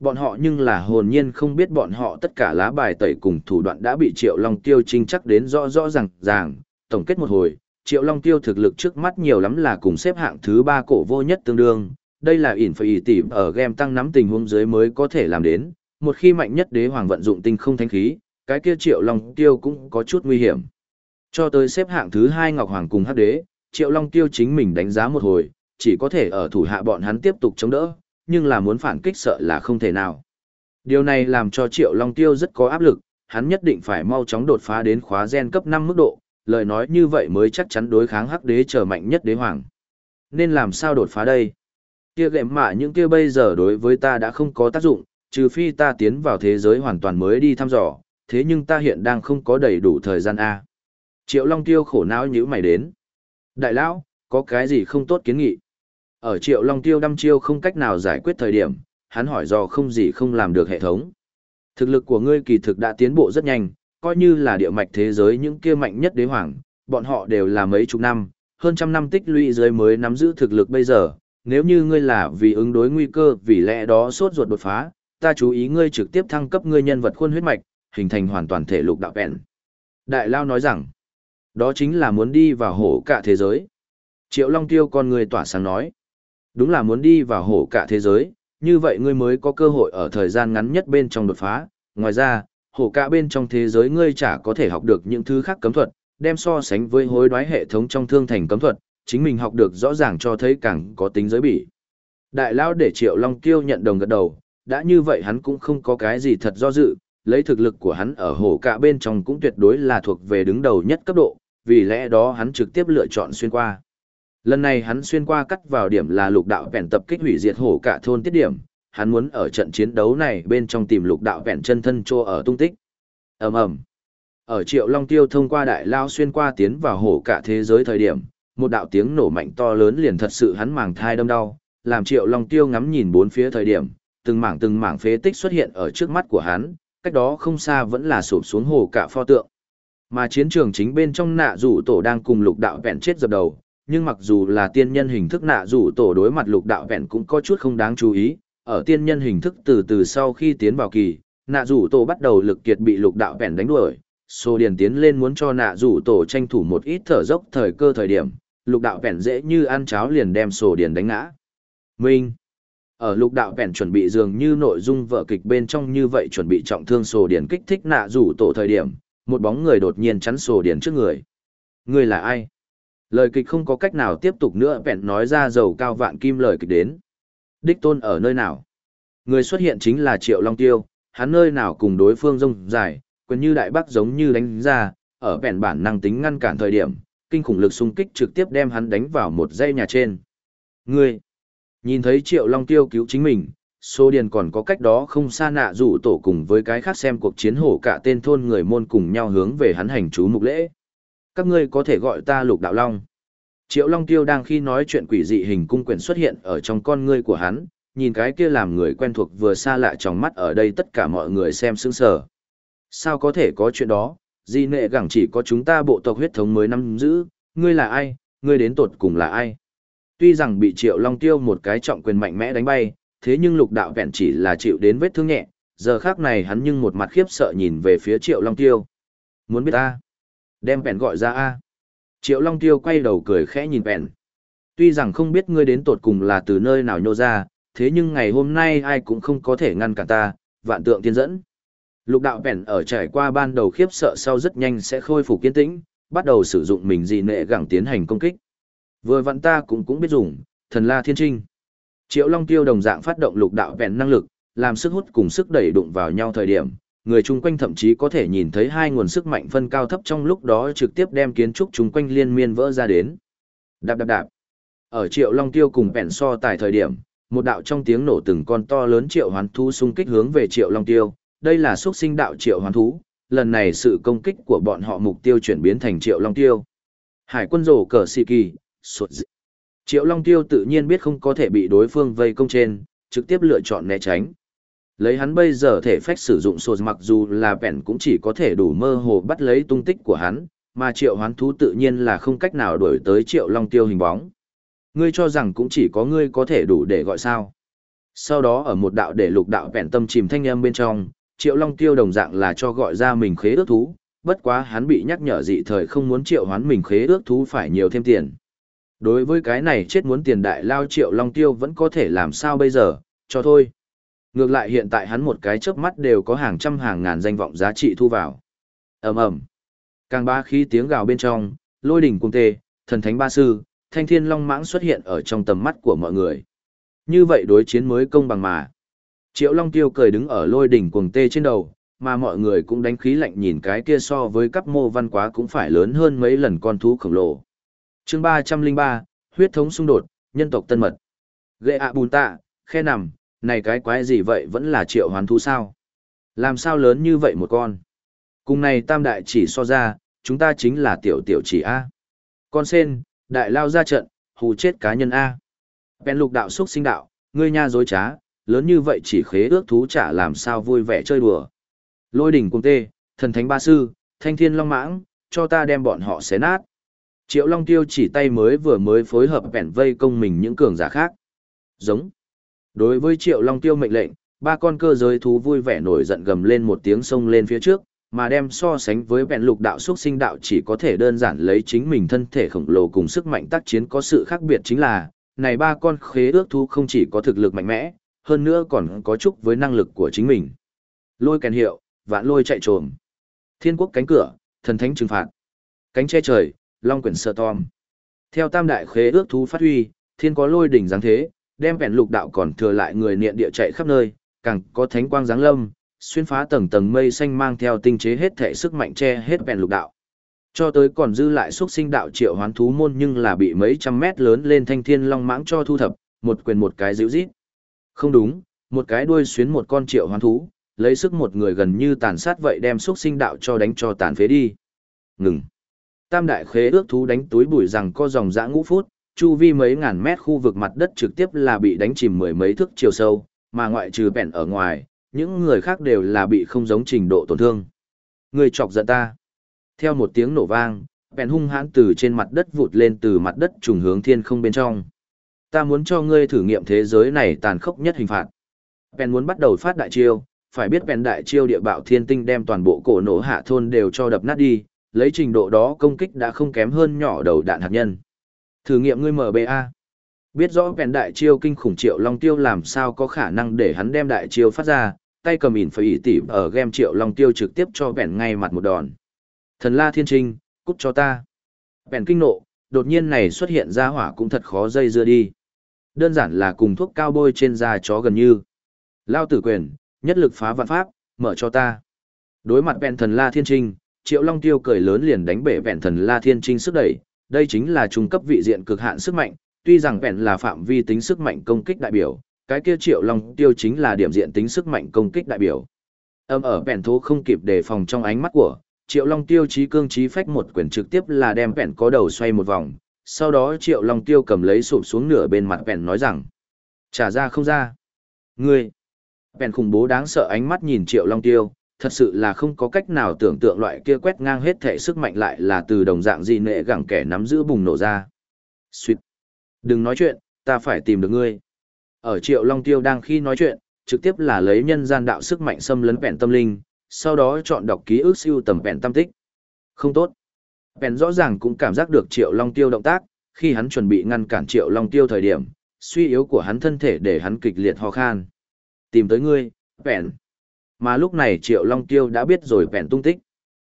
Bọn họ nhưng là hồn nhiên không biết bọn họ tất cả lá bài tẩy cùng thủ đoạn đã bị Triệu Long Tiêu trinh chắc đến rõ rõ ràng ràng, tổng kết một hồi, Triệu Long Tiêu thực lực trước mắt nhiều lắm là cùng xếp hạng thứ ba cổ vô nhất tương đương, đây là ỉn phải tỉ ở game tăng nắm tình huống dưới mới có thể làm đến, một khi mạnh nhất đế hoàng vận dụng tinh không thánh khí, cái kia Triệu Long Tiêu cũng có chút nguy hiểm. Cho tới xếp hạng thứ hai Ngọc Hoàng cùng Hắc Đế, Triệu Long Tiêu chính mình đánh giá một hồi, chỉ có thể ở thủ hạ bọn hắn tiếp tục chống đỡ, nhưng là muốn phản kích sợ là không thể nào. Điều này làm cho Triệu Long Tiêu rất có áp lực, hắn nhất định phải mau chóng đột phá đến khóa gen cấp 5 mức độ, lời nói như vậy mới chắc chắn đối kháng hắc đế trở mạnh nhất đế hoàng. Nên làm sao đột phá đây? Kia gệm mạ những kia bây giờ đối với ta đã không có tác dụng, trừ phi ta tiến vào thế giới hoàn toàn mới đi thăm dò, thế nhưng ta hiện đang không có đầy đủ thời gian A. Triệu Long Tiêu khổ não nhíu mày đến. Đại lão, có cái gì không tốt kiến nghị? Ở Triệu Long Tiêu đăm chiêu không cách nào giải quyết thời điểm, hắn hỏi do không gì không làm được hệ thống. Thực lực của ngươi kỳ thực đã tiến bộ rất nhanh, coi như là địa mạch thế giới những kia mạnh nhất đế hoàng, bọn họ đều là mấy chục năm, hơn trăm năm tích lũy dưới mới nắm giữ thực lực bây giờ, nếu như ngươi là vì ứng đối nguy cơ vì lẽ đó sốt ruột đột phá, ta chú ý ngươi trực tiếp thăng cấp ngươi nhân vật khuôn huyết mạch, hình thành hoàn toàn thể lục đạo vẹn. Đại Lao nói rằng, đó chính là muốn đi vào hổ cả thế giới. Triệu Long Tiêu con người tỏa sáng nói, đúng là muốn đi vào hổ cả thế giới, như vậy ngươi mới có cơ hội ở thời gian ngắn nhất bên trong đột phá. Ngoài ra, hổ cả bên trong thế giới ngươi chả có thể học được những thứ khác cấm thuật, đem so sánh với hối đoái hệ thống trong thương thành cấm thuật, chính mình học được rõ ràng cho thấy càng có tính giới bỉ. Đại lao để Triệu Long Tiêu nhận đồng gật đầu, đã như vậy hắn cũng không có cái gì thật do dự, lấy thực lực của hắn ở hổ cả bên trong cũng tuyệt đối là thuộc về đứng đầu nhất cấp độ, vì lẽ đó hắn trực tiếp lựa chọn xuyên qua. Lần này hắn xuyên qua cắt vào điểm là lục đạo vẹn tập kích hủy diệt hổ cả thôn tiết điểm, hắn muốn ở trận chiến đấu này bên trong tìm lục đạo vẹn chân thân trô ở tung tích. ầm ầm Ở triệu long tiêu thông qua đại lao xuyên qua tiến vào hổ cả thế giới thời điểm, một đạo tiếng nổ mạnh to lớn liền thật sự hắn màng thai đâm đau, làm Triệu Long Tiêu ngắm nhìn bốn phía thời điểm, từng mảng từng mảng phế tích xuất hiện ở trước mắt của hắn, cách đó không xa vẫn là sụp xuống hồ cả pho tượng. Mà chiến trường chính bên trong nạ rủ tổ đang cùng lục đạo vẹn chết dập đầu, nhưng mặc dù là tiên nhân hình thức nạ rủ tổ đối mặt lục đạo vẹn cũng có chút không đáng chú ý, ở tiên nhân hình thức từ từ sau khi tiến vào kỳ, nạ rủ tổ bắt đầu lực kiệt bị lục đạo vẹn đánh đuổi, Sô Điền tiến lên muốn cho nạ rủ tổ tranh thủ một ít thở dốc thời cơ thời điểm, lục đạo vẹn dễ như ăn cháo liền đem Sô Điền đánh ngã. Minh ở lục đạo vẹn chuẩn bị dường như nội dung vở kịch bên trong như vậy chuẩn bị trọng thương Sô Điền kích thích nạ rủ tổ thời điểm, một bóng người đột nhiên chắn Sô Điền trước người. Người là ai? Lời kịch không có cách nào tiếp tục nữa vẹn nói ra dầu cao vạn kim lời kịch đến. Đích tôn ở nơi nào? Người xuất hiện chính là Triệu Long Tiêu, hắn nơi nào cùng đối phương rông dài, quyền như đại bác giống như đánh ra, ở vẹn bản năng tính ngăn cản thời điểm, kinh khủng lực xung kích trực tiếp đem hắn đánh vào một dây nhà trên. Ngươi, nhìn thấy Triệu Long Tiêu cứu chính mình, Số Điền còn có cách đó không xa nạ rủ tổ cùng với cái khác xem cuộc chiến hổ cả tên thôn người môn cùng nhau hướng về hắn hành chú mục lễ. Các ngươi có thể gọi ta Lục Đạo Long. Triệu Long Tiêu đang khi nói chuyện quỷ dị hình cung quyển xuất hiện ở trong con ngươi của hắn, nhìn cái kia làm người quen thuộc vừa xa lạ trong mắt ở đây tất cả mọi người xem sững sờ. Sao có thể có chuyện đó, di nệ gẳng chỉ có chúng ta bộ tộc huyết thống mới nắm giữ, ngươi là ai, ngươi đến tột cùng là ai. Tuy rằng bị triệu long tiêu một cái trọng quyền mạnh mẽ đánh bay, thế nhưng lục đạo vẹn chỉ là chịu đến vết thương nhẹ, giờ khác này hắn nhưng một mặt khiếp sợ nhìn về phía triệu long tiêu. Muốn biết ta? Đem bèn gọi ra a Triệu long tiêu quay đầu cười khẽ nhìn bèn. Tuy rằng không biết ngươi đến tột cùng là từ nơi nào nhô ra, thế nhưng ngày hôm nay ai cũng không có thể ngăn cản ta, vạn tượng tiên dẫn. Lục đạo bèn ở trải qua ban đầu khiếp sợ sau rất nhanh sẽ khôi phục kiên tĩnh, bắt đầu sử dụng mình dị nệ gẳng tiến hành công kích. Vừa vặn ta cũng cũng biết dùng, thần la thiên trinh. Triệu Long Tiêu đồng dạng phát động lục đạo bèn năng lực, làm sức hút cùng sức đẩy đụng vào nhau thời điểm, người chung quanh thậm chí có thể nhìn thấy hai nguồn sức mạnh phân cao thấp trong lúc đó trực tiếp đem kiến trúc chung quanh liên miên vỡ ra đến. Đạp đạp đạp. Ở Triệu Long Tiêu cùng bèn so tại thời điểm, một đạo trong tiếng nổ từng con to lớn triệu hoán thú xung kích hướng về triệu long tiêu đây là xuất sinh đạo triệu hoán thú lần này sự công kích của bọn họ mục tiêu chuyển biến thành triệu long tiêu hải quân rổ cờ xì kỳ sụt dị. triệu long tiêu tự nhiên biết không có thể bị đối phương vây công trên trực tiếp lựa chọn né tránh lấy hắn bây giờ thể phách sử dụng sột mặc dù là bèn cũng chỉ có thể đủ mơ hồ bắt lấy tung tích của hắn mà triệu hoán thú tự nhiên là không cách nào đuổi tới triệu long tiêu hình bóng Ngươi cho rằng cũng chỉ có ngươi có thể đủ để gọi sao. Sau đó ở một đạo để lục đạo vẹn tâm chìm thanh âm bên trong, Triệu Long Tiêu đồng dạng là cho gọi ra mình khế ước thú, bất quá hắn bị nhắc nhở dị thời không muốn triệu hoán mình khế ước thú phải nhiều thêm tiền. Đối với cái này chết muốn tiền đại lao Triệu Long Tiêu vẫn có thể làm sao bây giờ, cho thôi. Ngược lại hiện tại hắn một cái chớp mắt đều có hàng trăm hàng ngàn danh vọng giá trị thu vào. ầm ầm Càng ba khí tiếng gào bên trong, lôi đỉnh cung tê, thần thánh ba sư, thanh thiên long mãng xuất hiện ở trong tầm mắt của mọi người. Như vậy đối chiến mới công bằng mà. Triệu Long Tiêu cười đứng ở lôi đỉnh cuồng tê trên đầu, mà mọi người cũng đánh khí lạnh nhìn cái kia so với cấp mô văn quá cũng phải lớn hơn mấy lần con thú khổng lồ. chương 303, huyết thống xung đột, nhân tộc tân mật. Ghệ ạ bùn tạ, khe nằm, này cái quái gì vậy vẫn là triệu hoán thú sao? Làm sao lớn như vậy một con? Cùng này tam đại chỉ so ra, chúng ta chính là tiểu tiểu chỉ A. Con sen, Đại lao ra trận, hù chết cá nhân A. Bèn lục đạo xuất sinh đạo, ngươi nha dối trá, lớn như vậy chỉ khế ước thú trả làm sao vui vẻ chơi đùa. Lôi đỉnh cung tê, thần thánh ba sư, thanh thiên long mãng, cho ta đem bọn họ xé nát. Triệu Long Tiêu chỉ tay mới vừa mới phối hợp bèn vây công mình những cường giả khác. Giống. Đối với Triệu Long Tiêu mệnh lệnh, ba con cơ giới thú vui vẻ nổi giận gầm lên một tiếng sông lên phía trước, mà đem so sánh với bèn lục đạo xuất sinh đạo chỉ có thể đơn giản lấy chính mình thân thể khổng lồ cùng sức mạnh tác chiến có sự khác biệt chính là, này ba con khế ước thú không chỉ có thực lực mạnh mẽ, hơn nữa còn có chút với năng lực của chính mình. Lôi kèn hiệu, vạn lôi chạy trồm. Thiên quốc cánh cửa, thần thánh trừng phạt. Cánh che trời, long quyển sợ tom. Theo tam đại khế ước thú phát huy, thiên có lôi đỉnh dáng thế, đem bèn lục đạo còn thừa lại người niệm địa chạy khắp nơi, càng có thánh quang giáng lâm, xuyên phá tầng tầng mây xanh mang theo tinh chế hết thể sức mạnh che hết bèn lục đạo. Cho tới còn dư lại xuất sinh đạo triệu hoán thú môn nhưng là bị mấy trăm mét lớn lên thanh thiên long mãng cho thu thập, một quyền một cái dịu rít. Không đúng, một cái đuôi xuyến một con triệu hoán thú, lấy sức một người gần như tàn sát vậy đem xuất sinh đạo cho đánh cho tàn phế đi. Ngừng. Tam đại khế ước thú đánh túi bụi rằng có dòng dã ngũ phút, chu vi mấy ngàn mét khu vực mặt đất trực tiếp là bị đánh chìm mười mấy thước chiều sâu, mà ngoại trừ bẹn ở ngoài, những người khác đều là bị không giống trình độ tổn thương. Người chọc giận ta. Theo một tiếng nổ vang, bẹn hung hãn từ trên mặt đất vụt lên từ mặt đất trùng hướng thiên không bên trong. Ta muốn cho ngươi thử nghiệm thế giới này tàn khốc nhất hình phạt. Bèn muốn bắt đầu phát đại chiêu, phải biết bèn đại chiêu địa bạo thiên tinh đem toàn bộ cổ nổ hạ thôn đều cho đập nát đi, lấy trình độ đó công kích đã không kém hơn nhỏ đầu đạn hạt nhân. Thử nghiệm ngươi MBA. Biết rõ vẹn đại chiêu kinh khủng triệu long tiêu làm sao có khả năng để hắn đem đại chiêu phát ra, tay cầm ỉn phải ỉ tỉ ở game triệu long tiêu trực tiếp cho vẹn ngay mặt một đòn. Thần la thiên trinh, cút cho ta. Vẹn kinh nộ, đột nhiên này xuất hiện ra hỏa cũng thật khó dây dưa đi. Đơn giản là cùng thuốc cao bôi trên da chó gần như. Lao tử quyền, nhất lực phá vạn pháp, mở cho ta. Đối mặt vẹn thần la thiên trinh, triệu long tiêu cười lớn liền đánh bể vẹn thần la thiên trinh sức đẩy. Đây chính là trung cấp vị diện cực hạn sức mạnh, tuy rằng bèn là phạm vi tính sức mạnh công kích đại biểu, cái kia triệu long tiêu chính là điểm diện tính sức mạnh công kích đại biểu. Âm ở bèn thố không kịp đề phòng trong ánh mắt của, triệu long tiêu chí cương chí phách một quyền trực tiếp là đem bèn có đầu xoay một vòng, sau đó triệu long tiêu cầm lấy sụp xuống nửa bên mặt bèn nói rằng, trả ra không ra. Ngươi, bèn khủng bố đáng sợ ánh mắt nhìn triệu long tiêu, thật sự là không có cách nào tưởng tượng loại kia quét ngang hết thể sức mạnh lại là từ đồng dạng gì nệ gẳng kẻ nắm giữ bùng nổ ra. Xuyệt. Đừng nói chuyện, ta phải tìm được ngươi. Ở triệu long tiêu đang khi nói chuyện, trực tiếp là lấy nhân gian đạo sức mạnh xâm lấn vẹn tâm linh, sau đó chọn đọc ký ức siêu tầm vẹn tâm tích. Không tốt. Vẹn rõ ràng cũng cảm giác được triệu long tiêu động tác, khi hắn chuẩn bị ngăn cản triệu long tiêu thời điểm, suy yếu của hắn thân thể để hắn kịch liệt ho khan. Tìm tới ngươi, vẹn. Mà lúc này triệu long tiêu đã biết rồi bèn tung tích.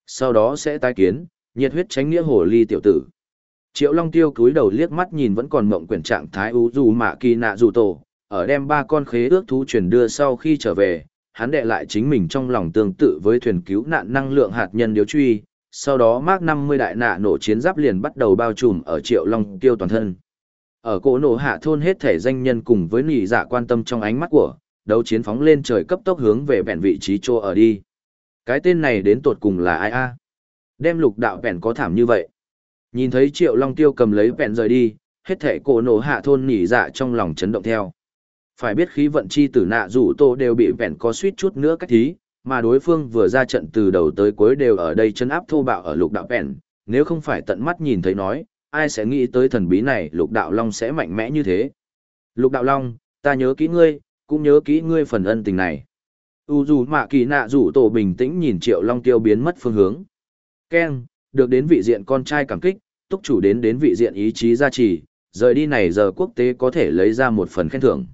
Sau đó sẽ tái kiến, nhiệt huyết tránh nghĩa hồ ly tiểu tử. Triệu Long Tiêu cúi đầu liếc mắt nhìn vẫn còn mộng quyển trạng thái u dù mạ kỳ nạ dù tổ, ở đem ba con khế ước thú truyền đưa sau khi trở về, hắn đệ lại chính mình trong lòng tương tự với thuyền cứu nạn năng lượng hạt nhân điếu truy, sau đó Mark 50 đại nạ nổ chiến giáp liền bắt đầu bao trùm ở Triệu Long Tiêu toàn thân. Ở cổ nổ hạ thôn hết thể danh nhân cùng với nỉ dạ quan tâm trong ánh mắt của, đấu chiến phóng lên trời cấp tốc hướng về vẹn vị trí chỗ ở đi. Cái tên này đến tột cùng là ai a? Đem lục đạo vẹn có thảm như vậy. Nhìn thấy Triệu Long Tiêu cầm lấy vẹn rời đi, hết thể cổ nổ hạ thôn nỉ dạ trong lòng chấn động theo. Phải biết khí vận chi tử nạ rủ tô đều bị vẹn có suýt chút nữa cách thí, mà đối phương vừa ra trận từ đầu tới cuối đều ở đây chấn áp thô bạo ở lục đạo vẹn, nếu không phải tận mắt nhìn thấy nói, ai sẽ nghĩ tới thần bí này lục đạo long sẽ mạnh mẽ như thế. Lục đạo long, ta nhớ kỹ ngươi, cũng nhớ kỹ ngươi phần ân tình này. U dù mạ kỳ nạ rủ tổ bình tĩnh nhìn triệu long tiêu biến mất phương hướng. Ken, được đến vị diện con trai cảm kích, túc chủ đến đến vị diện ý chí gia trì, rời đi này giờ quốc tế có thể lấy ra một phần khen thưởng.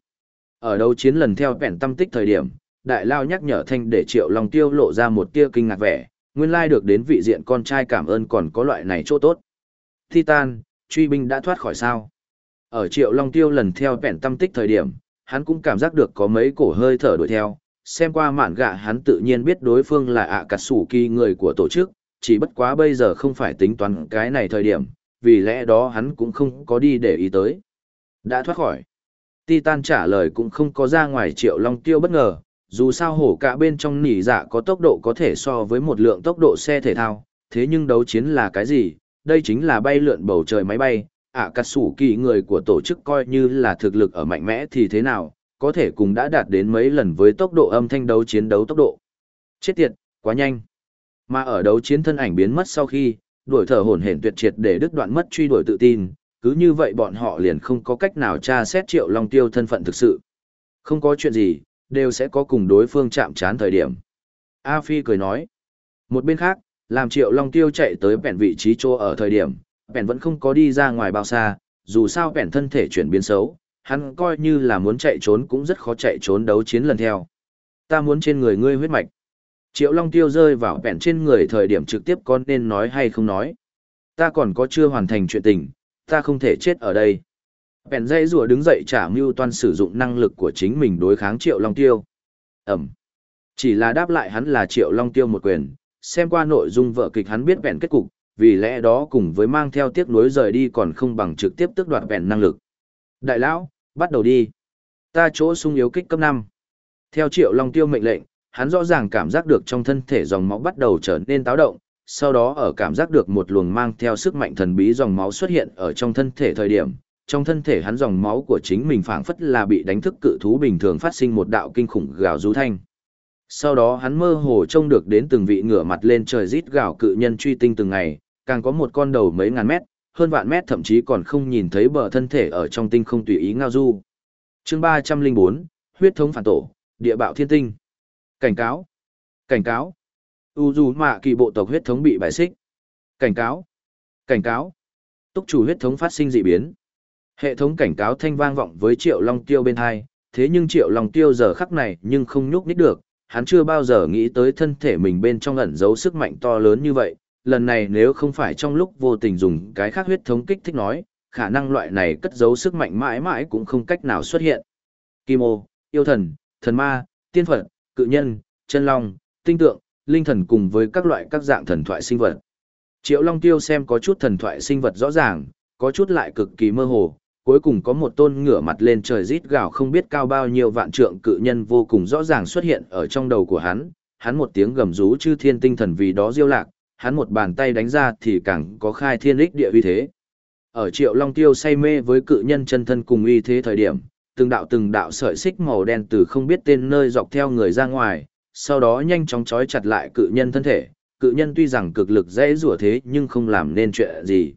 Ở đấu chiến lần theo bẻn tâm tích thời điểm, đại lao nhắc nhở thanh để triệu long tiêu lộ ra một tia kinh ngạc vẻ, nguyên lai được đến vị diện con trai cảm ơn còn có loại này chỗ tốt. Titan, truy binh đã thoát khỏi sao. Ở triệu long tiêu lần theo bẻn tâm tích thời điểm, hắn cũng cảm giác được có mấy cổ hơi thở đuổi theo, xem qua mạn gạ hắn tự nhiên biết đối phương là ạ à cà sủ kỳ người của tổ chức, chỉ bất quá bây giờ không phải tính toán cái này thời điểm, vì lẽ đó hắn cũng không có đi để ý tới. Đã thoát khỏi. Titan trả lời cũng không có ra ngoài triệu long tiêu bất ngờ, dù sao hổ cả bên trong nỉ dạ có tốc độ có thể so với một lượng tốc độ xe thể thao, thế nhưng đấu chiến là cái gì? Đây chính là bay lượn bầu trời máy bay, ạ à, cắt sủ kỳ người của tổ chức coi như là thực lực ở mạnh mẽ thì thế nào, có thể cùng đã đạt đến mấy lần với tốc độ âm thanh đấu chiến đấu tốc độ. Chết tiệt, quá nhanh. Mà ở đấu chiến thân ảnh biến mất sau khi, đuổi thở hổn hển tuyệt triệt để đứt đoạn mất truy đuổi tự tin, cứ như vậy bọn họ liền không có cách nào tra xét Triệu Long Tiêu thân phận thực sự. Không có chuyện gì, đều sẽ có cùng đối phương chạm trán thời điểm. A Phi cười nói. Một bên khác, làm Triệu Long Tiêu chạy tới bẹn vị trí chỗ ở thời điểm, bèn vẫn không có đi ra ngoài bao xa, dù sao bèn thân thể chuyển biến xấu, hắn coi như là muốn chạy trốn cũng rất khó chạy trốn đấu chiến lần theo. Ta muốn trên người ngươi huyết mạch. Triệu Long Tiêu rơi vào bèn trên người thời điểm trực tiếp con nên nói hay không nói. Ta còn có chưa hoàn thành chuyện tình, ta không thể chết ở đây. Bèn dây rùa đứng dậy trả mưu toan sử dụng năng lực của chính mình đối kháng Triệu Long Tiêu. Ẩm. Chỉ là đáp lại hắn là Triệu Long Tiêu một quyền, xem qua nội dung vợ kịch hắn biết bèn kết cục, vì lẽ đó cùng với mang theo tiếc nuối rời đi còn không bằng trực tiếp tước đoạt vẹn năng lực. Đại lão, bắt đầu đi. Ta chỗ sung yếu kích cấp 5. Theo Triệu Long Tiêu mệnh lệnh, hắn rõ ràng cảm giác được trong thân thể dòng máu bắt đầu trở nên táo động, sau đó ở cảm giác được một luồng mang theo sức mạnh thần bí dòng máu xuất hiện ở trong thân thể thời điểm, trong thân thể hắn dòng máu của chính mình phảng phất là bị đánh thức cự thú bình thường phát sinh một đạo kinh khủng gào rú thanh. Sau đó hắn mơ hồ trông được đến từng vị ngửa mặt lên trời rít gào cự nhân truy tinh từng ngày, càng có một con đầu mấy ngàn mét, hơn vạn mét thậm chí còn không nhìn thấy bờ thân thể ở trong tinh không tùy ý ngao du. Chương 304, huyết thống phản tổ, địa bạo thiên tinh. Cảnh cáo. Cảnh cáo. U dù mạ kỳ bộ tộc huyết thống bị bài xích. Cảnh cáo. Cảnh cáo. Túc chủ huyết thống phát sinh dị biến. Hệ thống cảnh cáo thanh vang vọng với Triệu Long Tiêu bên hai, thế nhưng Triệu Long Tiêu giờ khắc này nhưng không nhúc nhích được, hắn chưa bao giờ nghĩ tới thân thể mình bên trong ẩn giấu sức mạnh to lớn như vậy, lần này nếu không phải trong lúc vô tình dùng cái khác huyết thống kích thích nói, khả năng loại này cất giấu sức mạnh mãi mãi cũng không cách nào xuất hiện. Kim ô, yêu thần, thần ma, tiên phật, cự nhân, chân long, tinh tượng, linh thần cùng với các loại các dạng thần thoại sinh vật. Triệu Long Tiêu xem có chút thần thoại sinh vật rõ ràng, có chút lại cực kỳ mơ hồ, cuối cùng có một tôn ngửa mặt lên trời rít gào không biết cao bao nhiêu vạn trượng cự nhân vô cùng rõ ràng xuất hiện ở trong đầu của hắn, hắn một tiếng gầm rú chư thiên tinh thần vì đó diêu lạc, hắn một bàn tay đánh ra thì càng có khai thiên lích địa uy thế. Ở Triệu Long Tiêu say mê với cự nhân chân thân cùng uy thế thời điểm, từng đạo từng đạo sợi xích màu đen từ không biết tên nơi dọc theo người ra ngoài, sau đó nhanh chóng trói chặt lại cự nhân thân thể. Cự nhân tuy rằng cực lực dễ rủa thế nhưng không làm nên chuyện gì.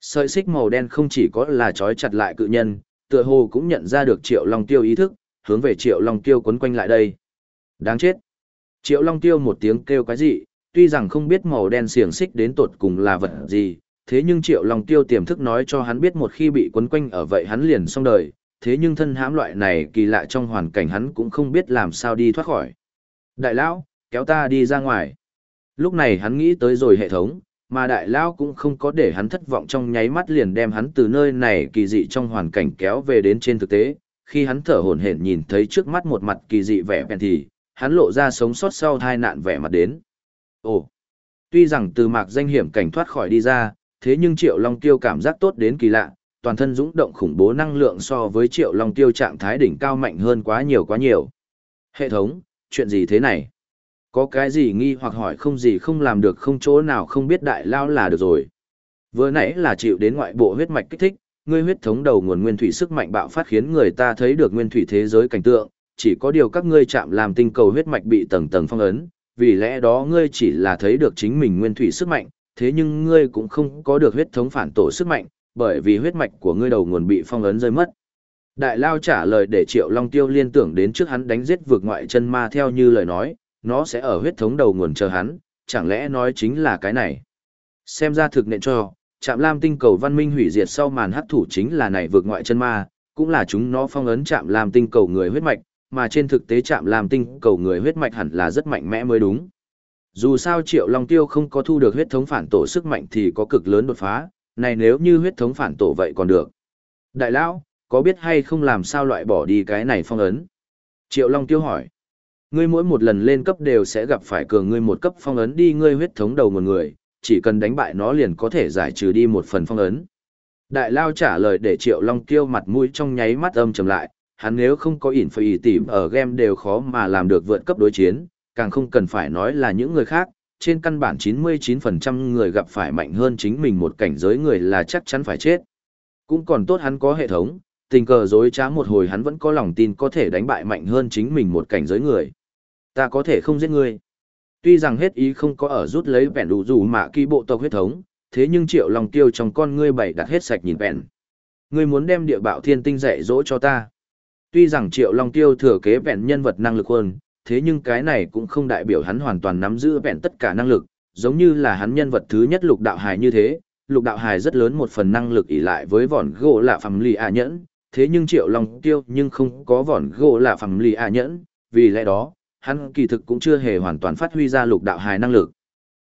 Sợi xích màu đen không chỉ có là trói chặt lại cự nhân, tựa hồ cũng nhận ra được Triệu Long Tiêu ý thức, hướng về Triệu Long Tiêu quấn quanh lại đây. Đáng chết. Triệu Long Tiêu một tiếng kêu quái dị, tuy rằng không biết màu đen xiềng xích đến tột cùng là vật gì, thế nhưng Triệu Long Tiêu tiềm thức nói cho hắn biết một khi bị quấn quanh ở vậy hắn liền xong đời, thế nhưng thân hãm loại này kỳ lạ trong hoàn cảnh hắn cũng không biết làm sao đi thoát khỏi. Đại lão, kéo ta đi ra ngoài. Lúc này hắn nghĩ tới rồi hệ thống, mà đại lão cũng không có để hắn thất vọng trong nháy mắt liền đem hắn từ nơi này kỳ dị trong hoàn cảnh kéo về đến trên thực tế. Khi hắn thở hổn hển nhìn thấy trước mắt một mặt kỳ dị vẻ bèn thì, hắn lộ ra sống sót sau tai nạn vẻ mặt đến. Ồ, tuy rằng từ mạc danh hiểm cảnh thoát khỏi đi ra, thế nhưng Triệu Long Tiêu cảm giác tốt đến kỳ lạ, toàn thân dũng động khủng bố năng lượng so với Triệu Long Tiêu trạng thái đỉnh cao mạnh hơn quá nhiều quá nhiều. Hệ thống, chuyện gì thế này? Có cái gì nghi hoặc hỏi không gì không làm được không chỗ nào không biết đại lao là được rồi. Vừa nãy là chịu đến ngoại bộ huyết mạch kích thích, ngươi huyết thống đầu nguồn nguyên thủy sức mạnh bạo phát khiến người ta thấy được nguyên thủy thế giới cảnh tượng, chỉ có điều các ngươi chạm làm tinh cầu huyết mạch bị tầng tầng phong ấn, vì lẽ đó ngươi chỉ là thấy được chính mình nguyên thủy sức mạnh, thế nhưng ngươi cũng không có được huyết thống phản tổ sức mạnh, bởi vì huyết mạch của ngươi đầu nguồn bị phong ấn rơi mất. Đại Lao trả lời để Triệu Long Tiêu liên tưởng đến trước hắn đánh giết vượt ngoại chân ma theo như lời nói, nó sẽ ở huyết thống đầu nguồn chờ hắn, chẳng lẽ nói chính là cái này. Xem ra thực nện cho, Trạm Lam tinh cầu văn minh hủy diệt sau màn hấp thủ chính là này vượt ngoại chân ma, cũng là chúng nó phong ấn Trạm Lam tinh cầu người huyết mạch, mà trên thực tế chạm làm tinh cầu người huyết mạch hẳn là rất mạnh mẽ mới đúng. Dù sao Triệu Long Tiêu không có thu được huyết thống phản tổ sức mạnh thì có cực lớn đột phá, này nếu như huyết thống phản tổ vậy còn được. Đại lão, có biết hay không làm sao loại bỏ đi cái này phong ấn? Triệu Long Tiêu hỏi. Ngươi mỗi một lần lên cấp đều sẽ gặp phải cường ngươi một cấp phong ấn đi ngươi huyết thống đầu một người, chỉ cần đánh bại nó liền có thể giải trừ đi một phần phong ấn. Đại Lao trả lời để Triệu Long Tiêu mặt mũi trong nháy mắt âm trầm lại, hắn nếu không có ỉn phải tìm ở game đều khó mà làm được vượt cấp đối chiến, càng không cần phải nói là những người khác, trên căn bản 99% người gặp phải mạnh hơn chính mình một cảnh giới người là chắc chắn phải chết. Cũng còn tốt hắn có hệ thống, tình cờ dối trá một hồi hắn vẫn có lòng tin có thể đánh bại mạnh hơn chính mình một cảnh giới người. Ta có thể không giết ngươi. Tuy rằng hết ý không có ở rút lấy vẹn đủ dù mà kỳ bộ tộc huyết thống, thế nhưng triệu lòng tiêu trong con ngươi bảy đặt hết sạch nhìn vẹn. Ngươi muốn đem địa bạo thiên tinh dạy dỗ cho ta. Tuy rằng triệu long tiêu thừa kế vẹn nhân vật năng lực hơn, thế nhưng cái này cũng không đại biểu hắn hoàn toàn nắm giữ vẹn tất cả năng lực, giống như là hắn nhân vật thứ nhất lục đạo hài như thế, lục đạo hài rất lớn một phần năng lực ỷ lại với vòn gỗ lạ phàm lì ạ nhẫn, thế nhưng triệu long tiêu nhưng không có vòn gỗ lạ phàm lì ạ nhẫn, vì lẽ đó, hắn kỳ thực cũng chưa hề hoàn toàn phát huy ra lục đạo hài năng lực.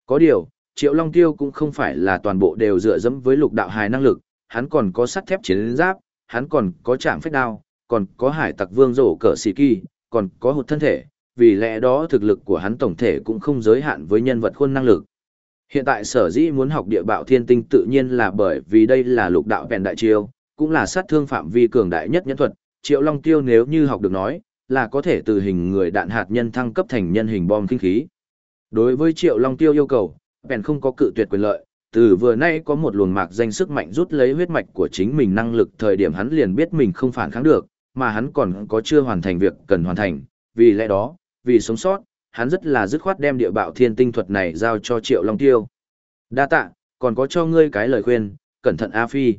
Có điều, triệu long tiêu cũng không phải là toàn bộ đều dựa dẫm với lục đạo hài năng lực, hắn còn có sắt thép chiến giáp, hắn còn có trạng phách đao, còn có hải tặc vương rổ cỡ xì kỳ, còn có hụt thân thể, vì lẽ đó thực lực của hắn tổng thể cũng không giới hạn với nhân vật khuôn năng lực. Hiện tại sở dĩ muốn học địa bạo thiên tinh tự nhiên là bởi vì đây là lục đạo vẹn đại chiêu, cũng là sát thương phạm vi cường đại nhất nhân thuật, triệu long tiêu nếu như học được nói, là có thể từ hình người đạn hạt nhân thăng cấp thành nhân hình bom kinh khí. Đối với triệu long tiêu yêu cầu, vẹn không có cự tuyệt quyền lợi, từ vừa nay có một luồng mạc danh sức mạnh rút lấy huyết mạch của chính mình năng lực thời điểm hắn liền biết mình không phản kháng được, mà hắn còn có chưa hoàn thành việc cần hoàn thành, vì lẽ đó, vì sống sót, hắn rất là dứt khoát đem địa bạo thiên tinh thuật này giao cho Triệu Long Tiêu. Đa tạ, còn có cho ngươi cái lời khuyên, cẩn thận A Phi.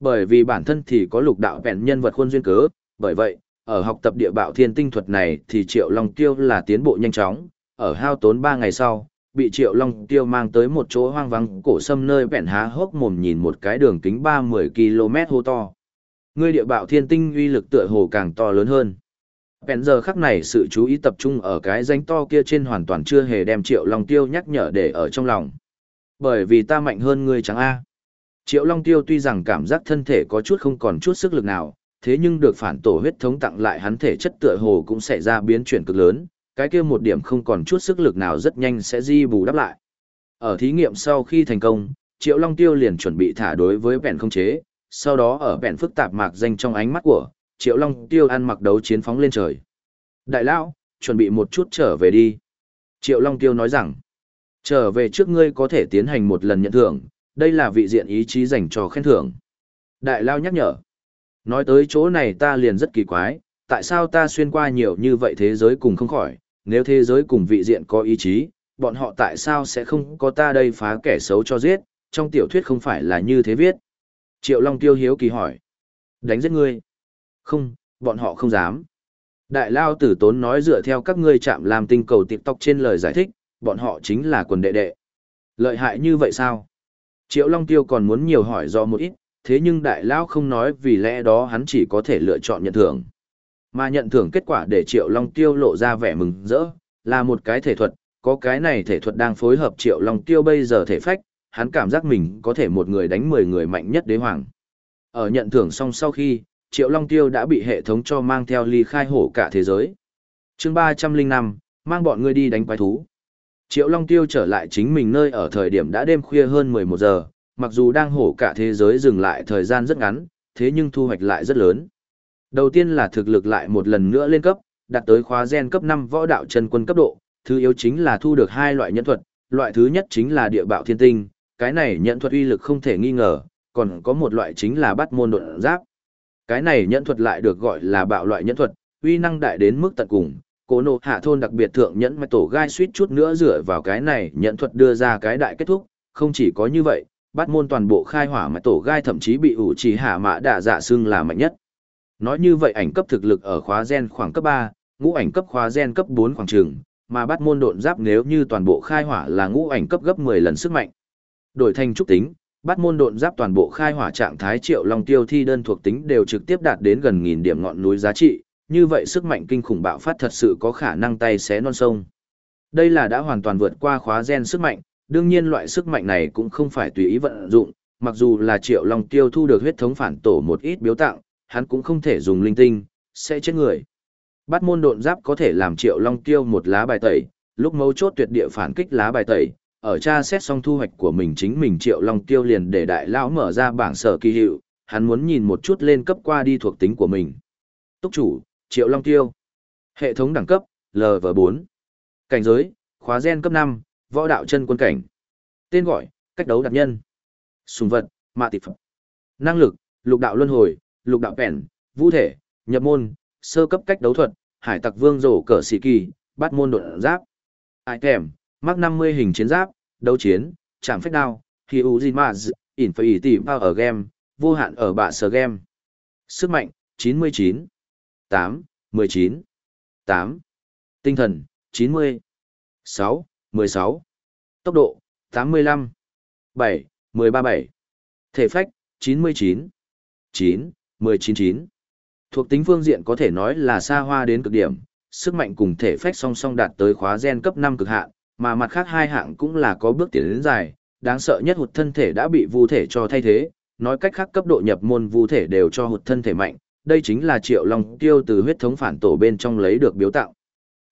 Bởi vì bản thân thì có lục đạo vẹn nhân vật khuôn duyên cớ, bởi vậy, ở học tập địa bạo thiên tinh thuật này thì Triệu Long Tiêu là tiến bộ nhanh chóng, ở hao tốn 3 ngày sau, bị Triệu Long Tiêu mang tới một chỗ hoang vắng cổ sâm nơi vẹn há hốc mồm nhìn một cái đường kính 30 km hô to. Ngươi địa bạo thiên tinh uy lực tựa hồ càng to lớn hơn. Bèn giờ khắc này sự chú ý tập trung ở cái danh to kia trên hoàn toàn chưa hề đem Triệu Long Tiêu nhắc nhở để ở trong lòng. Bởi vì ta mạnh hơn ngươi chẳng a. Triệu Long Tiêu tuy rằng cảm giác thân thể có chút không còn chút sức lực nào, thế nhưng được phản tổ huyết thống tặng lại hắn thể chất tựa hồ cũng sẽ ra biến chuyển cực lớn, cái kia một điểm không còn chút sức lực nào rất nhanh sẽ di bù đắp lại. Ở thí nghiệm sau khi thành công, Triệu Long Tiêu liền chuẩn bị thả đối với bèn không chế, sau đó ở bẹn phức tạp mạc danh trong ánh mắt của, Triệu Long Tiêu ăn mặc đấu chiến phóng lên trời. Đại lão, chuẩn bị một chút trở về đi. Triệu Long Tiêu nói rằng, trở về trước ngươi có thể tiến hành một lần nhận thưởng, đây là vị diện ý chí dành cho khen thưởng. Đại Lao nhắc nhở, nói tới chỗ này ta liền rất kỳ quái, tại sao ta xuyên qua nhiều như vậy thế giới cùng không khỏi, nếu thế giới cùng vị diện có ý chí, bọn họ tại sao sẽ không có ta đây phá kẻ xấu cho giết, trong tiểu thuyết không phải là như thế viết. Triệu Long Tiêu hiếu kỳ hỏi, đánh giết ngươi. Không, bọn họ không dám. Đại Lao tử tốn nói dựa theo các ngươi chạm làm tinh cầu TikTok trên lời giải thích, bọn họ chính là quần đệ đệ. Lợi hại như vậy sao? Triệu Long Tiêu còn muốn nhiều hỏi do một ít, thế nhưng Đại Lao không nói vì lẽ đó hắn chỉ có thể lựa chọn nhận thưởng. Mà nhận thưởng kết quả để Triệu Long Tiêu lộ ra vẻ mừng rỡ, là một cái thể thuật, có cái này thể thuật đang phối hợp Triệu Long Tiêu bây giờ thể phách, hắn cảm giác mình có thể một người đánh 10 người mạnh nhất đế hoàng. Ở nhận thưởng xong sau khi, Triệu Long Tiêu đã bị hệ thống cho mang theo ly khai hổ cả thế giới. chương 305, mang bọn ngươi đi đánh quái thú. Triệu Long Tiêu trở lại chính mình nơi ở thời điểm đã đêm khuya hơn 11 giờ, mặc dù đang hổ cả thế giới dừng lại thời gian rất ngắn, thế nhưng thu hoạch lại rất lớn. Đầu tiên là thực lực lại một lần nữa lên cấp, đạt tới khóa gen cấp 5 võ đạo chân quân cấp độ, thứ yếu chính là thu được hai loại nhân thuật, loại thứ nhất chính là địa bạo thiên tinh, cái này nhận thuật uy lực không thể nghi ngờ, còn có một loại chính là bắt môn độn giáp. Cái này nhận thuật lại được gọi là bạo loại nhận thuật, uy năng đại đến mức tận cùng. Cố nộ hạ thôn đặc biệt thượng nhẫn mạch tổ gai suýt chút nữa dựa vào cái này nhận thuật đưa ra cái đại kết thúc, không chỉ có như vậy, bắt môn toàn bộ khai hỏa mạch tổ gai thậm chí bị ủ trì hạ mã đạ dạ xưng là mạnh nhất. Nói như vậy ảnh cấp thực lực ở khóa gen khoảng cấp 3, ngũ ảnh cấp khóa gen cấp 4 khoảng trường, mà bắt môn độn giáp nếu như toàn bộ khai hỏa là ngũ ảnh cấp gấp 10 lần sức mạnh. Đổi thành trúc tính, bắt môn độn giáp toàn bộ khai hỏa trạng thái triệu long tiêu thi đơn thuộc tính đều trực tiếp đạt đến gần nghìn điểm ngọn núi giá trị, như vậy sức mạnh kinh khủng bạo phát thật sự có khả năng tay xé non sông. Đây là đã hoàn toàn vượt qua khóa gen sức mạnh, đương nhiên loại sức mạnh này cũng không phải tùy ý vận dụng, mặc dù là triệu long tiêu thu được huyết thống phản tổ một ít biếu tặng, hắn cũng không thể dùng linh tinh, sẽ chết người. Bắt môn độn giáp có thể làm triệu long tiêu một lá bài tẩy, lúc mấu chốt tuyệt địa phản kích lá bài tẩy, ở tra xét xong thu hoạch của mình chính mình triệu long tiêu liền để đại lão mở ra bảng sở kỳ hiệu, hắn muốn nhìn một chút lên cấp qua đi thuộc tính của mình. Túc chủ, triệu long tiêu. Hệ thống đẳng cấp, LV4. Cảnh giới, khóa gen cấp 5, võ đạo chân quân cảnh. Tên gọi, cách đấu đặc nhân. Sùng vật, mạ tịp phẩm. Năng lực, lục đạo luân hồi, lục đạo bèn, vũ thể, nhập môn, sơ cấp cách đấu thuật, hải tặc vương rổ cờ sĩ kỳ, bắt môn đột giáp. Ai kèm, mắc 50 hình chiến giáp, đấu chiến, chạm phách đao, khi Uzimaz, Infinity Power game, vô hạn ở bạ sở game. Sức mạnh, 99, 8, 19, 8. Tinh thần, 90, 6, 16. Tốc độ, 85, 7, 13, 7. Thể phách, 99, 9, 19, 9. Thuộc tính phương diện có thể nói là xa hoa đến cực điểm, sức mạnh cùng thể phách song song đạt tới khóa gen cấp 5 cực hạn, mà mặt khác hai hạng cũng là có bước tiến đến dài, đáng sợ nhất hụt thân thể đã bị vu thể cho thay thế, nói cách khác cấp độ nhập môn vu thể đều cho hụt thân thể mạnh, đây chính là Triệu Long Tiêu từ huyết thống phản tổ bên trong lấy được biếu tạo.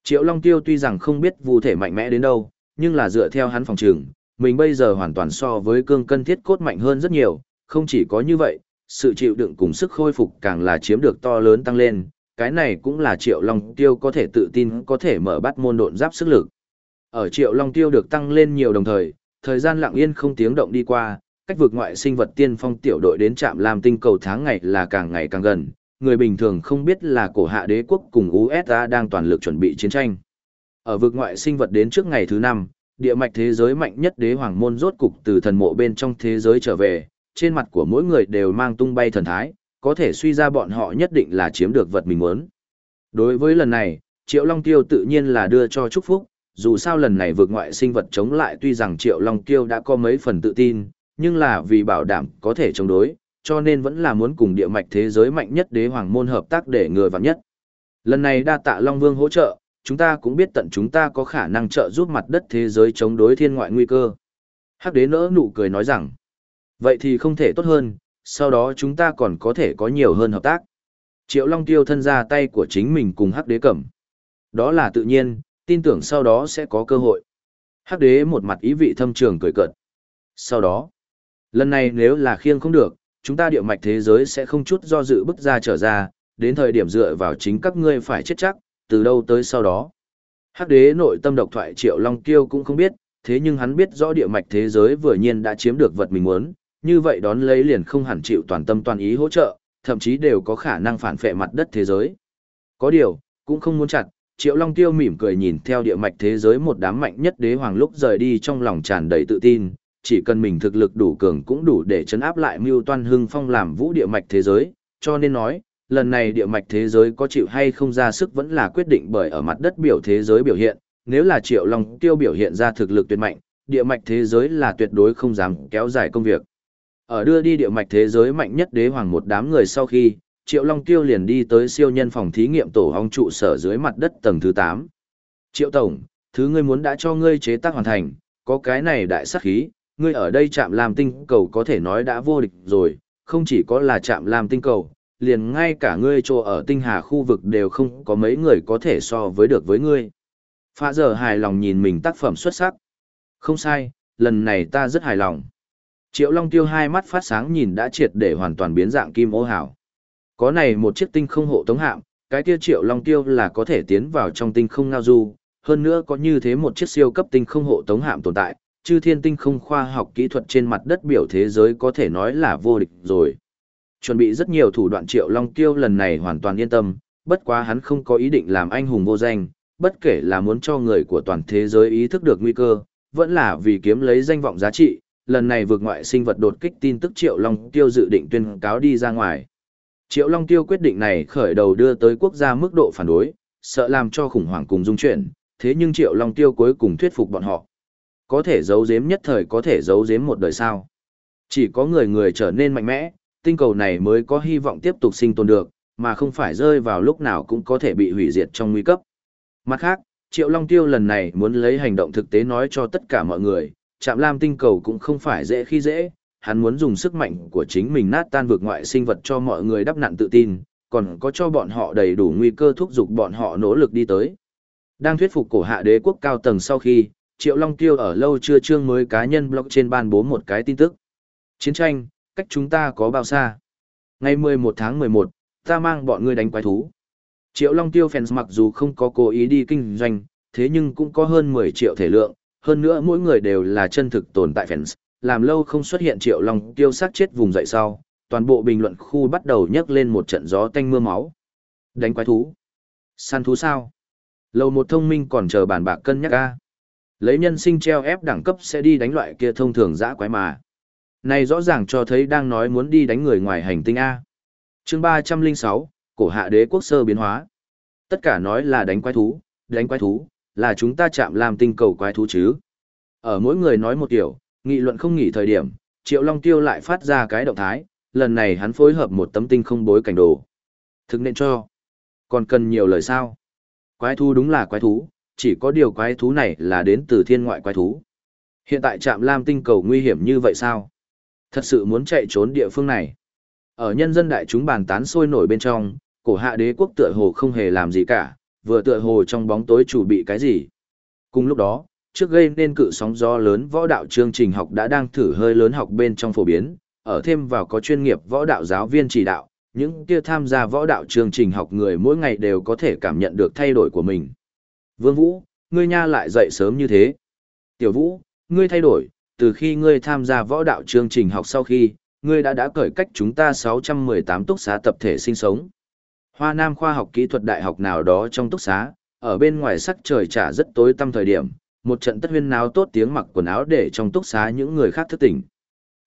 Triệu Long Tiêu tuy rằng không biết vu thể mạnh mẽ đến đâu, nhưng là dựa theo hắn phòng trường, mình bây giờ hoàn toàn so với cương cân thiết cốt mạnh hơn rất nhiều, không chỉ có như vậy, sự chịu đựng cùng sức khôi phục càng là chiếm được to lớn tăng lên, cái này cũng là Triệu Long Tiêu có thể tự tin có thể mở bắt môn độn giáp sức lực. Ở Triệu Long Tiêu được tăng lên nhiều đồng thời, Thời gian lặng yên không tiếng động đi qua, cách vực ngoại sinh vật tiên phong tiểu đội đến trạm làm tinh cầu tháng ngày là càng ngày càng gần, người bình thường không biết là cổ hạ đế quốc cùng USA đang toàn lực chuẩn bị chiến tranh. Ở vực ngoại sinh vật đến trước ngày thứ năm, địa mạch thế giới mạnh nhất đế hoàng môn rốt cục từ thần mộ bên trong thế giới trở về, trên mặt của mỗi người đều mang tung bay thần thái, có thể suy ra bọn họ nhất định là chiếm được vật mình muốn. Đối với lần này, Triệu Long Tiêu tự nhiên là đưa cho chúc phúc, dù sao lần này vượt ngoại sinh vật chống lại tuy rằng Triệu Long Tiêu đã có mấy phần tự tin, nhưng là vì bảo đảm có thể chống đối, cho nên vẫn là muốn cùng địa mạch thế giới mạnh nhất đế hoàng môn hợp tác để ngừa vạn nhất. Lần này đa tạ Long Vương hỗ trợ, chúng ta cũng biết tận chúng ta có khả năng trợ giúp mặt đất thế giới chống đối thiên ngoại nguy cơ. Hắc đế nỡ nụ cười nói rằng, vậy thì không thể tốt hơn, sau đó chúng ta còn có thể có nhiều hơn hợp tác. Triệu Long Tiêu thân ra tay của chính mình cùng Hắc đế cẩm. Đó là tự nhiên, tin tưởng sau đó sẽ có cơ hội. Hắc đế một mặt ý vị thâm trường cười cợt. Sau đó, lần này nếu là khiêng không được, chúng ta địa mạch thế giới sẽ không chút do dự bức ra trở ra, đến thời điểm dựa vào chính các ngươi phải chết chắc, từ đâu tới sau đó. Hắc đế nội tâm độc thoại Triệu Long Kiêu cũng không biết, thế nhưng hắn biết rõ địa mạch thế giới vừa nhiên đã chiếm được vật mình muốn, như vậy đón lấy liền không hẳn chịu toàn tâm toàn ý hỗ trợ, thậm chí đều có khả năng phản phệ mặt đất thế giới. Có điều, cũng không muốn chặt, Triệu Long Tiêu mỉm cười nhìn theo địa mạch thế giới một đám mạnh nhất đế hoàng lúc rời đi trong lòng tràn đầy tự tin, chỉ cần mình thực lực đủ cường cũng đủ để chấn áp lại Mưu Toan Hưng Phong làm vũ địa mạch thế giới, cho nên nói, lần này địa mạch thế giới có chịu hay không ra sức vẫn là quyết định bởi ở mặt đất biểu thế giới biểu hiện, nếu là Triệu Long Tiêu biểu hiện ra thực lực tuyệt mạnh, địa mạch thế giới là tuyệt đối không dám kéo dài công việc. Ở đưa đi địa mạch thế giới mạnh nhất đế hoàng một đám người sau khi, Triệu Long Tiêu liền đi tới siêu nhân phòng thí nghiệm tổ hong trụ sở dưới mặt đất tầng thứ 8. Triệu Tổng, thứ ngươi muốn đã cho ngươi chế tác hoàn thành, có cái này đại sắc khí, ngươi ở đây chạm làm tinh cầu có thể nói đã vô địch rồi, không chỉ có là chạm làm tinh cầu, liền ngay cả ngươi chỗ ở tinh hà khu vực đều không có mấy người có thể so với được với ngươi. Phạ giờ hài lòng nhìn mình tác phẩm xuất sắc. Không sai, lần này ta rất hài lòng. Triệu Long Tiêu hai mắt phát sáng nhìn đã triệt để hoàn toàn biến dạng kim ô hảo. Có này một chiếc tinh không hộ tống hạm, cái kia Triệu Long Tiêu là có thể tiến vào trong tinh không ngao du, hơn nữa có như thế một chiếc siêu cấp tinh không hộ tống hạm tồn tại, chư thiên tinh không khoa học kỹ thuật trên mặt đất biểu thế giới có thể nói là vô địch rồi. Chuẩn bị rất nhiều thủ đoạn Triệu Long Tiêu lần này hoàn toàn yên tâm, bất quá hắn không có ý định làm anh hùng vô danh, bất kể là muốn cho người của toàn thế giới ý thức được nguy cơ, vẫn là vì kiếm lấy danh vọng giá trị, lần này vượt ngoại sinh vật đột kích tin tức Triệu Long Tiêu dự định tuyên cáo đi ra ngoài. Triệu Long Tiêu quyết định này khởi đầu đưa tới quốc gia mức độ phản đối, sợ làm cho khủng hoảng cùng dung chuyển, thế nhưng Triệu Long Tiêu cuối cùng thuyết phục bọn họ. Có thể giấu giếm nhất thời có thể giấu giếm một đời sao. Chỉ có người người trở nên mạnh mẽ, tinh cầu này mới có hy vọng tiếp tục sinh tồn được, mà không phải rơi vào lúc nào cũng có thể bị hủy diệt trong nguy cấp. Mặt khác, Triệu Long Tiêu lần này muốn lấy hành động thực tế nói cho tất cả mọi người, chạm lam tinh cầu cũng không phải dễ khi dễ, hắn muốn dùng sức mạnh của chính mình nát tan vực ngoại sinh vật cho mọi người đắp nặn tự tin, còn có cho bọn họ đầy đủ nguy cơ thúc giục bọn họ nỗ lực đi tới. Đang thuyết phục cổ hạ đế quốc cao tầng sau khi, Triệu Long Tiêu ở lâu chưa chương mới cá nhân blog trên ban bố một cái tin tức. Chiến tranh, cách chúng ta có bao xa? Ngày 11 tháng 11, ta mang bọn ngươi đánh quái thú. Triệu Long Tiêu fans mặc dù không có cố ý đi kinh doanh, thế nhưng cũng có hơn 10 triệu thể lượng, hơn nữa mỗi người đều là chân thực tồn tại fans, làm lâu không xuất hiện Triệu Long Tiêu sát chết vùng dậy sau, toàn bộ bình luận khu bắt đầu nhấc lên một trận gió tanh mưa máu. Đánh quái thú? Săn thú sao? Lâu một thông minh còn chờ bàn bạc cân nhắc ca. Lấy nhân sinh treo ép đẳng cấp sẽ đi đánh loại kia thông thường dã quái mà. Này rõ ràng cho thấy đang nói muốn đi đánh người ngoài hành tinh A. chương 306, cổ hạ đế quốc sơ biến hóa. Tất cả nói là đánh quái thú, đánh quái thú, là chúng ta chạm làm tinh cầu quái thú chứ. Ở mỗi người nói một kiểu, nghị luận không nghỉ thời điểm, Triệu Long Tiêu lại phát ra cái động thái, lần này hắn phối hợp một tấm tinh không bối cảnh đồ. Thực nên cho. Còn cần nhiều lời sao? Quái thú đúng là quái thú, chỉ có điều quái thú này là đến từ thiên ngoại quái thú. Hiện tại trạm lam tinh cầu nguy hiểm như vậy sao? Thật sự muốn chạy trốn địa phương này. Ở nhân dân đại chúng bàn tán sôi nổi bên trong, cổ hạ đế quốc tựa hồ không hề làm gì cả, vừa tựa hồ trong bóng tối chủ bị cái gì. Cùng lúc đó, trước gây nên cự sóng gió lớn võ đạo chương trình học đã đang thử hơi lớn học bên trong phổ biến, ở thêm vào có chuyên nghiệp võ đạo giáo viên chỉ đạo, những kia tham gia võ đạo chương trình học người mỗi ngày đều có thể cảm nhận được thay đổi của mình. Vương Vũ, ngươi nha lại dậy sớm như thế. Tiểu Vũ, ngươi thay đổi, từ khi ngươi tham gia võ đạo chương trình học sau khi, ngươi đã đã cởi cách chúng ta 618 túc xá tập thể sinh sống. Hoa Nam khoa học kỹ thuật đại học nào đó trong túc xá, ở bên ngoài sắc trời trả rất tối tăm thời điểm, một trận tất huyên náo tốt tiếng mặc quần áo để trong túc xá những người khác thức tỉnh.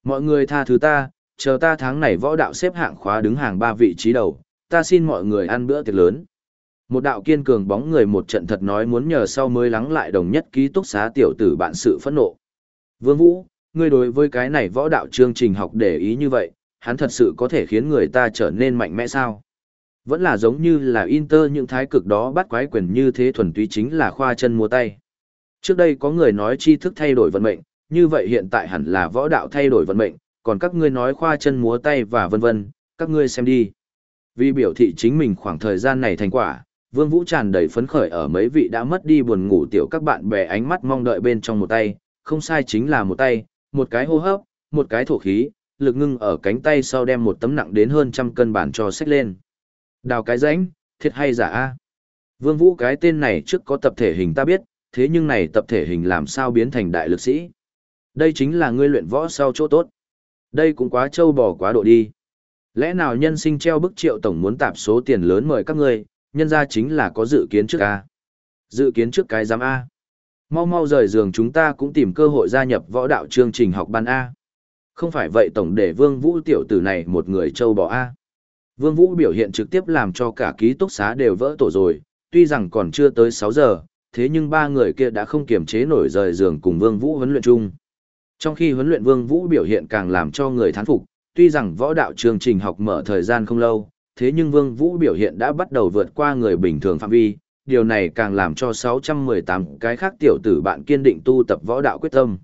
Mọi người tha thứ ta, chờ ta tháng này võ đạo xếp hạng khóa đứng hàng ba vị trí đầu, ta xin mọi người ăn bữa tiệc lớn. Một đạo kiên cường bóng người một trận thật nói muốn nhờ sau mới lắng lại đồng nhất ký túc xá tiểu tử bạn sự phẫn nộ. Vương Vũ, ngươi đối với cái này võ đạo chương trình học để ý như vậy, hắn thật sự có thể khiến người ta trở nên mạnh mẽ sao? Vẫn là giống như là Inter những thái cực đó bắt quái quyền như thế thuần túy chính là khoa chân mua tay. Trước đây có người nói tri thức thay đổi vận mệnh, như vậy hiện tại hẳn là võ đạo thay đổi vận mệnh, còn các ngươi nói khoa chân múa tay và vân vân, các ngươi xem đi. Vì biểu thị chính mình khoảng thời gian này thành quả, Vương Vũ tràn đầy phấn khởi ở mấy vị đã mất đi buồn ngủ tiểu các bạn bè ánh mắt mong đợi bên trong một tay, không sai chính là một tay, một cái hô hấp, một cái thổ khí, lực ngưng ở cánh tay sau đem một tấm nặng đến hơn trăm cân bản cho xách lên. Đào cái rãnh, thiệt hay giả a? Vương Vũ cái tên này trước có tập thể hình ta biết, thế nhưng này tập thể hình làm sao biến thành đại lực sĩ? Đây chính là ngươi luyện võ sau chỗ tốt. Đây cũng quá trâu bò quá độ đi. Lẽ nào nhân sinh treo bức triệu tổng muốn tạp số tiền lớn mời các ngươi, nhân ra chính là có dự kiến trước A. Dự kiến trước cái giám A. Mau mau rời giường chúng ta cũng tìm cơ hội gia nhập võ đạo chương trình học ban A. Không phải vậy tổng để Vương Vũ tiểu tử này một người trâu bò A. Vương Vũ biểu hiện trực tiếp làm cho cả ký túc xá đều vỡ tổ rồi, tuy rằng còn chưa tới 6 giờ, thế nhưng ba người kia đã không kiềm chế nổi rời giường cùng Vương Vũ huấn luyện chung. Trong khi huấn luyện Vương Vũ biểu hiện càng làm cho người thán phục, tuy rằng võ đạo chương trình học mở thời gian không lâu, thế nhưng Vương Vũ biểu hiện đã bắt đầu vượt qua người bình thường phạm vi, điều này càng làm cho 618 cái khác tiểu tử bạn kiên định tu tập võ đạo quyết tâm.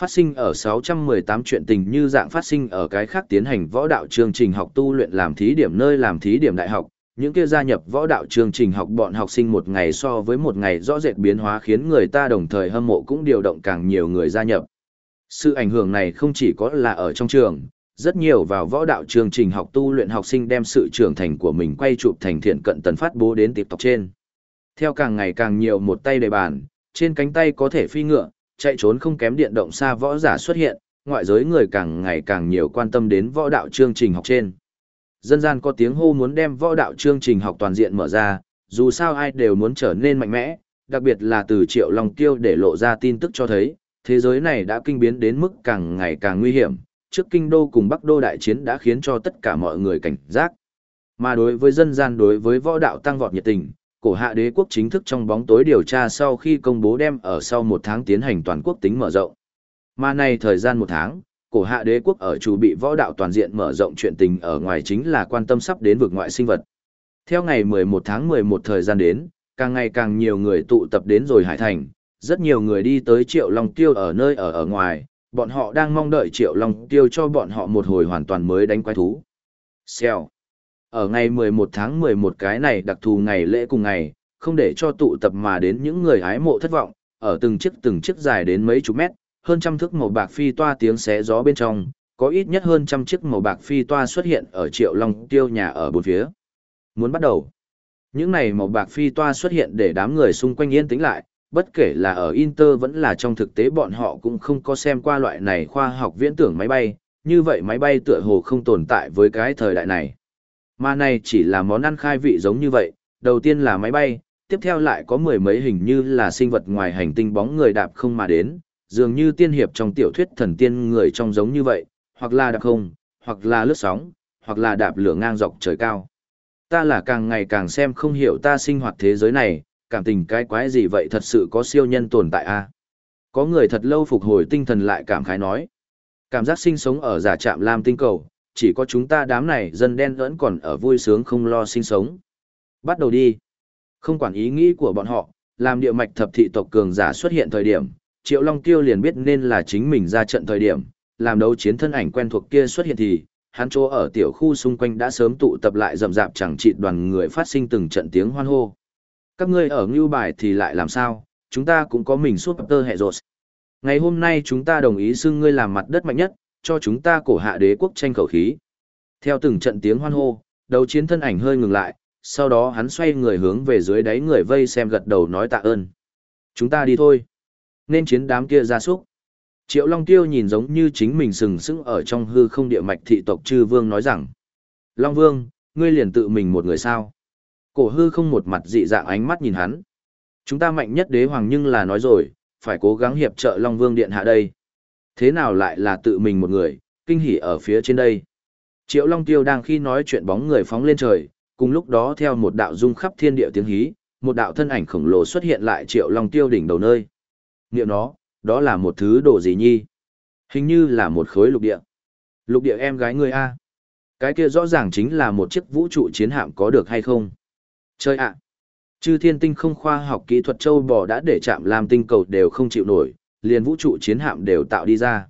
Phát sinh ở 618 chuyện tình như dạng phát sinh ở cái khác tiến hành võ đạo chương trình học tu luyện làm thí điểm nơi làm thí điểm đại học, những kia gia nhập võ đạo chương trình học bọn học sinh một ngày so với một ngày rõ rệt biến hóa khiến người ta đồng thời hâm mộ cũng điều động càng nhiều người gia nhập. Sự ảnh hưởng này không chỉ có là ở trong trường, rất nhiều vào võ đạo chương trình học tu luyện học sinh đem sự trưởng thành của mình quay chụp thành thiện cận tần phát bố đến tộc trên. Theo càng ngày càng nhiều một tay đề bàn, trên cánh tay có thể phi ngựa, chạy trốn không kém điện động xa võ giả xuất hiện, ngoại giới người càng ngày càng nhiều quan tâm đến võ đạo chương trình học trên. Dân gian có tiếng hô muốn đem võ đạo chương trình học toàn diện mở ra, dù sao ai đều muốn trở nên mạnh mẽ, đặc biệt là từ Triệu Long Tiêu để lộ ra tin tức cho thấy, thế giới này đã kinh biến đến mức càng ngày càng nguy hiểm, trước kinh đô cùng bắc đô đại chiến đã khiến cho tất cả mọi người cảnh giác. Mà đối với dân gian đối với võ đạo tăng vọt nhiệt tình, cổ hạ đế quốc chính thức trong bóng tối điều tra sau khi công bố đem ở sau một tháng tiến hành toàn quốc tính mở rộng. Mà này thời gian một tháng, cổ hạ đế quốc ở chủ bị võ đạo toàn diện mở rộng chuyện tình ở ngoài chính là quan tâm sắp đến vực ngoại sinh vật. Theo ngày 11 tháng 11 thời gian đến, càng ngày càng nhiều người tụ tập đến rồi Hải Thành, rất nhiều người đi tới Triệu Long Tiêu ở nơi ở ở ngoài, bọn họ đang mong đợi Triệu Long Tiêu cho bọn họ một hồi hoàn toàn mới đánh quái thú. Xèo. Ở ngày 11 tháng 11 cái này đặc thù ngày lễ cùng ngày, không để cho tụ tập mà đến những người hái mộ thất vọng, ở từng chiếc từng chiếc dài đến mấy chục mét, hơn trăm thước màu bạc phi toa tiếng xé gió bên trong, có ít nhất hơn trăm chiếc màu bạc phi toa xuất hiện ở Triệu Long Tiêu nhà ở bốn phía. Muốn bắt đầu. Những này màu bạc phi toa xuất hiện để đám người xung quanh yên tĩnh lại, bất kể là ở Inter vẫn là trong thực tế bọn họ cũng không có xem qua loại này khoa học viễn tưởng máy bay, như vậy máy bay tựa hồ không tồn tại với cái thời đại này. Mà này chỉ là món ăn khai vị giống như vậy, đầu tiên là máy bay, tiếp theo lại có mười mấy hình như là sinh vật ngoài hành tinh bóng người đạp không mà đến, dường như tiên hiệp trong tiểu thuyết thần tiên người trong giống như vậy, hoặc là đạp không, hoặc là lướt sóng, hoặc là đạp lửa ngang dọc trời cao. Ta là càng ngày càng xem không hiểu ta sinh hoạt thế giới này, cảm tình cái quái gì vậy thật sự có siêu nhân tồn tại a à? Có người thật lâu phục hồi tinh thần lại cảm khái nói. Cảm giác sinh sống ở giả trạm Lam tinh cầu, chỉ có chúng ta đám này dân đen vẫn còn ở vui sướng không lo sinh sống. Bắt đầu đi. Không quản ý nghĩ của bọn họ, làm địa mạch thập thị tộc cường giả xuất hiện thời điểm, Triệu Long Tiêu liền biết nên là chính mình ra trận thời điểm, làm đấu chiến thân ảnh quen thuộc kia xuất hiện thì, hắn chỗ ở tiểu khu xung quanh đã sớm tụ tập lại rầm rạp chẳng trị đoàn người phát sinh từng trận tiếng hoan hô. Các ngươi ở ngưu bài thì lại làm sao, chúng ta cũng có mình suốt tơ hệ rột. Ngày hôm nay chúng ta đồng ý xưng ngươi làm mặt đất mạnh nhất, cho chúng ta cổ hạ đế quốc tranh khẩu khí. Theo từng trận tiếng hoan hô, đấu chiến thân ảnh hơi ngừng lại, sau đó hắn xoay người hướng về dưới đáy người vây xem gật đầu nói tạ ơn. Chúng ta đi thôi. Nên chiến đám kia ra súc. Triệu Long Tiêu nhìn giống như chính mình sừng sững ở trong hư không địa mạch thị tộc chư vương nói rằng. Long Vương, ngươi liền tự mình một người sao? Cổ hư không một mặt dị dạng ánh mắt nhìn hắn. Chúng ta mạnh nhất đế hoàng nhưng là nói rồi, phải cố gắng hiệp trợ Long Vương Điện hạ đây. Thế nào lại là tự mình một người, kinh hỉ ở phía trên đây. Triệu Long Tiêu đang khi nói chuyện bóng người phóng lên trời, cùng lúc đó theo một đạo dung khắp thiên địa tiếng hí, một đạo thân ảnh khổng lồ xuất hiện lại Triệu Long Tiêu đỉnh đầu nơi. Niệm nó, đó là một thứ đồ gì nhi? Hình như là một khối lục địa. Lục địa em gái ngươi a. Cái kia rõ ràng chính là một chiếc vũ trụ chiến hạm có được hay không? Chơi ạ. Chư thiên tinh không khoa học kỹ thuật châu bò đã để chạm làm tinh cầu đều không chịu nổi, liền vũ trụ chiến hạm đều tạo đi ra.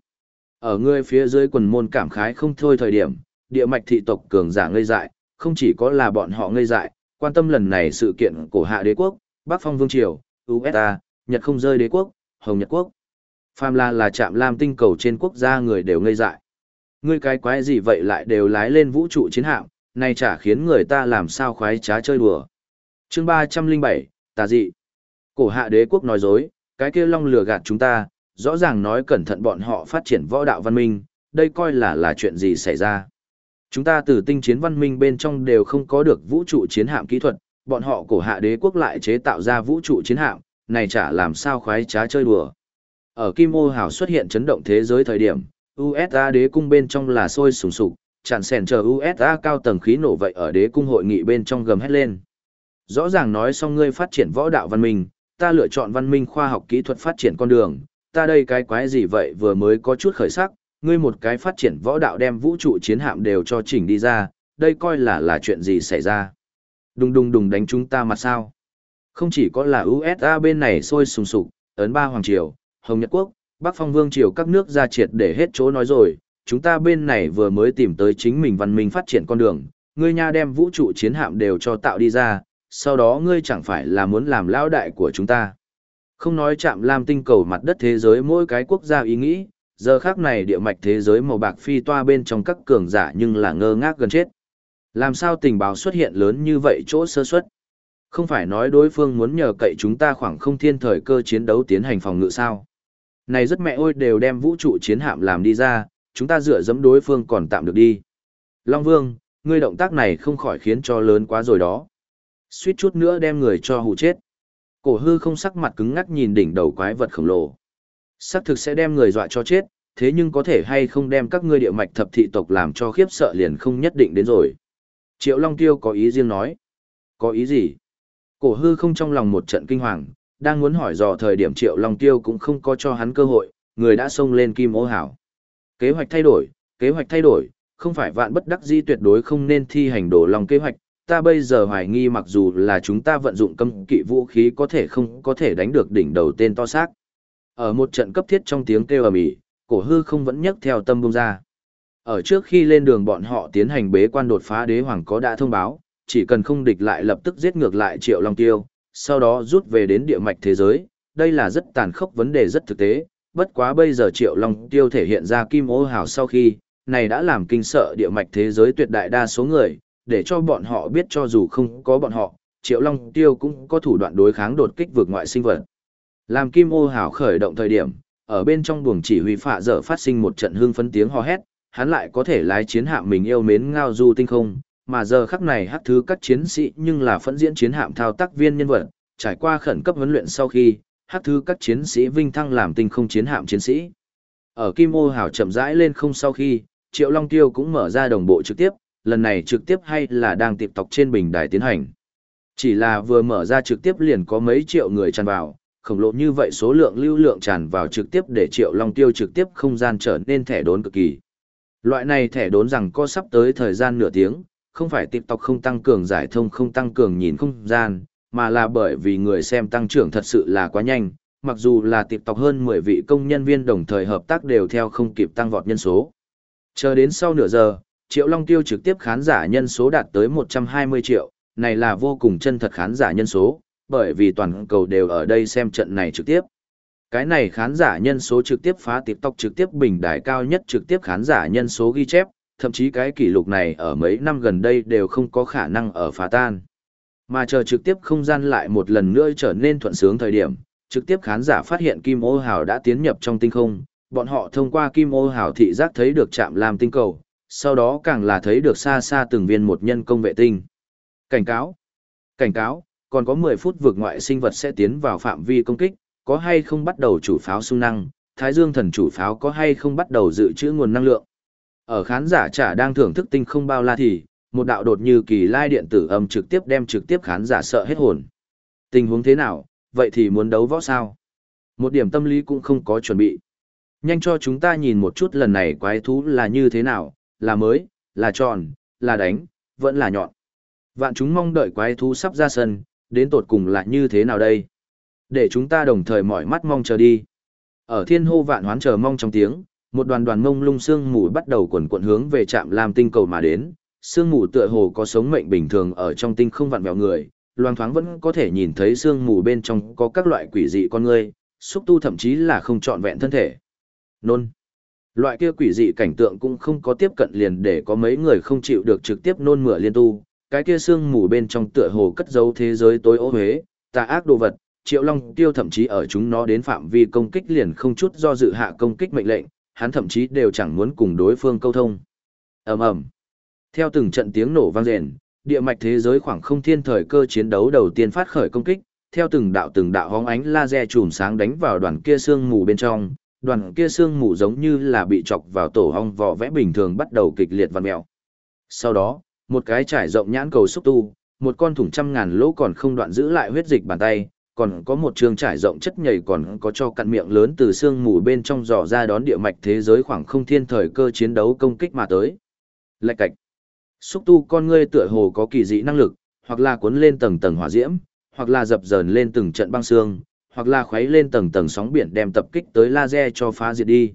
Ở ngươi phía dưới quần môn cảm khái không thôi thời điểm, địa mạch thị tộc cường giả ngây dại, không chỉ có là bọn họ ngây dại, quan tâm lần này sự kiện cổ hạ đế quốc, Bắc Phong Vương Triều, USA, Nhật không rơi đế quốc, Hồng Nhật quốc. Phàm là là chạm lam tinh cầu trên quốc gia người đều ngây dại. Ngươi cái quái gì vậy lại đều lái lên vũ trụ chiến hạm, này chả khiến người ta làm sao khoái trá chơi đùa. Chương ba trăm linh bảy tà dị. Cổ hạ đế quốc nói dối, cái kia long lừa gạt chúng ta, rõ ràng nói cẩn thận bọn họ phát triển võ đạo văn minh, đây coi là là chuyện gì xảy ra. Chúng ta từ tinh chiến văn minh bên trong đều không có được vũ trụ chiến hạm kỹ thuật, bọn họ cổ hạ đế quốc lại chế tạo ra vũ trụ chiến hạm, này chả làm sao khoái trá chơi đùa. Ở Kim Ô Hảo xuất hiện chấn động thế giới thời điểm, USA đế cung bên trong là sôi sùng sục, chặn sèn chờ USA cao tầng khí nổ vậy ở đế cung hội nghị bên trong gầm hét lên. Rõ ràng nói xong ngươi phát triển võ đạo văn minh, ta lựa chọn văn minh khoa học kỹ thuật phát triển con đường, ta đây cái quái gì vậy vừa mới có chút khởi sắc, ngươi một cái phát triển võ đạo đem vũ trụ chiến hạm đều cho chỉnh đi ra, đây coi là là chuyện gì xảy ra. Đùng đùng đùng đánh chúng ta mà sao. Không chỉ có là USA bên này sôi sùng sục, ấn ba hoàng triều, Hồng Nhật Quốc, Bắc Phong Vương triều các nước ra triệt để hết chỗ nói rồi, chúng ta bên này vừa mới tìm tới chính mình văn minh phát triển con đường, ngươi nha đem vũ trụ chiến hạm đều cho tạo đi ra, sau đó ngươi chẳng phải là muốn làm lão đại của chúng ta. Không nói chạm lam tinh cầu mặt đất thế giới mỗi cái quốc gia ý nghĩ, giờ khác này địa mạch thế giới màu bạc phi toa bên trong các cường giả nhưng là ngơ ngác gần chết. Làm sao tình báo xuất hiện lớn như vậy chỗ sơ suất? Không phải nói đối phương muốn nhờ cậy chúng ta khoảng không thiên thời cơ chiến đấu tiến hành phòng ngự sao? Này rất mẹ ôi đều đem vũ trụ chiến hạm làm đi ra, chúng ta dựa dẫm đối phương còn tạm được đi. Long Vương, ngươi động tác này không khỏi khiến cho lớn quá rồi đó. Suýt chút nữa đem người cho hù chết. Cổ hư không sắc mặt cứng ngắc nhìn đỉnh đầu quái vật khổng lồ. Sắc thực sẽ đem người dọa cho chết, thế nhưng có thể hay không đem các ngươi địa mạch thập thị tộc làm cho khiếp sợ liền không nhất định đến rồi. Triệu Long Tiêu có ý riêng nói. Có ý gì? Cổ hư không trong lòng một trận kinh hoàng, đang muốn hỏi dò thời điểm Triệu Long Tiêu cũng không có cho hắn cơ hội, người đã xông lên kim ô hảo. Kế hoạch thay đổi, kế hoạch thay đổi, không phải vạn bất đắc dĩ tuyệt đối không nên thi hành đổ lòng kế hoạch. Ta bây giờ hoài nghi mặc dù là chúng ta vận dụng cấm kỵ vũ khí có thể không có thể đánh được đỉnh đầu tên to xác. Ở một trận cấp thiết trong tiếng kêu ầm ĩ, cổ hư không vẫn nhấc theo tâm bung ra. Ở trước khi lên đường bọn họ tiến hành bế quan đột phá đế hoàng có đã thông báo, chỉ cần không địch lại lập tức giết ngược lại Triệu Long Tiêu, sau đó rút về đến địa mạch thế giới, đây là rất tàn khốc vấn đề rất thực tế, bất quá bây giờ Triệu Long Tiêu thể hiện ra kim ô hào sau khi, này đã làm kinh sợ địa mạch thế giới tuyệt đại đa số người, để cho bọn họ biết cho dù không có bọn họ, Triệu Long Tiêu cũng có thủ đoạn đối kháng đột kích vượt ngoại sinh vật. Làm kim ô hào khởi động thời điểm, ở bên trong buồng chỉ huy phạ dở phát sinh một trận hương phấn tiếng hò hét, hắn lại có thể lái chiến hạm mình yêu mến ngao du tinh không, mà giờ khắc này hắc thứ các chiến sĩ nhưng là phẫn diễn chiến hạm thao tác viên nhân vật, trải qua khẩn cấp huấn luyện sau khi, hắc thứ các chiến sĩ vinh thăng làm tinh không chiến hạm chiến sĩ. Ở Kim Ô Hảo chậm rãi lên không sau khi, Triệu Long Tiêu cũng mở ra đồng bộ trực tiếp, lần này trực tiếp hay là đang tiệp tộc trên bình đài tiến hành. Chỉ là vừa mở ra trực tiếp liền có mấy triệu người tràn vào, khổng lồ như vậy số lượng lưu lượng tràn vào trực tiếp để Triệu Long Tiêu trực tiếp không gian trở nên thẻ đốn cực kỳ. Loại này thẻ đốn rằng có sắp tới thời gian nửa tiếng, không phải TikTok không tăng cường giải thông không tăng cường nhìn không gian, mà là bởi vì người xem tăng trưởng thật sự là quá nhanh, mặc dù là TikTok hơn 10 vị công nhân viên đồng thời hợp tác đều theo không kịp tăng vọt nhân số. Chờ đến sau nửa giờ, Triệu Long Tiêu trực tiếp khán giả nhân số đạt tới 120 triệu, này là vô cùng chân thật khán giả nhân số, bởi vì toàn cầu đều ở đây xem trận này trực tiếp. Cái này khán giả nhân số trực tiếp phá TikTok trực tiếp bình đại cao nhất trực tiếp khán giả nhân số ghi chép, thậm chí cái kỷ lục này ở mấy năm gần đây đều không có khả năng ở phá tan. Mà chờ trực tiếp không gian lại một lần nữa trở nên thuận sướng thời điểm, trực tiếp khán giả phát hiện Kim Ô Hào đã tiến nhập trong tinh không, bọn họ thông qua kim ô hào thị giác thấy được chạm làm tinh cầu, sau đó càng là thấy được xa xa từng viên một nhân công vệ tinh. Cảnh cáo! Cảnh cáo! Còn có 10 phút vượt ngoại sinh vật sẽ tiến vào phạm vi công kích, có hay không bắt đầu chủ pháo xung năng, Thái Dương thần chủ pháo có hay không bắt đầu dự trữ nguồn năng lượng. Ở khán giả chả đang thưởng thức tinh không bao la thì, một đạo đột như kỳ lai điện tử âm trực tiếp đem trực tiếp khán giả sợ hết hồn. Tình huống thế nào, vậy thì muốn đấu võ sao? Một điểm tâm lý cũng không có chuẩn bị. Nhanh cho chúng ta nhìn một chút lần này quái thú là như thế nào, là mới, là tròn, là đánh, vẫn là nhọn. Vạn chúng mong đợi quái thú sắp ra sân, đến tột cùng là như thế nào đây? Để chúng ta đồng thời mỏi mắt mong chờ đi. Ở thiên hô vạn hoán chờ mong trong tiếng, một đoàn đoàn mông lung sương mù bắt đầu quần quận hướng về trạm làm tinh cầu mà đến, sương mù tựa hồ có sống mệnh bình thường ở trong tinh không vặn vẹo người, loang thoáng vẫn có thể nhìn thấy sương mù bên trong có các loại quỷ dị con người, xúc tu thậm chí là không trọn vẹn thân thể. Nôn. Loại kia quỷ dị cảnh tượng cũng không có tiếp cận liền để có mấy người không chịu được trực tiếp nôn mửa liên tu, cái kia sương mù bên trong tựa hồ cất giấu thế giới tối ô huế, tà ác đồ vật, Triệu Long Tiêu thậm chí ở chúng nó đến phạm vi công kích liền không chút do dự hạ công kích mệnh lệnh, hắn thậm chí đều chẳng muốn cùng đối phương câu thông. Ầm ầm. Theo từng trận tiếng nổ vang rền, địa mạch thế giới khoảng không thiên thời cơ chiến đấu đầu tiên phát khởi công kích, theo từng đạo từng đạo hóng ánh laser chùm sáng đánh vào đoàn kia xương mù bên trong, đoàn kia xương mù giống như là bị chọc vào tổ hong vỏ vẽ bình thường bắt đầu kịch liệt vặn mèo. Sau đó, một cái trải rộng nhãn cầu xúc tu, một con thủng trăm ngàn lỗ còn không đoạn giữ lại huyết dịch bàn tay, còn có một trường trải rộng chất nhầy còn có cho cặn miệng lớn từ xương mù bên trong dò ra đón địa mạch thế giới khoảng không thiên thời cơ chiến đấu công kích mà tới. Lạch cạch. Xúc tu con ngươi tựa hồ có kỳ dị năng lực, hoặc là cuốn lên tầng tầng hỏa diễm, hoặc là dập dờn lên từng trận băng xương, hoặc là khuấy lên tầng tầng sóng biển đem tập kích tới laser cho phá diệt đi.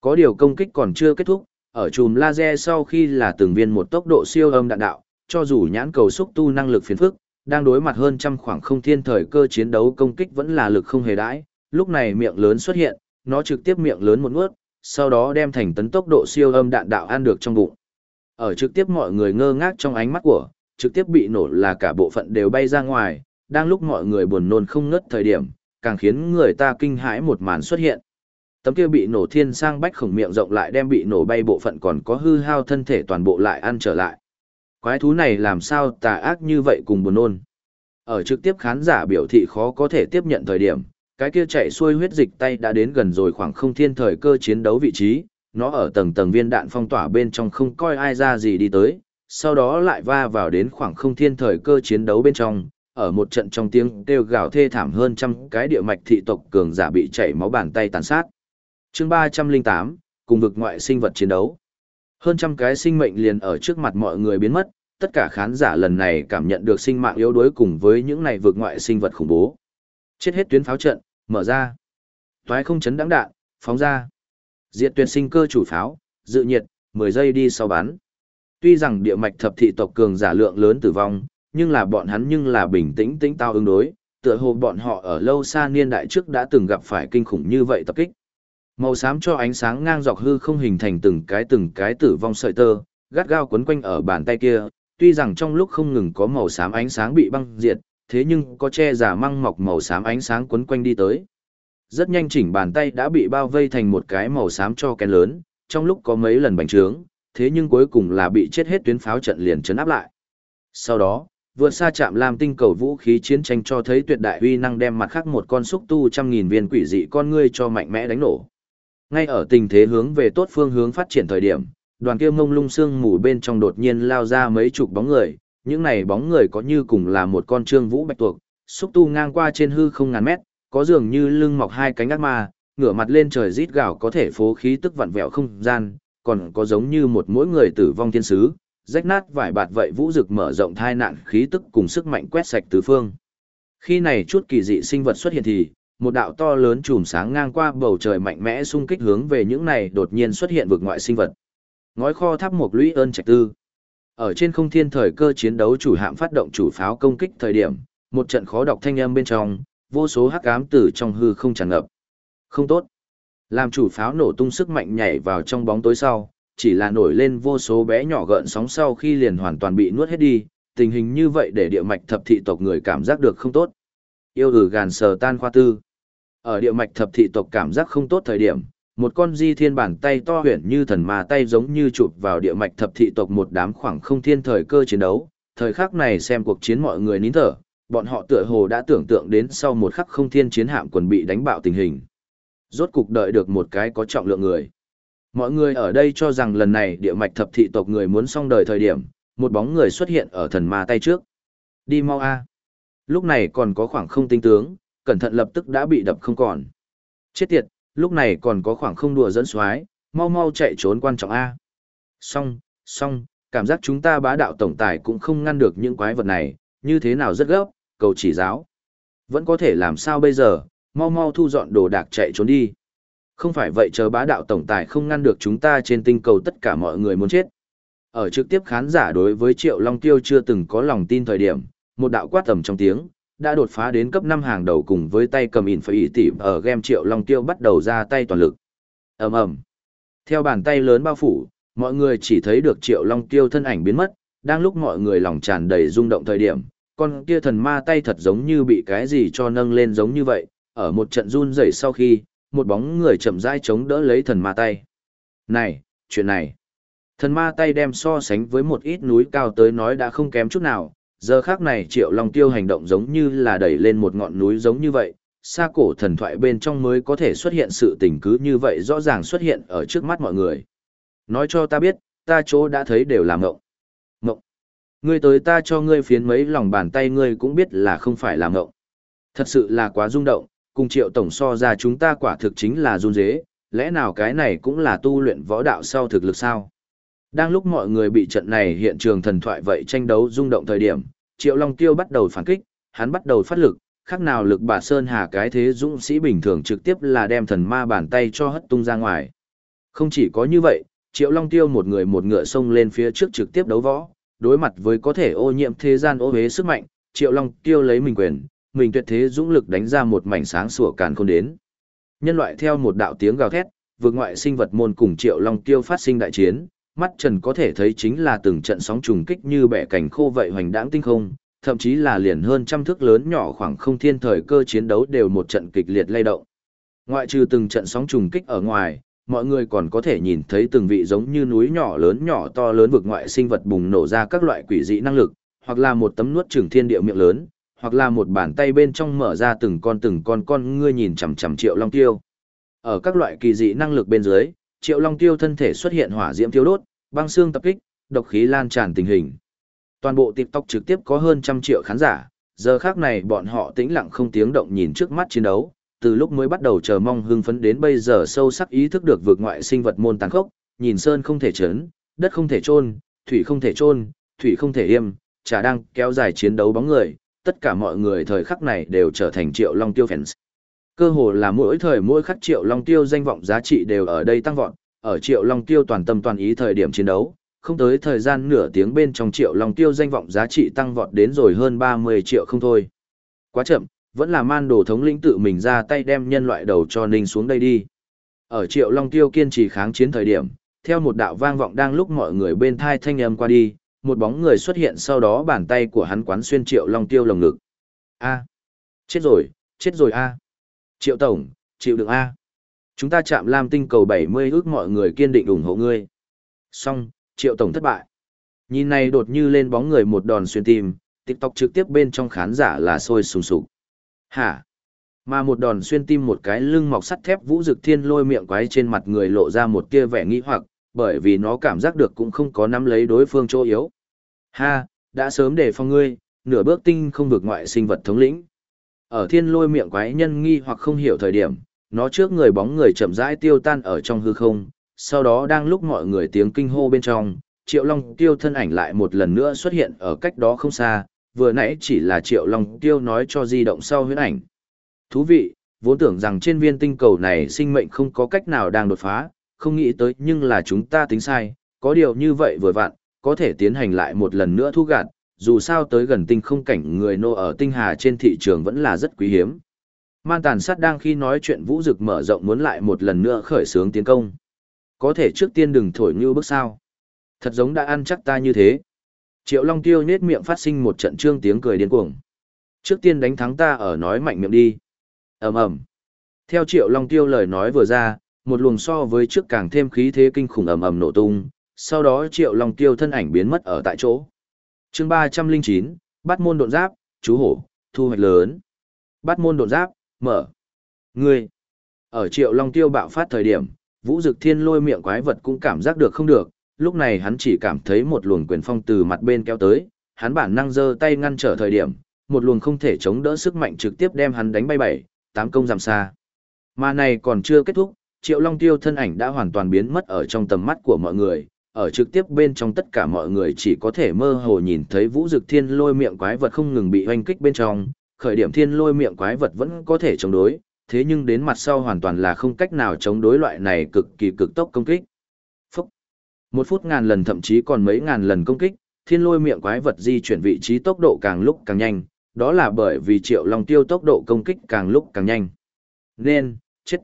Có điều công kích còn chưa kết thúc, ở chùm laser sau khi là từng viên một tốc độ siêu âm đạn đạo, cho dù nhãn cầu xúc tu năng lực phiền phức, đang đối mặt hơn trăm khoảng không thiên thời cơ chiến đấu công kích vẫn là lực không hề đãi, lúc này miệng lớn xuất hiện, nó trực tiếp miệng lớn một nuốt, sau đó đem thành tấn tốc độ siêu âm đạn đạo ăn được trong bụng. Ở trực tiếp mọi người ngơ ngác trong ánh mắt của, trực tiếp bị nổ là cả bộ phận đều bay ra ngoài, đang lúc mọi người buồn nôn không ngớt thời điểm, càng khiến người ta kinh hãi một màn xuất hiện. Tấm kia bị nổ thiên sang bách khổng miệng rộng lại đem bị nổ bay bộ phận còn có hư hao thân thể toàn bộ lại ăn trở lại. Quái thú này làm sao tà ác như vậy cùng buồn nôn. Ở trực tiếp khán giả biểu thị khó có thể tiếp nhận thời điểm, cái kia chạy xuôi huyết dịch tay đã đến gần rồi khoảng không thiên thời cơ chiến đấu vị trí, nó ở tầng tầng viên đạn phong tỏa bên trong không coi ai ra gì đi tới, sau đó lại va vào đến khoảng không thiên thời cơ chiến đấu bên trong, ở một trận trong tiếng kêu gào thê thảm hơn trăm cái địa mạch thị tộc cường giả bị chảy máu bàn tay tàn sát. Chương 308, cùng vực ngoại sinh vật chiến đấu. Hơn trăm cái sinh mệnh liền ở trước mặt mọi người biến mất, tất cả khán giả lần này cảm nhận được sinh mạng yếu đuối cùng với những này vượt ngoại sinh vật khủng bố. Chết hết tuyến pháo trận, mở ra. Toái không chấn đáng đạn, phóng ra. Diệt tuyệt sinh cơ chủ pháo, dự nhiệt, 10 giây đi sau bắn. Tuy rằng địa mạch thập thị tộc cường giả lượng lớn tử vong, nhưng là bọn hắn nhưng là bình tĩnh tĩnh tao ứng đối, tựa hồ bọn họ ở lâu xa niên đại trước đã từng gặp phải kinh khủng như vậy tập kích. Màu xám cho ánh sáng ngang dọc hư không hình thành từng cái từng cái tử vong sợi tơ, gắt gao quấn quanh ở bàn tay kia, tuy rằng trong lúc không ngừng có màu xám ánh sáng bị băng diệt, thế nhưng có che giả măng mọc màu xám ánh sáng quấn quanh đi tới. Rất nhanh chỉnh bàn tay đã bị bao vây thành một cái màu xám cho kén lớn, trong lúc có mấy lần bành trướng, thế nhưng cuối cùng là bị chết hết tuyến pháo trận liền chấn áp lại. Sau đó, vượt xa chạm làm tinh cầu vũ khí chiến tranh cho thấy tuyệt đại uy năng đem mặt khác một con xúc tu trăm nghìn viên quỷ dị con ngươi cho mạnh mẽ đánh nổ. Ngay ở tình thế hướng về tốt phương hướng phát triển thời điểm, đoàn kia mông lung sương mù bên trong đột nhiên lao ra mấy chục bóng người, những này bóng người có như cùng là một con trương vũ bạch tuộc, xúc tu ngang qua trên hư không ngàn mét, có dường như lưng mọc hai cánh ác ma, ngửa mặt lên trời rít gào có thể phố khí tức vặn vẹo không gian, còn có giống như một mỗi người tử vong thiên sứ, rách nát vải bạt vậy vũ rực mở rộng thai nạn khí tức cùng sức mạnh quét sạch tứ phương. Khi này chút kỳ dị sinh vật xuất hiện thì, một đạo to lớn chùm sáng ngang qua bầu trời mạnh mẽ xung kích hướng về những này đột nhiên xuất hiện vực ngoại sinh vật. Ngói kho tháp một lũy ơn trạch tư. Ở trên không thiên thời cơ chiến đấu chủ hạm phát động chủ pháo công kích thời điểm, một trận khó đọc thanh âm bên trong, vô số hắc ám tử trong hư không tràn ngập. Không tốt. Làm chủ pháo nổ tung sức mạnh nhảy vào trong bóng tối sau, chỉ là nổi lên vô số bé nhỏ gợn sóng sau khi liền hoàn toàn bị nuốt hết đi, tình hình như vậy để địa mạch thập thị tộc người cảm giác được không tốt. Yêu ử gàn sờ tan khoa tư. Ở địa mạch thập thị tộc cảm giác không tốt thời điểm, Một con di thiên bàn tay to huyền như thần ma tay giống như chụp vào địa mạch thập thị tộc một đám khoảng không thiên thời cơ chiến đấu. Thời khắc này xem cuộc chiến mọi người nín thở, bọn họ tựa hồ đã tưởng tượng đến sau một khắc không thiên chiến hạm quần bị đánh bạo tình hình. Rốt cục đợi được một cái có trọng lượng người. Mọi người ở đây cho rằng lần này địa mạch thập thị tộc người muốn xong đời thời điểm, một bóng người xuất hiện ở thần ma tay trước. Đi mau a. Lúc này còn có khoảng không tinh tướng, cẩn thận lập tức đã bị đập không còn. Chết tiệt, lúc này còn có khoảng không đùa dẫn xoái, mau mau chạy trốn quan trọng a. Xong, xong, cảm giác chúng ta bá đạo tổng tài cũng không ngăn được những quái vật này, như thế nào rất gấp, cầu chỉ giáo. Vẫn có thể làm sao bây giờ, mau mau thu dọn đồ đạc chạy trốn đi. Không phải vậy chờ bá đạo tổng tài không ngăn được chúng ta trên tinh cầu tất cả mọi người muốn chết. Ở trực tiếp khán giả đối với Triệu Long Tiêu chưa từng có lòng tin thời điểm, một đạo quát tầm trong tiếng, đã đột phá đến cấp 5 hàng đầu cùng với tay cầm in phải ý tỉ ở game Triệu Long Tiêu bắt đầu ra tay toàn lực. ầm ầm Theo bàn tay lớn bao phủ, mọi người chỉ thấy được Triệu Long Tiêu thân ảnh biến mất, đang lúc mọi người lòng tràn đầy rung động thời điểm, con kia thần ma tay thật giống như bị cái gì cho nâng lên giống như vậy, ở một trận run rẩy sau khi, một bóng người chậm rãi chống đỡ lấy thần ma tay. Này, chuyện này. Thần ma tay đem so sánh với một ít núi cao tới nói đã không kém chút nào, giờ khác này triệu long tiêu hành động giống như là đẩy lên một ngọn núi giống như vậy, xa cổ thần thoại bên trong mới có thể xuất hiện sự tình cứ như vậy rõ ràng xuất hiện ở trước mắt mọi người. Nói cho ta biết, ta chỗ đã thấy đều là ngộng. Ngộng. Ngươi tới ta cho ngươi phiến mấy lòng bàn tay ngươi cũng biết là không phải là ngộng. Thật sự là quá rung động, cùng triệu tổng so ra chúng ta quả thực chính là run dế, lẽ nào cái này cũng là tu luyện võ đạo sau thực lực sao? Đang lúc mọi người bị trận này hiện trường thần thoại vậy tranh đấu rung động thời điểm, Triệu Long Tiêu bắt đầu phản kích, hắn bắt đầu phát lực, khác nào lực bà Sơn Hà cái thế dũng sĩ bình thường trực tiếp là đem thần ma bàn tay cho hất tung ra ngoài. Không chỉ có như vậy, Triệu Long Tiêu một người một ngựa xông lên phía trước trực tiếp đấu võ, đối mặt với có thể ô nhiễm thế gian ô hế sức mạnh, Triệu Long Tiêu lấy mình quyền, mình tuyệt thế dũng lực đánh ra một mảnh sáng sủa càn khôn đến. Nhân loại theo một đạo tiếng gào thét, vượt ngoại sinh vật môn cùng Triệu Long Tiêu phát sinh đại chiến, mắt trần có thể thấy chính là từng trận sóng trùng kích như bẻ cảnh khô vậy hoành đãng tinh không, thậm chí là liền hơn trăm thước lớn nhỏ khoảng không thiên thời cơ chiến đấu đều một trận kịch liệt lay động. Ngoại trừ từng trận sóng trùng kích ở ngoài, mọi người còn có thể nhìn thấy từng vị giống như núi nhỏ lớn nhỏ to lớn vực ngoại sinh vật bùng nổ ra các loại quỷ dị năng lực, hoặc là một tấm nuốt trường thiên địa miệng lớn, hoặc là một bàn tay bên trong mở ra từng con từng con con ngươi nhìn chằm chằm Triệu Long Tiêu. Ở các loại kỳ dị năng lực bên dưới, Triệu Long Tiêu thân thể xuất hiện hỏa diễm tiêu đốt, băng xương tập kích, độc khí lan tràn tình hình. Toàn bộ TikTok trực tiếp có hơn trăm triệu khán giả, giờ khác này bọn họ tĩnh lặng không tiếng động nhìn trước mắt chiến đấu, từ lúc mới bắt đầu chờ mong hưng phấn đến bây giờ sâu sắc ý thức được vượt ngoại sinh vật môn tàn khốc, nhìn sơn không thể chấn, đất không thể chôn, thủy không thể chôn, thủy không thể im, chả đang kéo dài chiến đấu bóng người, tất cả mọi người thời khắc này đều trở thành Triệu Long Tiêu fans. Cơ hồ là mỗi thời mỗi khắc Triệu Long Tiêu danh vọng giá trị đều ở đây tăng vọt, ở Triệu Long Tiêu toàn tâm toàn ý thời điểm chiến đấu, không tới thời gian nửa tiếng bên trong Triệu Long Tiêu danh vọng giá trị tăng vọt đến rồi hơn 30 triệu không thôi. Quá chậm, vẫn là man đồ thống lĩnh tự mình ra tay đem nhân loại đầu cho ninh xuống đây đi. Ở Triệu Long Tiêu kiên trì kháng chiến thời điểm, theo một đạo vang vọng đang lúc mọi người bên thai thanh âm qua đi, một bóng người xuất hiện sau đó bàn tay của hắn quán xuyên Triệu Long Tiêu lồng ngực. A. Chết rồi, chết rồi a. Triệu Tổng, chịu đựng a. Chúng ta chạm Lam tinh cầu 70 ước mọi người kiên định ủng hộ ngươi. Xong, Triệu Tổng thất bại. Nhìn này đột như lên bóng người một đòn xuyên tim, TikTok trực tiếp bên trong khán giả là sôi sùng sục. Hả? Mà một đòn xuyên tim một cái lưng mọc sắt thép vũ dực thiên lôi miệng quái trên mặt người lộ ra một kia vẻ nghi hoặc, bởi vì nó cảm giác được cũng không có nắm lấy đối phương chỗ yếu. Ha, đã sớm để phòng ngươi, nửa bước tinh không vực ngoại sinh vật thống lĩnh. Ở thiên lôi miệng quái nhân nghi hoặc không hiểu thời điểm, nó trước người bóng người chậm rãi tiêu tan ở trong hư không, sau đó đang lúc mọi người tiếng kinh hô bên trong, Triệu Long Tiêu thân ảnh lại một lần nữa xuất hiện ở cách đó không xa, vừa nãy chỉ là Triệu Long Tiêu nói cho di động sau huyễn ảnh. Thú vị, vốn tưởng rằng trên viên tinh cầu này sinh mệnh không có cách nào đang đột phá, không nghĩ tới nhưng là chúng ta tính sai, có điều như vậy vừa vặn, có thể tiến hành lại một lần nữa thu gạt, dù sao tới gần tinh không cảnh người nô ở tinh hà trên thị trường vẫn là rất quý hiếm. Man tàn sát đang khi nói chuyện vũ dực mở rộng muốn lại một lần nữa khởi xướng tiến công. Có thể trước tiên đừng thổi như bước sao. Thật giống đã ăn chắc ta như thế. Triệu Long Tiêu nết miệng phát sinh một trận trương tiếng cười điên cuồng. Trước tiên đánh thắng ta ở nói mạnh miệng đi. ầm ầm. Theo Triệu Long Tiêu lời nói vừa ra, một luồng so với trước càng thêm khí thế kinh khủng ầm ầm nổ tung, sau đó Triệu Long Tiêu thân ảnh biến mất ở tại chỗ. Chương 309, Bắt môn độn giáp, chú hổ, thu hoạch lớn. Bắt môn độn giáp, mở. Ngươi. Ở Triệu Long Tiêu bạo phát thời điểm, Vũ Dực Thiên lôi miệng quái vật cũng cảm giác được không được, lúc này hắn chỉ cảm thấy một luồng quyền phong từ mặt bên kéo tới, hắn bản năng giơ tay ngăn trở thời điểm, một luồng không thể chống đỡ sức mạnh trực tiếp đem hắn đánh bay bảy, tám công giảm xa. Mà này còn chưa kết thúc, Triệu Long Tiêu thân ảnh đã hoàn toàn biến mất ở trong tầm mắt của mọi người, ở trực tiếp bên trong tất cả mọi người chỉ có thể mơ hồ nhìn thấy Vũ Dực Thiên lôi miệng quái vật không ngừng bị oanh kích bên trong, khởi điểm thiên lôi miệng quái vật vẫn có thể chống đối, thế nhưng đến mặt sau hoàn toàn là không cách nào chống đối loại này cực kỳ cực tốc công kích. Phúc! Một phút ngàn lần thậm chí còn mấy ngàn lần công kích, thiên lôi miệng quái vật di chuyển vị trí tốc độ càng lúc càng nhanh, đó là bởi vì triệu long tiêu tốc độ công kích càng lúc càng nhanh. Nên, chết!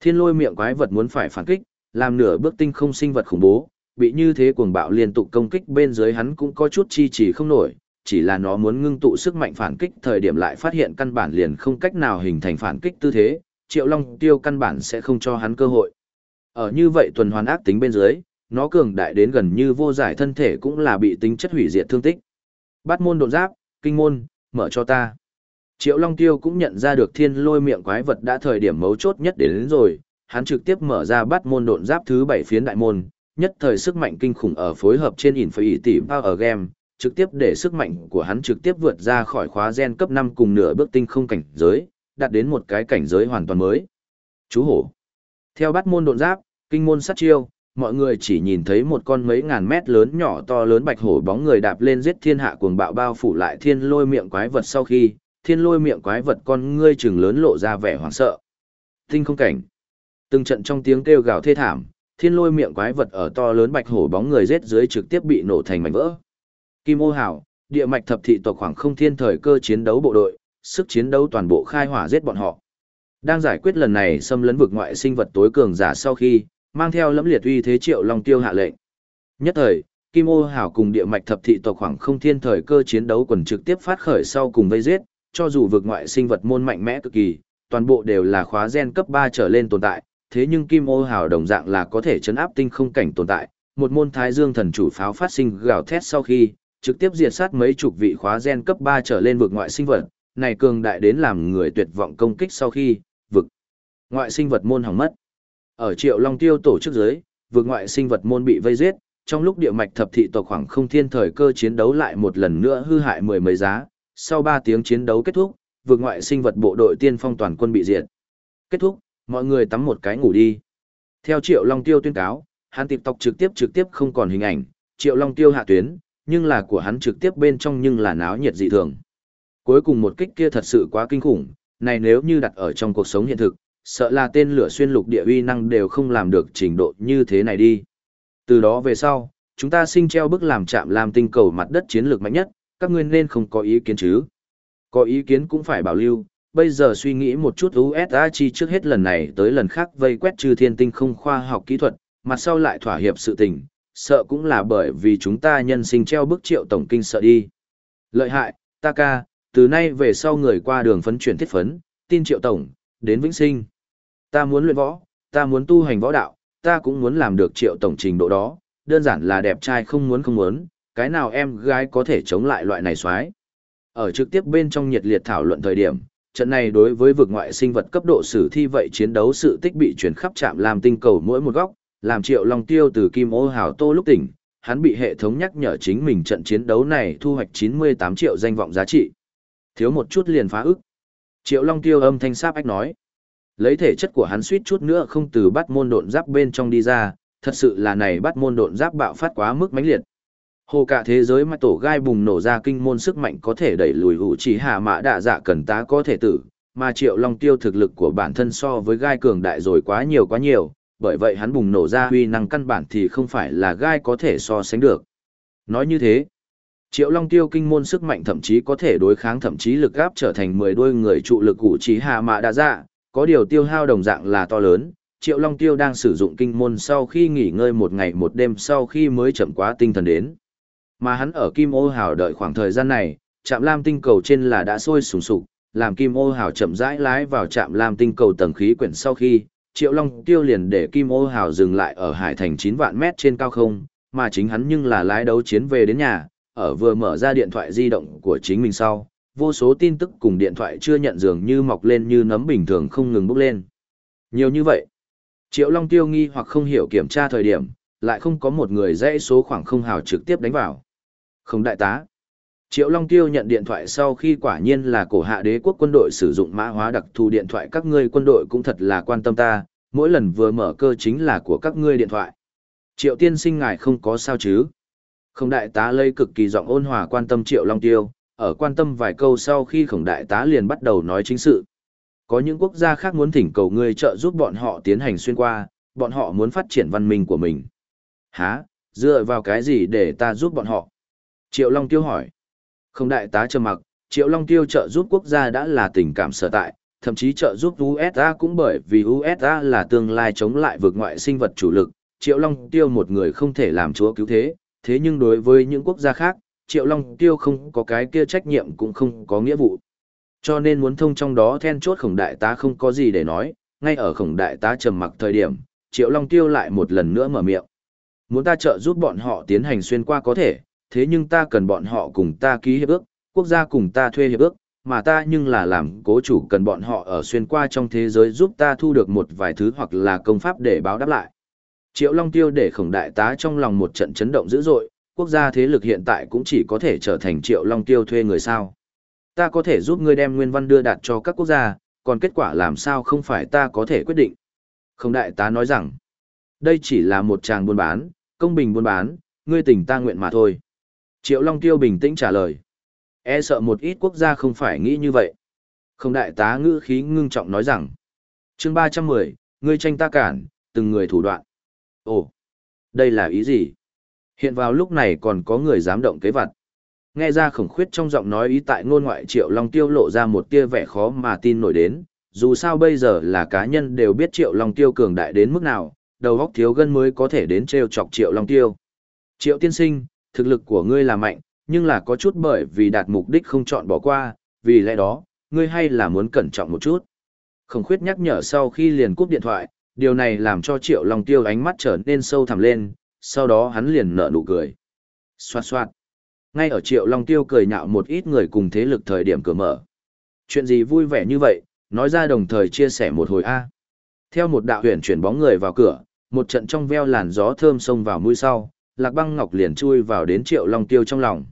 Thiên lôi miệng quái vật muốn phải phản kích, làm nửa bước tinh không sinh vật khủng bố, bị như thế cuồng bạo liên tục công kích bên dưới hắn cũng có chút chi trì không nổi, chỉ là nó muốn ngưng tụ sức mạnh phản kích thời điểm lại phát hiện căn bản liền không cách nào hình thành phản kích tư thế, Triệu Long Tiêu căn bản sẽ không cho hắn cơ hội. Ở như vậy tuần hoàn ác tính bên dưới, nó cường đại đến gần như vô giải thân thể cũng là bị tính chất hủy diệt thương tích. bát môn độn giáp, kinh môn, mở cho ta. Triệu Long Tiêu cũng nhận ra được thiên lôi miệng quái vật đã thời điểm mấu chốt nhất đến, đến rồi, hắn trực tiếp mở ra bắt môn độn giáp thứ bảy phiến đại môn, nhất thời sức mạnh kinh khủng ở phối hợp trên ỉn phải tỷ Power Game, trực tiếp để sức mạnh của hắn trực tiếp vượt ra khỏi khóa gen cấp 5 cùng nửa bước tinh không cảnh giới, đạt đến một cái cảnh giới hoàn toàn mới. Chú hổ. Theo bắt môn độn giáp, kinh môn sát chiêu, mọi người chỉ nhìn thấy một con mấy ngàn mét lớn nhỏ to lớn bạch hổ bóng người đạp lên giết thiên hạ cuồng bạo bao phủ lại thiên lôi miệng quái vật sau khi, thiên lôi miệng quái vật con ngươi trừng lớn lộ ra vẻ hoảng sợ. Tinh không cảnh. Từng trận trong tiếng kêu gào thê thảm, thiên lôi miệng quái vật ở to lớn bạch hổ bóng người giết dưới trực tiếp bị nổ thành mảnh vỡ. Kim ô hảo, địa mạch thập thị tộc khoảng không thiên thời cơ chiến đấu bộ đội, sức chiến đấu toàn bộ khai hỏa giết bọn họ. Đang giải quyết lần này xâm lấn vực ngoại sinh vật tối cường giả sau khi, mang theo lẫm liệt uy thế triệu long tiêu hạ lệnh. Nhất thời, Kim ô hảo cùng địa mạch thập thị tộc khoảng không thiên thời cơ chiến đấu quần trực tiếp phát khởi sau cùng vây giết, cho dù vực ngoại sinh vật môn mạnh mẽ cực kỳ, toàn bộ đều là khóa gen cấp 3 trở lên tồn tại, thế nhưng Kim ô hào đồng dạng là có thể chấn áp tinh không cảnh tồn tại. Một môn thái dương thần chủ pháo phát sinh gào thét sau khi, trực tiếp diệt sát mấy chục vị khóa gen cấp 3 trở lên vực ngoại sinh vật, này cường đại đến làm người tuyệt vọng công kích sau khi, vực ngoại sinh vật môn hỏng mất. Ở Triệu Long Tiêu tổ chức giới, vực ngoại sinh vật môn bị vây giết, trong lúc địa mạch thập thị tộc khoảng không thiên thời cơ chiến đấu lại một lần nữa hư hại mười mấy giá, sau 3 tiếng chiến đấu kết thúc, vực ngoại sinh vật bộ đội tiên phong toàn quân bị diệt. Kết thúc, mọi người tắm một cái ngủ đi. Theo Triệu Long Tiêu tuyên cáo, hắn tịp tộc trực tiếp trực tiếp không còn hình ảnh, Triệu Long Tiêu hạ tuyến, nhưng là của hắn trực tiếp bên trong nhưng là náo nhiệt dị thường. Cuối cùng một kích kia thật sự quá kinh khủng, này nếu như đặt ở trong cuộc sống hiện thực, sợ là tên lửa xuyên lục địa uy năng đều không làm được trình độ như thế này đi. Từ đó về sau, chúng ta sinh treo bức làm chạm làm tinh cầu mặt đất chiến lược mạnh nhất, các ngươi nên không có ý kiến chứ. Có ý kiến cũng phải bảo lưu, bây giờ suy nghĩ một chút USA chi trước hết lần này tới lần khác vây quét trừ thiên tinh không khoa học kỹ thuật, mặt sau lại thỏa hiệp sự tình, sợ cũng là bởi vì chúng ta nhân sinh treo bức triệu tổng kinh sợ đi. Lợi hại, ta ca, từ nay về sau người qua đường phấn chuyển thiết phấn, tin triệu tổng, đến vĩnh sinh. Ta muốn luyện võ, ta muốn tu hành võ đạo, ta cũng muốn làm được triệu tổng trình độ đó, đơn giản là đẹp trai không muốn không muốn, cái nào em gái có thể chống lại loại này xoái. Ở trực tiếp bên trong nhiệt liệt thảo luận thời điểm, trận này đối với vực ngoại sinh vật cấp độ sử thi vậy chiến đấu sự tích bị chuyển khắp trạm làm tinh cầu mỗi một góc, làm triệu long tiêu từ kim ô hào tô lúc tỉnh, hắn bị hệ thống nhắc nhở chính mình trận chiến đấu này thu hoạch 98 triệu danh vọng giá trị. Thiếu một chút liền phá ức. Triệu long tiêu âm thanh sáp ách nói. Lấy thể chất của hắn suýt chút nữa không từ bắt môn độn giáp bên trong đi ra, thật sự là này bắt môn độn giáp bạo phát quá mức mãnh liệt. Hồ cả thế giới mà tổ gai bùng nổ ra kinh môn sức mạnh có thể đẩy lùi hữu chỉ hạ mã đạ dạ cần tá có thể tử, mà triệu long tiêu thực lực của bản thân so với gai cường đại rồi quá nhiều quá nhiều, bởi vậy hắn bùng nổ ra huy năng căn bản thì không phải là gai có thể so sánh được. Nói như thế, Triệu Long Tiêu kinh môn sức mạnh thậm chí có thể đối kháng thậm chí lực gáp trở thành 10 đôi người trụ lực cụ trí hạ mạ đa dạ, có điều tiêu hao đồng dạng là to lớn. Triệu Long Tiêu đang sử dụng kinh môn sau khi nghỉ ngơi một ngày một đêm sau khi mới chậm quá tinh thần đến. Mà hắn ở Kim Ô Hào đợi khoảng thời gian này, trạm lam tinh cầu trên là đã sôi sùng sục, làm Kim Ô Hào chậm rãi lái vào trạm lam tinh cầu tầng khí quyển sau khi, Triệu Long Tiêu liền để Kim Ô Hào dừng lại ở hải thành 9 vạn mét trên cao không, mà chính hắn nhưng là lái đấu chiến về đến nhà, ở vừa mở ra điện thoại di động của chính mình sau, vô số tin tức cùng điện thoại chưa nhận dường như mọc lên như nấm bình thường không ngừng bốc lên. Nhiều như vậy. Triệu Long Tiêu nghi hoặc không hiểu kiểm tra thời điểm, lại không có một người dãy số khoảng không hào trực tiếp đánh vào. Không đại tá. Triệu Long Tiêu nhận điện thoại sau khi quả nhiên là cổ hạ đế quốc quân đội sử dụng mã hóa đặc thù điện thoại các ngươi quân đội cũng thật là quan tâm ta, mỗi lần vừa mở cơ chính là của các ngươi điện thoại. Triệu tiên sinh ngài không có sao chứ. Không đại tá lây cực kỳ giọng ôn hòa quan tâm Triệu Long Tiêu, ở quan tâm vài câu sau khi khổng đại tá liền bắt đầu nói chính sự. Có những quốc gia khác muốn thỉnh cầu ngươi trợ giúp bọn họ tiến hành xuyên qua, bọn họ muốn phát triển văn minh của mình. Hả, dựa vào cái gì để ta giúp bọn họ? Triệu Long Tiêu hỏi. Không đại tá trầm mặc, Triệu Long Tiêu trợ giúp quốc gia đã là tình cảm sở tại, thậm chí trợ giúp USA cũng bởi vì USA là tương lai chống lại vực ngoại sinh vật chủ lực. Triệu Long Tiêu một người không thể làm chúa cứu thế, thế nhưng đối với những quốc gia khác, Triệu Long Tiêu không có cái kia trách nhiệm cũng không có nghĩa vụ. Cho nên muốn thông trong đó then chốt khổng đại tá không có gì để nói, ngay ở khổng đại tá trầm mặc thời điểm, Triệu Long Tiêu lại một lần nữa mở miệng. Muốn ta trợ giúp bọn họ tiến hành xuyên qua có thể, thế nhưng ta cần bọn họ cùng ta ký hiệp ước, quốc gia cùng ta thuê hiệp ước, mà ta nhưng là làm cố chủ cần bọn họ ở xuyên qua trong thế giới giúp ta thu được một vài thứ hoặc là công pháp để báo đáp lại. Triệu Long Tiêu để khổng đại tá trong lòng một trận chấn động dữ dội, quốc gia thế lực hiện tại cũng chỉ có thể trở thành Triệu Long Tiêu thuê người sao. Ta có thể giúp ngươi đem nguyên văn đưa đạt cho các quốc gia, còn kết quả làm sao không phải ta có thể quyết định. Khổng đại tá nói rằng, đây chỉ là một tràng buôn bán, công bình buôn bán, ngươi tình ta nguyện mà thôi. Triệu Long Tiêu bình tĩnh trả lời. E sợ một ít quốc gia không phải nghĩ như vậy. Không đại tá ngữ khí ngưng trọng nói rằng. chương 310, ngươi tranh ta cản, từng người thủ đoạn. Ồ, đây là ý gì? Hiện vào lúc này còn có người dám động kế vật. Nghe ra khổng khuyết trong giọng nói ý tại ngôn ngoại Triệu Long Tiêu lộ ra một tia vẻ khó mà tin nổi đến. Dù sao bây giờ là cá nhân đều biết Triệu Long Tiêu cường đại đến mức nào, đầu góc thiếu gân mới có thể đến treo chọc Triệu Long Tiêu. Triệu tiên sinh, thực lực của ngươi là mạnh, nhưng là có chút bởi vì đạt mục đích không chọn bỏ qua, vì lẽ đó, ngươi hay là muốn cẩn trọng một chút. Khổng khuyết nhắc nhở sau khi liền cúp điện thoại, điều này làm cho Triệu Long Tiêu ánh mắt trở nên sâu thẳm lên, sau đó hắn liền nở nụ cười. Xoạt xoạt. Ngay ở Triệu Long Tiêu cười nhạo một ít người cùng thế lực thời điểm cửa mở. Chuyện gì vui vẻ như vậy, nói ra đồng thời chia sẻ một hồi A. Theo một đạo huyền chuyển bóng người vào cửa, một trận trong veo làn gió thơm xông vào mũi sau, Lạc Băng Ngọc liền chui vào đến Triệu Long Tiêu trong lòng.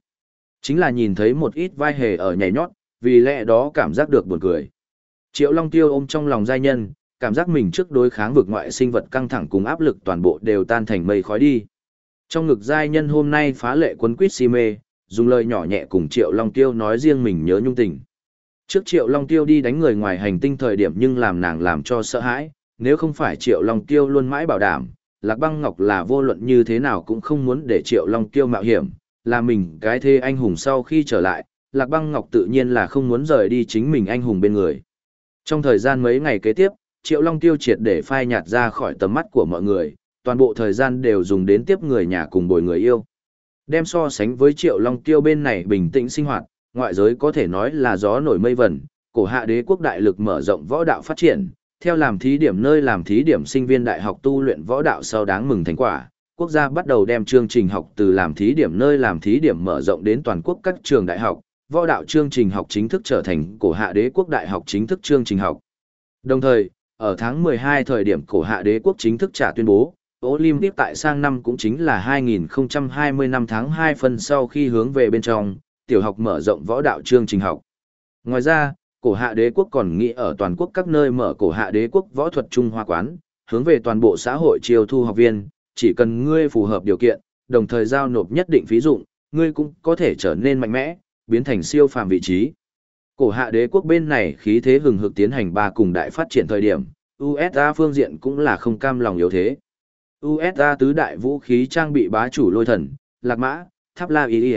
Chính là nhìn thấy một ít vai hề ở nhảy nhót, vì lẽ đó cảm giác được buồn cười. Triệu Long Tiêu ôm trong lòng giai nhân, cảm giác mình trước đối kháng vực ngoại sinh vật căng thẳng cùng áp lực toàn bộ đều tan thành mây khói đi. Trong ngực giai nhân hôm nay phá lệ quấn quýt si mê, dùng lời nhỏ nhẹ cùng Triệu Long Tiêu nói riêng mình nhớ nhung tình. Trước Triệu Long Tiêu đi đánh người ngoài hành tinh thời điểm nhưng làm nàng làm cho sợ hãi, nếu không phải Triệu Long Tiêu luôn mãi bảo đảm, Lạc Băng Ngọc là vô luận như thế nào cũng không muốn để Triệu Long Tiêu mạo hiểm, là mình cái thê anh hùng sau khi trở lại, Lạc Băng Ngọc tự nhiên là không muốn rời đi chính mình anh hùng bên người. Trong thời gian mấy ngày kế tiếp, Triệu Long Tiêu triệt để phai nhạt ra khỏi tầm mắt của mọi người, toàn bộ thời gian đều dùng đến tiếp người nhà cùng bồi người yêu. Đem so sánh với Triệu Long Tiêu bên này bình tĩnh sinh hoạt, ngoại giới có thể nói là gió nổi mây vẩn, cổ hạ đế quốc đại lực mở rộng võ đạo phát triển, theo làm thí điểm nơi làm thí điểm sinh viên đại học tu luyện võ đạo sau đáng mừng thành quả, quốc gia bắt đầu đem chương trình học từ làm thí điểm nơi làm thí điểm mở rộng đến toàn quốc các trường đại học, võ đạo chương trình học chính thức trở thành cổ hạ đế quốc đại học chính thức chương trình học. Đồng thời, ở tháng 12 thời điểm cổ hạ đế quốc chính thức trả tuyên bố, Olympic tại sang năm cũng chính là 2020 năm tháng 2 phần sau khi hướng về bên trong, tiểu học mở rộng võ đạo chương trình học. Ngoài ra, cổ hạ đế quốc còn nghĩ ở toàn quốc các nơi mở cổ hạ đế quốc võ thuật Trung Hoa quán, hướng về toàn bộ xã hội chiêu thu học viên, chỉ cần ngươi phù hợp điều kiện, đồng thời giao nộp nhất định phí dụng, ngươi cũng có thể trở nên mạnh mẽ, biến thành siêu phàm vị trí. Cổ hạ đế quốc bên này khí thế hừng hực tiến hành ba cùng đại phát triển thời điểm, USA phương diện cũng là không cam lòng yếu thế. USA tứ đại vũ khí trang bị bá chủ lôi thần, lạc mã, tháp la ý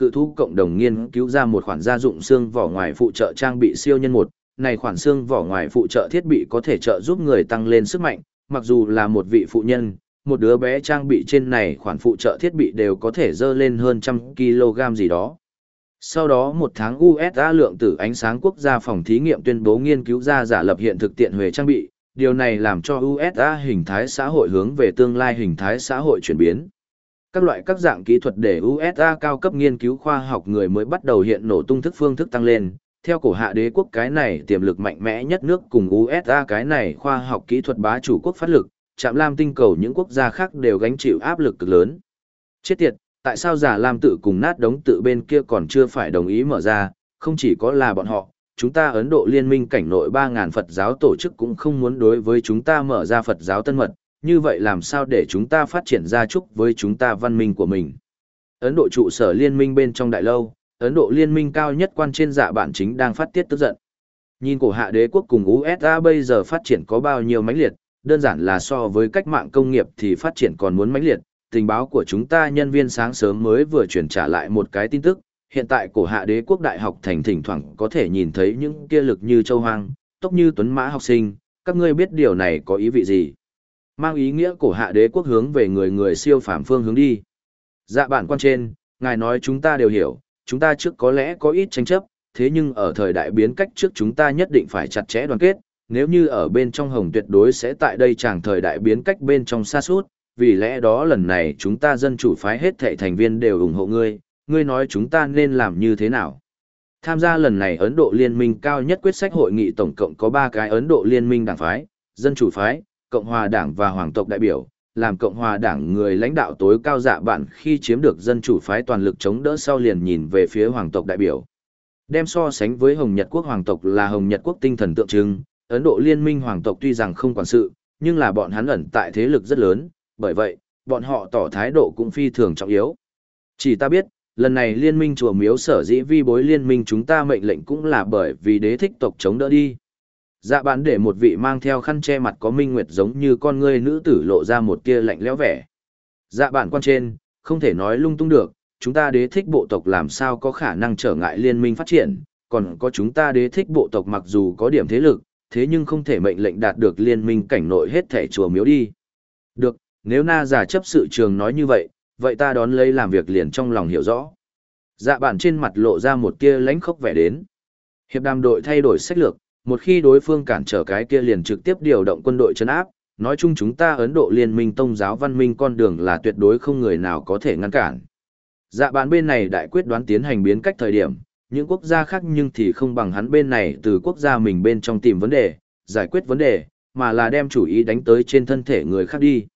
cự thú cộng đồng nghiên cứu ra một khoản gia dụng xương vỏ ngoài phụ trợ trang bị siêu nhân một, này khoản xương vỏ ngoài phụ trợ thiết bị có thể trợ giúp người tăng lên sức mạnh, mặc dù là một vị phụ nhân, một đứa bé trang bị trên này khoản phụ trợ thiết bị đều có thể dơ lên hơn trăm kg gì đó. Sau đó một tháng USA lượng tử ánh sáng quốc gia phòng thí nghiệm tuyên bố nghiên cứu ra giả lập hiện thực tiện huề trang bị, điều này làm cho USA hình thái xã hội hướng về tương lai hình thái xã hội chuyển biến. Các loại các dạng kỹ thuật để USA cao cấp nghiên cứu khoa học người mới bắt đầu hiện nổ tung thức phương thức tăng lên. Theo cổ hạ đế quốc cái này tiềm lực mạnh mẽ nhất nước cùng USA cái này khoa học kỹ thuật bá chủ quốc phát lực, chạm lam tinh cầu những quốc gia khác đều gánh chịu áp lực cực lớn. Chết tiệt, tại sao giả lam tự cùng nát đống tự bên kia còn chưa phải đồng ý mở ra, không chỉ có là bọn họ, chúng ta Ấn Độ liên minh cảnh nội 3.000 Phật giáo tổ chức cũng không muốn đối với chúng ta mở ra Phật giáo tân mật, như vậy làm sao để chúng ta phát triển ra chúc với chúng ta văn minh của mình. Ấn Độ trụ sở liên minh bên trong đại lâu, Ấn Độ liên minh cao nhất quan trên dạ bản chính đang phát tiết tức giận. Nhìn cổ hạ đế quốc cùng USA bây giờ phát triển có bao nhiêu mãnh liệt, đơn giản là so với cách mạng công nghiệp thì phát triển còn muốn mãnh liệt. Tình báo của chúng ta nhân viên sáng sớm mới vừa chuyển trả lại một cái tin tức, hiện tại cổ hạ đế quốc đại học thành thỉnh thoảng có thể nhìn thấy những kia lực như châu hoang, tốc như tuấn mã học sinh, các ngươi biết điều này có ý vị gì? Mang ý nghĩa cổ hạ đế quốc hướng về người người siêu phàm phương hướng đi. Dạ bản quan trên, ngài nói chúng ta đều hiểu, chúng ta trước có lẽ có ít tranh chấp, thế nhưng ở thời đại biến cách trước chúng ta nhất định phải chặt chẽ đoàn kết, nếu như ở bên trong hồng tuyệt đối sẽ tại đây chẳng thời đại biến cách bên trong xa suốt, vì lẽ đó lần này chúng ta dân chủ phái hết thảy thành viên đều ủng hộ ngươi, ngươi nói chúng ta nên làm như thế nào? Tham gia lần này Ấn Độ Liên minh cao nhất quyết sách hội nghị tổng cộng có 3 cái Ấn Độ Liên minh đảng phái, Dân Chủ phái, Cộng hòa Đảng và Hoàng tộc đại biểu, làm Cộng hòa Đảng người lãnh đạo tối cao dạ bạn khi chiếm được Dân Chủ phái toàn lực chống đỡ sau liền nhìn về phía Hoàng tộc đại biểu. Đem so sánh với Hồng Nhật Quốc Hoàng tộc là Hồng Nhật Quốc tinh thần tượng trưng, Ấn Độ Liên minh Hoàng tộc tuy rằng không quản sự, nhưng là bọn hắn ẩn tại thế lực rất lớn, bởi vậy, bọn họ tỏ thái độ cũng phi thường trọng yếu. Chỉ ta biết, lần này liên minh chùa miếu sở dĩ vi bối liên minh chúng ta mệnh lệnh cũng là bởi vì đế thích tộc chống đỡ đi. Dạ bán để một vị mang theo khăn che mặt có minh nguyệt giống như con ngươi nữ tử lộ ra một tia lạnh lẽo vẻ. Dạ bản quan trên, không thể nói lung tung được, chúng ta đế thích bộ tộc làm sao có khả năng trở ngại liên minh phát triển, còn có chúng ta đế thích bộ tộc mặc dù có điểm thế lực, thế nhưng không thể mệnh lệnh đạt được liên minh cảnh nội hết thể chùa miếu đi. Được, nếu na giả chấp sự trường nói như vậy, vậy ta đón lấy làm việc liền trong lòng hiểu rõ. Dạ bản trên mặt lộ ra một tia lãnh khốc vẻ đến. Hiệp đàm đội thay đổi sách lược, một khi đối phương cản trở cái kia liền trực tiếp điều động quân đội chấn áp, nói chung chúng ta Ấn Độ liên minh tông giáo văn minh con đường là tuyệt đối không người nào có thể ngăn cản. Dạ bạn bên này đại quyết đoán tiến hành biến cách thời điểm, những quốc gia khác nhưng thì không bằng hắn bên này từ quốc gia mình bên trong tìm vấn đề, giải quyết vấn đề, mà là đem chủ ý đánh tới trên thân thể người khác đi.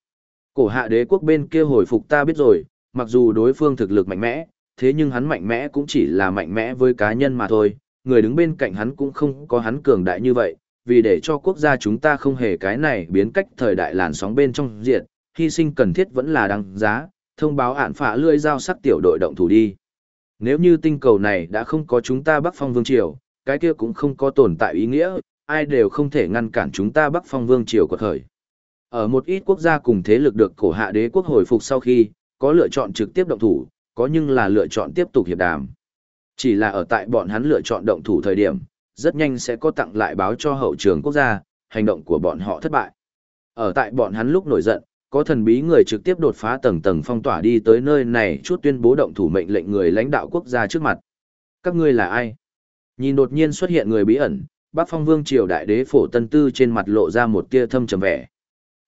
Cổ hạ đế quốc bên kia hồi phục ta biết rồi, mặc dù đối phương thực lực mạnh mẽ, thế nhưng hắn mạnh mẽ cũng chỉ là mạnh mẽ với cá nhân mà thôi, người đứng bên cạnh hắn cũng không có hắn cường đại như vậy, vì để cho quốc gia chúng ta không hề cái này biến cách thời đại làn sóng bên trong diện, hy sinh cần thiết vẫn là đáng giá, thông báo ản phả lươi giao sắc tiểu đội động thủ đi. Nếu như tinh cầu này đã không có chúng ta Bắc Phong Vương Triều, cái kia cũng không có tồn tại ý nghĩa, ai đều không thể ngăn cản chúng ta Bắc Phong Vương Triều của thời. Ở một ít quốc gia cùng thế lực được cổ hạ đế quốc hồi phục sau khi, có lựa chọn trực tiếp động thủ, có nhưng là lựa chọn tiếp tục hiệp đàm. Chỉ là ở tại bọn hắn lựa chọn động thủ thời điểm, rất nhanh sẽ có tặng lại báo cho hậu trường quốc gia, hành động của bọn họ thất bại. Ở tại bọn hắn lúc nổi giận, có thần bí người trực tiếp đột phá tầng tầng phong tỏa đi tới nơi này chút tuyên bố động thủ mệnh lệnh người lãnh đạo quốc gia trước mặt. Các ngươi là ai? Nhìn đột nhiên xuất hiện người bí ẩn, Bắc Phong Vương triều đại đế phổ tân tư trên mặt lộ ra một tia thâm trầm vẻ.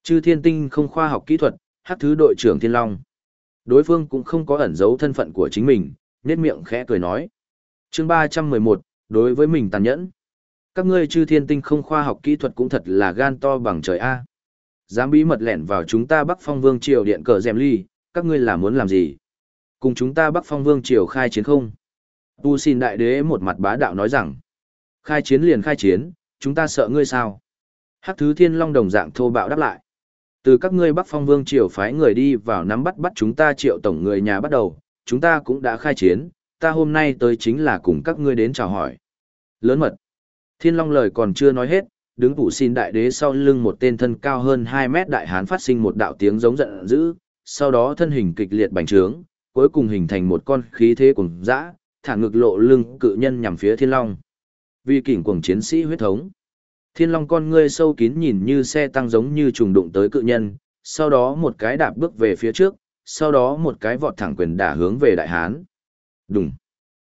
Chư thiên tinh không khoa học kỹ thuật, hát thứ đội trưởng Thiên Long. Đối phương cũng không có ẩn giấu thân phận của chính mình, nét miệng khẽ cười nói chương ba trăm mười một đối với mình tàn nhẫn. Các ngươi chư thiên tinh không khoa học kỹ thuật cũng thật là gan to bằng trời A. Dám bí mật lẻn vào chúng ta Bắc Phong Vương Triều điện cờ dèm ly, các ngươi là muốn làm gì? Cùng chúng ta Bắc Phong Vương Triều khai chiến không? Tu xin đại đế một mặt bá đạo nói rằng. Khai chiến liền khai chiến, chúng ta sợ ngươi sao? Hắc thứ thiên long đồng dạng thô bạo đáp lại. Từ các ngươi Bắc Phong Vương triều phái người đi vào nắm bắt bắt chúng ta triệu tổng người nhà bắt đầu, chúng ta cũng đã khai chiến, ta hôm nay tới chính là cùng các ngươi đến chào hỏi. Lớn mật. Thiên Long lời còn chưa nói hết, đứng phủ xin đại đế sau lưng một tên thân cao hơn 2 mét đại hán phát sinh một đạo tiếng giống giận dữ, sau đó thân hình kịch liệt bành trướng, cuối cùng hình thành một con khí thế cùng dã, thả ngực lộ lưng cự nhân nhằm phía Thiên Long. Vì kỉnh cuồng chiến sĩ huyết thống. Thiên Long con ngươi sâu kín nhìn như xe tăng giống như trùng đụng tới cự nhân, sau đó một cái đạp bước về phía trước, sau đó một cái vọt thẳng quyền đả hướng về đại hán. Đùng.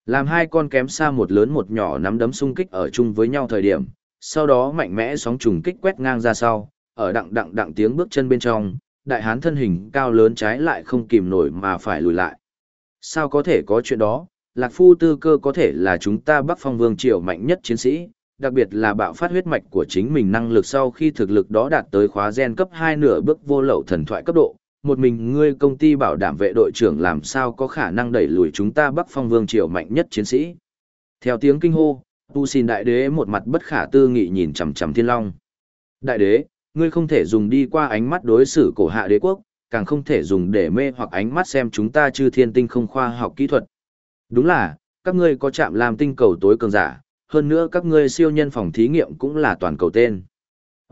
Làm hai con kém xa một lớn một nhỏ nắm đấm xung kích ở chung với nhau thời điểm, sau đó mạnh mẽ sóng trùng kích quét ngang ra sau, ở đặng đặng đặng tiếng bước chân bên trong, đại hán thân hình cao lớn trái lại không kìm nổi mà phải lùi lại. Sao có thể có chuyện đó, Lạc Phu Tư Cơ có thể là chúng ta Bắc Phong Vương Triều mạnh nhất chiến sĩ, đặc biệt là bạo phát huyết mạch của chính mình năng lực sau khi thực lực đó đạt tới khóa gen cấp 2 nửa bước vô lậu thần thoại cấp độ. Một mình ngươi công ty bảo đảm vệ đội trưởng làm sao có khả năng đẩy lùi chúng ta Bắc Phong Vương Triều mạnh nhất chiến sĩ. Theo tiếng kinh hô, Tu xin đại đế một mặt bất khả tư nghị nhìn chằm chằm Thiên Long. Đại đế, ngươi không thể dùng đi qua ánh mắt đối xử cổ hạ đế quốc, càng không thể dùng để mê hoặc ánh mắt xem chúng ta chư thiên tinh không khoa học kỹ thuật. Đúng là, các ngươi có chạm làm tinh cầu tối cường giả, hơn nữa các ngươi siêu nhân phòng thí nghiệm cũng là toàn cầu tên.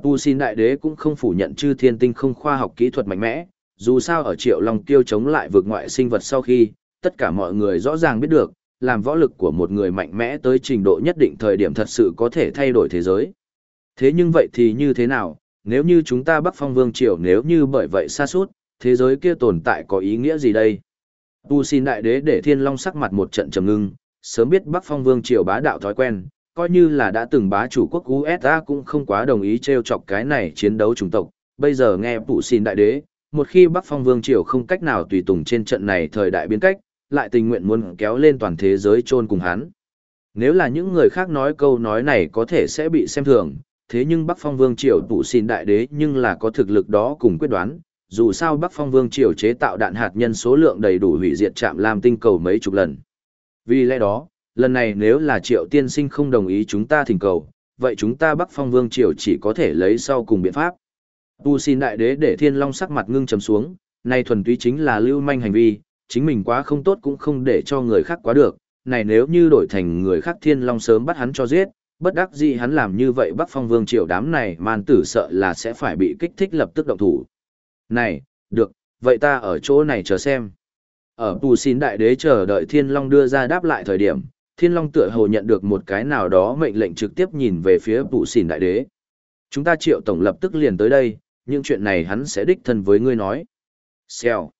Tu xin đại đế cũng không phủ nhận chư thiên tinh không khoa học kỹ thuật mạnh mẽ, dù sao ở triệu long tiêu chống lại vượt ngoại sinh vật sau khi, tất cả mọi người rõ ràng biết được, làm võ lực của một người mạnh mẽ tới trình độ nhất định thời điểm thật sự có thể thay đổi thế giới. Thế nhưng vậy thì như thế nào, nếu như chúng ta Bắc Phong Vương Triều nếu như bởi vậy xa suốt, thế giới kia tồn tại có ý nghĩa gì đây? Tu xin đại đế để thiên long sắc mặt một trận trầm ngưng, sớm biết Bắc Phong Vương Triều bá đạo thói quen, coi như là đã từng bá chủ quốc USA cũng không quá đồng ý treo chọc cái này chiến đấu chủng tộc, bây giờ nghe tu xin đại đế, một khi Bắc Phong Vương Triều không cách nào tùy tùng trên trận này thời đại biến cách, lại tình nguyện muốn kéo lên toàn thế giới chôn cùng hắn. Nếu là những người khác nói câu nói này có thể sẽ bị xem thường, thế nhưng Bắc Phong Vương Triều tụ xin đại đế nhưng là có thực lực đó cùng quyết đoán, dù sao Bắc Phong Vương Triều chế tạo đạn hạt nhân số lượng đầy đủ hủy diệt chạm làm tinh cầu mấy chục lần. Vì lẽ đó, lần này nếu là Triệu Tiên Sinh không đồng ý chúng ta thỉnh cầu, vậy chúng ta Bắc Phong Vương Triều chỉ có thể lấy sau cùng biện pháp. Tu xin đại đế để Thiên Long sắc mặt ngưng trầm xuống, này thuần túy chính là lưu manh hành vi, chính mình quá không tốt cũng không để cho người khác quá được, này nếu như đổi thành người khác Thiên Long sớm bắt hắn cho giết, bất đắc dĩ hắn làm như vậy Bắc Phong Vương Triều đám này man tử sợ là sẽ phải bị kích thích lập tức động thủ. Này, được, vậy ta ở chỗ này chờ xem. Ở Tu xin đại đế chờ đợi Thiên Long đưa ra đáp lại thời điểm, Thiên Long tựa hồ nhận được một cái nào đó mệnh lệnh trực tiếp nhìn về phía tù xin đại đế. Chúng ta triệu tổng lập tức liền tới đây, những chuyện này hắn sẽ đích thân với ngươi nói. Xèo.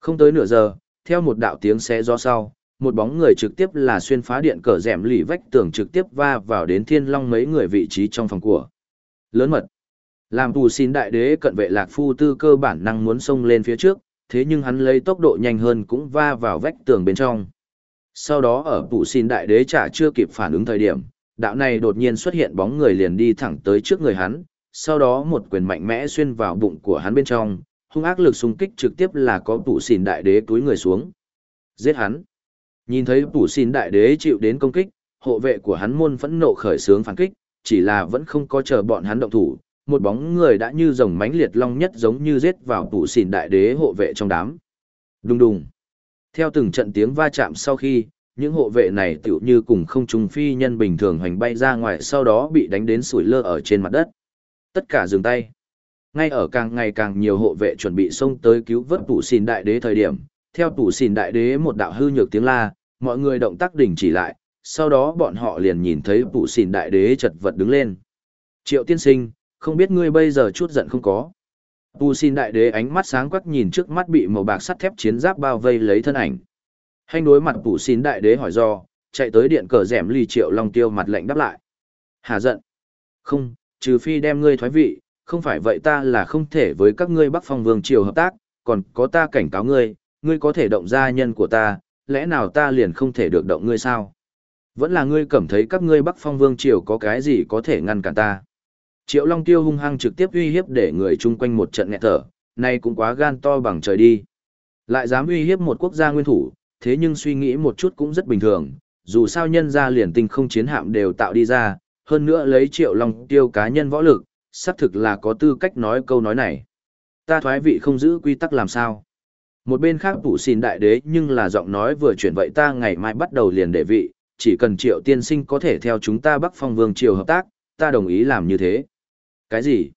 Không tới nửa giờ, theo một đạo tiếng xe do sau, một bóng người trực tiếp là xuyên phá điện cờ rèm lì vách tường trực tiếp va vào đến thiên long mấy người vị trí trong phòng của. Lớn mật. Làm tù xin đại đế cận vệ lạc phu tư cơ bản năng muốn xông lên phía trước, thế nhưng hắn lấy tốc độ nhanh hơn cũng va vào vách tường bên trong. Sau đó ở tù xin đại đế chả chưa kịp phản ứng thời điểm, đạo này đột nhiên xuất hiện bóng người liền đi thẳng tới trước người hắn, sau đó một quyền mạnh mẽ xuyên vào bụng của hắn bên trong, hung ác lực xung kích trực tiếp là có tủ xỉn đại đế túi người xuống. Giết hắn. Nhìn thấy tủ xỉn đại đế chịu đến công kích, hộ vệ của hắn môn phẫn nộ khởi sướng phản kích, chỉ là vẫn không có chờ bọn hắn động thủ, một bóng người đã như rồng mánh liệt long nhất giống như giết vào tủ xỉn đại đế hộ vệ trong đám. Đùng đùng. Theo từng trận tiếng va chạm sau khi, những hộ vệ này tựu như cùng không trùng phi nhân bình thường hoành bay ra ngoài sau đó bị đánh đến sủi lơ ở trên mặt đất. Tất cả dừng tay. Ngay ở càng ngày càng nhiều hộ vệ chuẩn bị xông tới cứu vớt tủ xin đại đế thời điểm, theo tủ xin đại đế một đạo hư nhược tiếng la, mọi người động tác đình chỉ lại, sau đó bọn họ liền nhìn thấy tủ xin đại đế chật vật đứng lên. Triệu tiên sinh, không biết ngươi bây giờ chút giận không có. Tu xin đại đế ánh mắt sáng quắc nhìn trước mắt bị màu bạc sắt thép chiến giáp bao vây lấy thân ảnh. Hành đối mặt tủ xin đại đế hỏi do, chạy tới điện cờ rẻm ly triệu long tiêu mặt lạnh đáp lại. Hà giận. Không, trừ phi đem ngươi thoái vị, không phải vậy ta là không thể với các ngươi bắc phong vương triều hợp tác, còn có ta cảnh cáo ngươi, ngươi có thể động gia nhân của ta, lẽ nào ta liền không thể được động ngươi sao? Vẫn là ngươi cảm thấy các ngươi bắc phong vương triều có cái gì có thể ngăn cản ta. Triệu Long Tiêu hung hăng trực tiếp uy hiếp để người chung quanh một trận nghẹt thở, nay cũng quá gan to bằng trời đi. Lại dám uy hiếp một quốc gia nguyên thủ, thế nhưng suy nghĩ một chút cũng rất bình thường, dù sao nhân gia liền tinh không chiến hạm đều tạo đi ra, hơn nữa lấy Triệu Long Tiêu cá nhân võ lực, xác thực là có tư cách nói câu nói này. Ta thoái vị không giữ quy tắc làm sao? Một bên khác phủ xin đại đế nhưng là giọng nói vừa chuyển vậy ta ngày mai bắt đầu liền đệ vị, chỉ cần triệu tiên sinh có thể theo chúng ta bắc phong vương triều hợp tác, ta đồng ý làm như thế. Cái gì?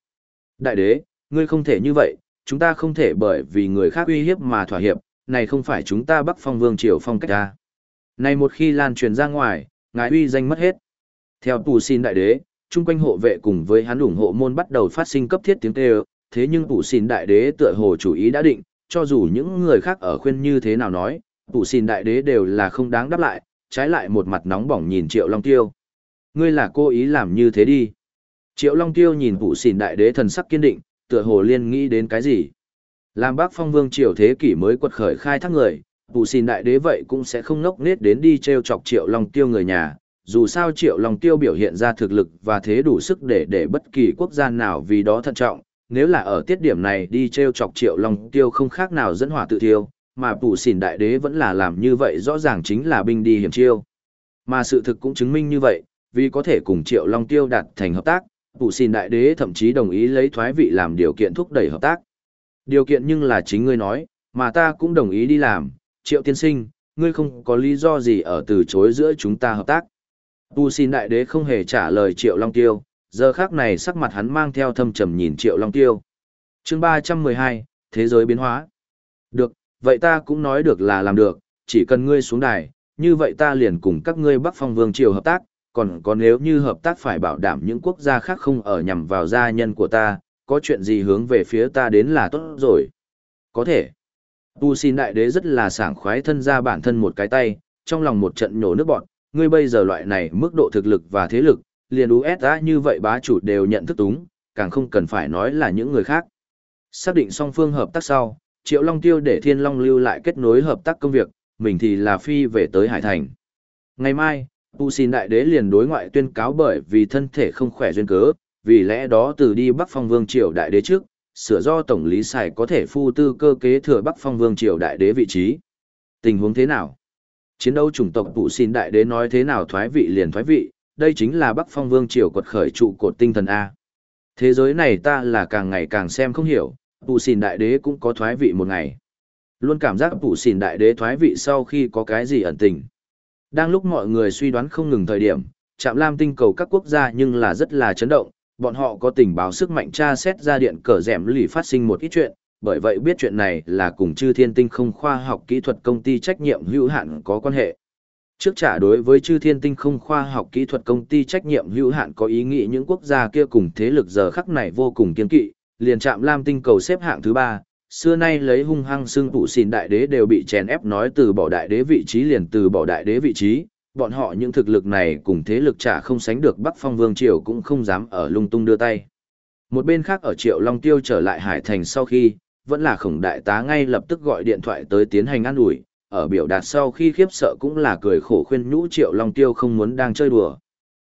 Đại đế, ngươi không thể như vậy, chúng ta không thể bởi vì người khác uy hiếp mà thỏa hiệp, này không phải chúng ta bắc phong vương triều phong cách ta. Này một khi lan truyền ra ngoài, ngài uy danh mất hết. Theo tù xin đại đế, chung quanh hộ vệ cùng với hắn ủng hộ môn bắt đầu phát sinh cấp thiết tiếng kêu, thế nhưng tù xin đại đế tựa hồ chủ ý đã định, cho dù những người khác ở khuyên như thế nào nói, tù xin đại đế đều là không đáng đáp lại, trái lại một mặt nóng bỏng nhìn triệu long tiêu. Ngươi là cố ý làm như thế đi. Triệu Long Tiêu nhìn Tù Xin Đại Đế thần sắc kiên định, tựa hồ liên nghĩ đến cái gì. Làm bác phong vương triều thế kỷ mới quật khởi khai thác người, Vũ xin Đại Đế vậy cũng sẽ không ngốc nết đến đi treo chọc Triệu Long Tiêu người nhà. Dù sao Triệu Long Tiêu biểu hiện ra thực lực và thế đủ sức để để bất kỳ quốc gia nào vì đó thận trọng, nếu là ở tiết điểm này đi treo chọc Triệu Long Tiêu không khác nào dẫn hỏa tự thiêu, mà Bù Xỉn Đại Đế vẫn là làm như vậy rõ ràng chính là binh đi hiểm chiêu. Mà sự thực cũng chứng minh như vậy, vì có thể cùng Triệu Long Tiêu đạt thành hợp tác, Phụ Xỉn đại đế thậm chí đồng ý lấy thoái vị làm điều kiện thúc đẩy hợp tác. Điều kiện nhưng là chính ngươi nói, mà ta cũng đồng ý đi làm, Triệu tiên sinh, ngươi không có lý do gì ở từ chối giữa chúng ta hợp tác. Tu xin đại đế không hề trả lời Triệu Long Tiêu, giờ khác này sắc mặt hắn mang theo thâm trầm nhìn Triệu Long Tiêu. chương 312, Thế giới biến hóa. Được, vậy ta cũng nói được là làm được, chỉ cần ngươi xuống đài, như vậy ta liền cùng các ngươi Bắc Phong Vương Triều hợp tác, còn có nếu như hợp tác phải bảo đảm những quốc gia khác không ở nhằm vào gia nhân của ta, có chuyện gì hướng về phía ta đến là tốt rồi. Có thể. Tu xin đại đế rất là sảng khoái thân ra bản thân một cái tay, trong lòng một trận nhổ nước bọn, ngươi bây giờ loại này mức độ thực lực và thế lực, liền USA như vậy bá chủ đều nhận thức túng, càng không cần phải nói là những người khác. Xác định song phương hợp tác sau, Triệu Long Tiêu để Thiên Long lưu lại kết nối hợp tác công việc, mình thì là phi về tới Hải Thành. Ngày mai, Tu xin đại đế liền đối ngoại tuyên cáo bởi vì thân thể không khỏe duyên cớ, vì lẽ đó từ đi Bắc Phong Vương triều đại đế trước, sửa do tổng lý xài có thể phu tư cơ kế thừa Bắc Phong Vương triều đại đế vị trí. Tình huống thế nào? Chiến đấu chủng tộc Tu xin đại đế nói thế nào thoái vị liền thoái vị, đây chính là Bắc Phong Vương triều quật khởi trụ cột tinh thần a. Thế giới này ta là càng ngày càng xem không hiểu, Tu xin đại đế cũng có thoái vị một ngày. Luôn cảm giác Tu xin đại đế thoái vị sau khi có cái gì ẩn tình. Đang lúc mọi người suy đoán không ngừng thời điểm, Trạm Lam tinh cầu các quốc gia nhưng là rất là chấn động, bọn họ có tình báo sức mạnh tra xét ra điện cờ rèm lì phát sinh một ít chuyện, bởi vậy biết chuyện này là cùng chư thiên tinh không khoa học kỹ thuật công ty trách nhiệm hữu hạn có quan hệ. Trước trả đối với chư thiên tinh không khoa học kỹ thuật công ty trách nhiệm hữu hạn có ý nghĩ những quốc gia kia cùng thế lực giờ khắc này vô cùng kiên kỵ, liền chạm lam tinh cầu xếp hạng thứ ba xưa nay lấy hung hăng xưng tụ xin đại đế đều bị chèn ép nói từ bỏ đại đế vị trí liền từ bỏ đại đế vị trí, bọn họ những thực lực này cùng thế lực trả không sánh được Bắc Phong Vương Triều cũng không dám ở lung tung đưa tay. Một bên khác ở Triệu Long Tiêu trở lại Hải Thành sau khi, vẫn là khổng đại tá ngay lập tức gọi điện thoại tới tiến hành ăn ủi ở biểu đạt sau khi khiếp sợ cũng là cười khổ khuyên nhũ Triệu Long Tiêu không muốn đang chơi đùa.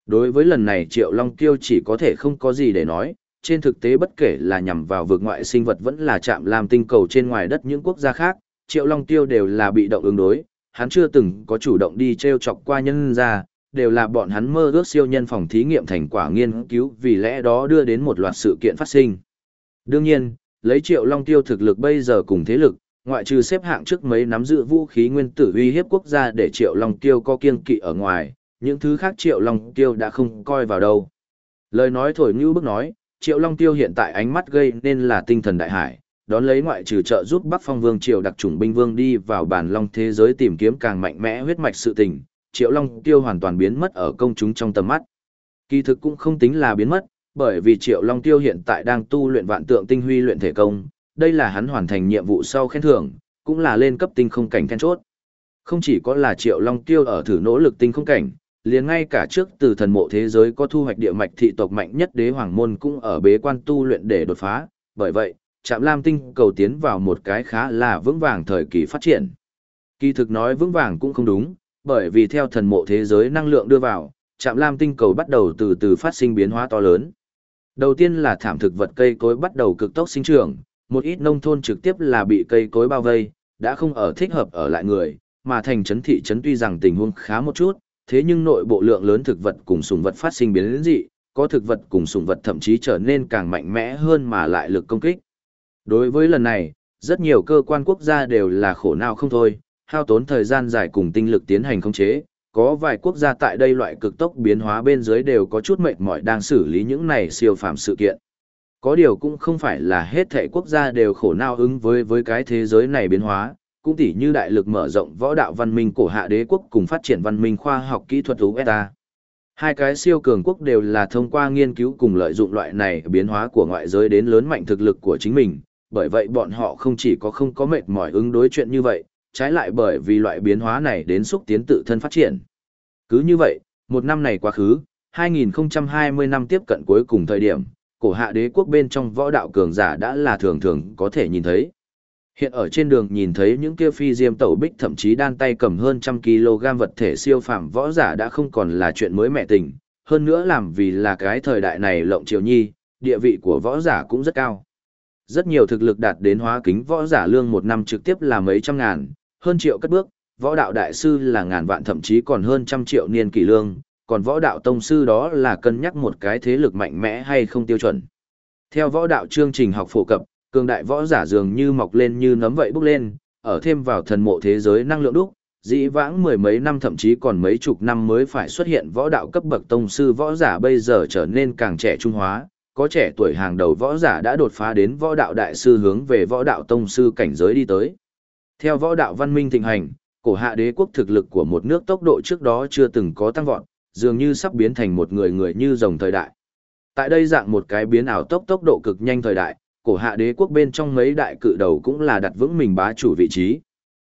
Đối với lần này Triệu Long Tiêu chỉ có thể không có gì để nói, trên thực tế bất kể là nhằm vào vực ngoại sinh vật vẫn là chạm làm tinh cầu trên ngoài đất những quốc gia khác, Triệu Long Tiêu đều là bị động ứng đối, hắn chưa từng có chủ động đi treo chọc qua nhân ra, đều là bọn hắn mơ ước siêu nhân phòng thí nghiệm thành quả nghiên cứu vì lẽ đó đưa đến một loạt sự kiện phát sinh. Đương nhiên, lấy Triệu Long Tiêu thực lực bây giờ cùng thế lực, ngoại trừ xếp hạng trước mấy nắm giữ vũ khí nguyên tử uy hiếp quốc gia để Triệu Long Tiêu có kiên kỵ ở ngoài, những thứ khác Triệu Long Tiêu đã không coi vào đâu. Lời nói thổi như bức nói, Triệu Long Tiêu hiện tại ánh mắt gây nên là tinh thần đại hải, đón lấy ngoại trừ trợ giúp Bắc Phong Vương Triều đặc chủng binh vương đi vào bản long thế giới tìm kiếm càng mạnh mẽ huyết mạch sự tình, Triệu Long Tiêu hoàn toàn biến mất ở công chúng trong tầm mắt. Kỳ thực cũng không tính là biến mất, bởi vì Triệu Long Tiêu hiện tại đang tu luyện vạn tượng tinh huy luyện thể công, đây là hắn hoàn thành nhiệm vụ sau khen thưởng, cũng là lên cấp tinh không cảnh then chốt. Không chỉ có là Triệu Long Tiêu ở thử nỗ lực tinh không cảnh, liền ngay cả trước từ thần mộ thế giới có thu hoạch địa mạch thị tộc mạnh nhất đế hoàng môn cũng ở bế quan tu luyện để đột phá, bởi vậy, Trạm Lam tinh cầu tiến vào một cái khá là vững vàng thời kỳ phát triển. Kỳ thực nói vững vàng cũng không đúng, bởi vì theo thần mộ thế giới năng lượng đưa vào, Trạm Lam tinh cầu bắt đầu từ từ phát sinh biến hóa to lớn. Đầu tiên là thảm thực vật cây cối bắt đầu cực tốc sinh trưởng, một ít nông thôn trực tiếp là bị cây cối bao vây, đã không ở thích hợp ở lại người, mà thành trấn thị trấn tuy rằng tình huống khá một chút, thế nhưng nội bộ lượng lớn thực vật cùng sùng vật phát sinh biến dị, có thực vật cùng sùng vật thậm chí trở nên càng mạnh mẽ hơn mà lại lực công kích. Đối với lần này, rất nhiều cơ quan quốc gia đều là khổ não không thôi, hao tốn thời gian dài cùng tinh lực tiến hành khống chế, có vài quốc gia tại đây loại cực tốc biến hóa bên dưới đều có chút mệt mỏi đang xử lý những này siêu phàm sự kiện. Có điều cũng không phải là hết thảy quốc gia đều khổ nao ứng với với cái thế giới này biến hóa, cũng tỉ như đại lực mở rộng võ đạo văn minh cổ hạ đế quốc cùng phát triển văn minh khoa học kỹ thuật USA. Hai cái siêu cường quốc đều là thông qua nghiên cứu cùng lợi dụng loại này biến hóa của ngoại giới đến lớn mạnh thực lực của chính mình, bởi vậy bọn họ không chỉ có không có mệt mỏi ứng đối chuyện như vậy, trái lại bởi vì loại biến hóa này đến xúc tiến tự thân phát triển. Cứ như vậy, một năm này quá khứ, 2020 năm tiếp cận cuối cùng thời điểm, cổ hạ đế quốc bên trong võ đạo cường giả đã là thường thường có thể nhìn thấy. Hiện ở trên đường nhìn thấy những kia phi diêm tẩu bích thậm chí đan tay cầm hơn trăm kg vật thể siêu phàm võ giả đã không còn là chuyện mới mẹ tình, hơn nữa làm vì là cái thời đại này lộng triều nhi, địa vị của võ giả cũng rất cao. Rất nhiều thực lực đạt đến hóa kính võ giả lương một năm trực tiếp là mấy trăm ngàn, hơn triệu cất bước, võ đạo đại sư là ngàn vạn thậm chí còn hơn trăm triệu niên kỷ lương, còn võ đạo tông sư đó là cân nhắc một cái thế lực mạnh mẽ hay không tiêu chuẩn. Theo võ đạo chương trình học phổ cập, cường đại võ giả dường như mọc lên như nấm vậy bốc lên, ở thêm vào thần mộ thế giới năng lượng đúc, dĩ vãng mười mấy năm thậm chí còn mấy chục năm mới phải xuất hiện võ đạo cấp bậc tông sư võ giả bây giờ trở nên càng trẻ trung hóa, có trẻ tuổi hàng đầu võ giả đã đột phá đến võ đạo đại sư hướng về võ đạo tông sư cảnh giới đi tới. Theo võ đạo văn minh thịnh hành, cổ hạ đế quốc thực lực của một nước tốc độ trước đó chưa từng có tăng vọt, dường như sắp biến thành một người người như rồng thời đại. Tại đây dạng một cái biến ảo tốc tốc độ cực nhanh thời đại, cổ hạ đế quốc bên trong mấy đại cự đầu cũng là đặt vững mình bá chủ vị trí.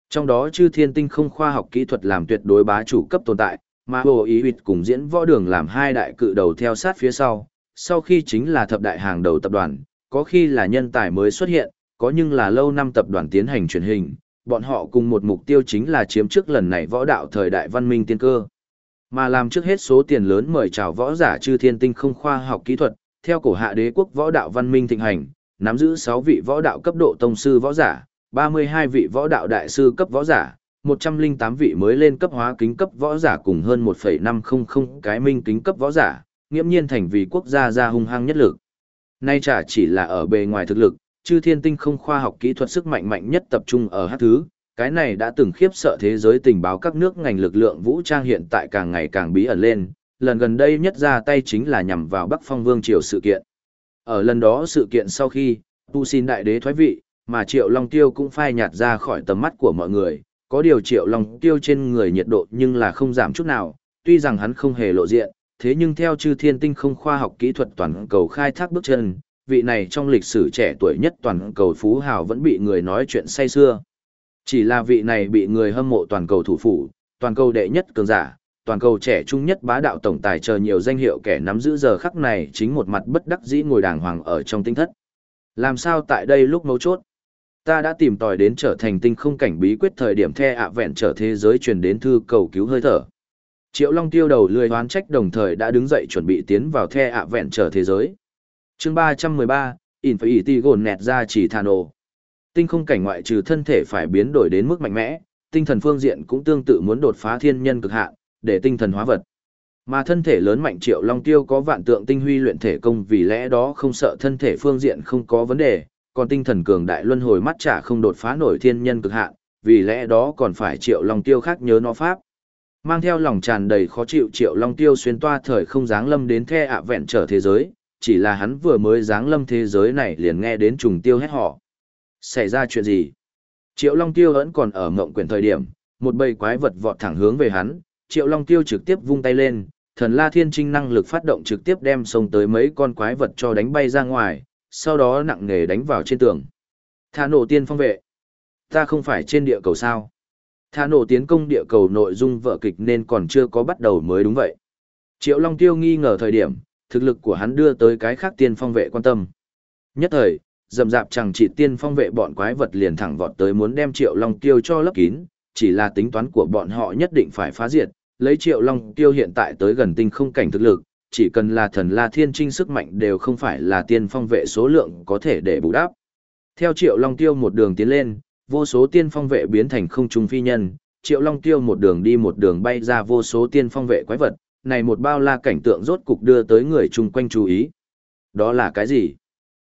Trong đó chư thiên tinh không khoa học kỹ thuật làm tuyệt đối bá chủ cấp tồn tại, mà hồ ý huyệt cùng diễn võ đường làm hai đại cự đầu theo sát phía sau, sau khi chính là thập đại hàng đầu tập đoàn, có khi là nhân tài mới xuất hiện, có nhưng là lâu năm tập đoàn tiến hành truyền hình, bọn họ cùng một mục tiêu chính là chiếm trước lần này võ đạo thời đại văn minh tiên cơ. Mà làm trước hết số tiền lớn mời chào võ giả chư thiên tinh không khoa học kỹ thuật, theo cổ hạ đế quốc võ đạo văn minh thịnh hành, nắm giữ 6 vị võ đạo cấp độ tông sư võ giả, 32 vị võ đạo đại sư cấp võ giả, 108 vị mới lên cấp hóa kính cấp võ giả cùng hơn 1,500 cái minh kính cấp võ giả, nghiễm nhiên thành vì quốc gia gia hung hăng nhất lực. Nay chả chỉ là ở bề ngoài thực lực, chư thiên tinh không khoa học kỹ thuật sức mạnh mạnh nhất tập trung ở hát thứ, cái này đã từng khiếp sợ thế giới tình báo các nước ngành lực lượng vũ trang hiện tại càng ngày càng bí ẩn lên, lần gần đây nhất ra tay chính là nhằm vào Bắc Phong Vương triều sự kiện. Ở lần đó sự kiện sau khi, Tu xin đại đế thoái vị, mà Triệu Long Tiêu cũng phai nhạt ra khỏi tầm mắt của mọi người, có điều Triệu Long Tiêu trên người nhiệt độ nhưng là không giảm chút nào, tuy rằng hắn không hề lộ diện, thế nhưng theo chư thiên tinh không khoa học kỹ thuật toàn cầu khai thác bước chân, vị này trong lịch sử trẻ tuổi nhất toàn cầu phú hào vẫn bị người nói chuyện say xưa. Chỉ là vị này bị người hâm mộ toàn cầu thủ phủ, toàn cầu đệ nhất cường giả, toàn cầu trẻ trung nhất bá đạo tổng tài chờ nhiều danh hiệu kẻ nắm giữ giờ khắc này chính một mặt bất đắc dĩ ngồi đàng hoàng ở trong tinh thất. Làm sao tại đây lúc mấu chốt? Ta đã tìm tòi đến trở thành tinh không cảnh bí quyết thời điểm the ạ vẹn trở thế giới truyền đến thư cầu cứu hơi thở. Triệu Long tiêu đầu lười hoán trách đồng thời đã đứng dậy chuẩn bị tiến vào the ạ vẹn trở thế giới chương 313, Infinity gồn nẹt ra chỉ thàn ồ. Tinh không cảnh ngoại trừ thân thể phải biến đổi đến mức mạnh mẽ, tinh thần phương diện cũng tương tự muốn đột phá thiên nhân cực hạn, để tinh thần hóa vật. Mà thân thể lớn mạnh Triệu Long Tiêu có vạn tượng tinh huy luyện thể công vì lẽ đó không sợ thân thể phương diện không có vấn đề, còn tinh thần cường đại luân hồi mắt trả không đột phá nổi thiên nhân cực hạn, vì lẽ đó còn phải Triệu Long Tiêu khác nhớ nó pháp. Mang theo lòng tràn đầy khó chịu Triệu Long Tiêu xuyên toa thời không dáng lâm đến the ạ vẹn trở thế giới, chỉ là hắn vừa mới giáng lâm thế giới này liền nghe đến trùng tiêu hét họ. Xảy ra chuyện gì? Triệu Long Tiêu vẫn còn ở mộng quyển thời điểm, một bầy quái vật vọt thẳng hướng về hắn, Triệu Long Tiêu trực tiếp vung tay lên, thần La Thiên Trinh năng lực phát động trực tiếp đem xông tới mấy con quái vật cho đánh bay ra ngoài, sau đó nặng nề đánh vào trên tường. Thả nổ tiên phong vệ. Ta không phải trên địa cầu sao? Thả nổ tiến công địa cầu nội dung vợ kịch nên còn chưa có bắt đầu mới đúng vậy. Triệu Long Tiêu nghi ngờ thời điểm, thực lực của hắn đưa tới cái khác tiên phong vệ quan tâm. Nhất thời, dầm dạp chẳng chỉ tiên phong vệ bọn quái vật liền thẳng vọt tới muốn đem Triệu Long Tiêu cho lấp kín, chỉ là tính toán của bọn họ nhất định phải phá diệt, lấy Triệu Long Tiêu hiện tại tới gần tinh không cảnh thực lực, chỉ cần là thần La Thiên Trinh sức mạnh đều không phải là tiên phong vệ số lượng có thể để bù đắp. Theo Triệu Long Tiêu một đường tiến lên, vô số tiên phong vệ biến thành không trung phi nhân, Triệu Long Tiêu một đường đi một đường bay ra vô số tiên phong vệ quái vật, này một bao la cảnh tượng rốt cục đưa tới người chung quanh chú ý. Đó là cái gì?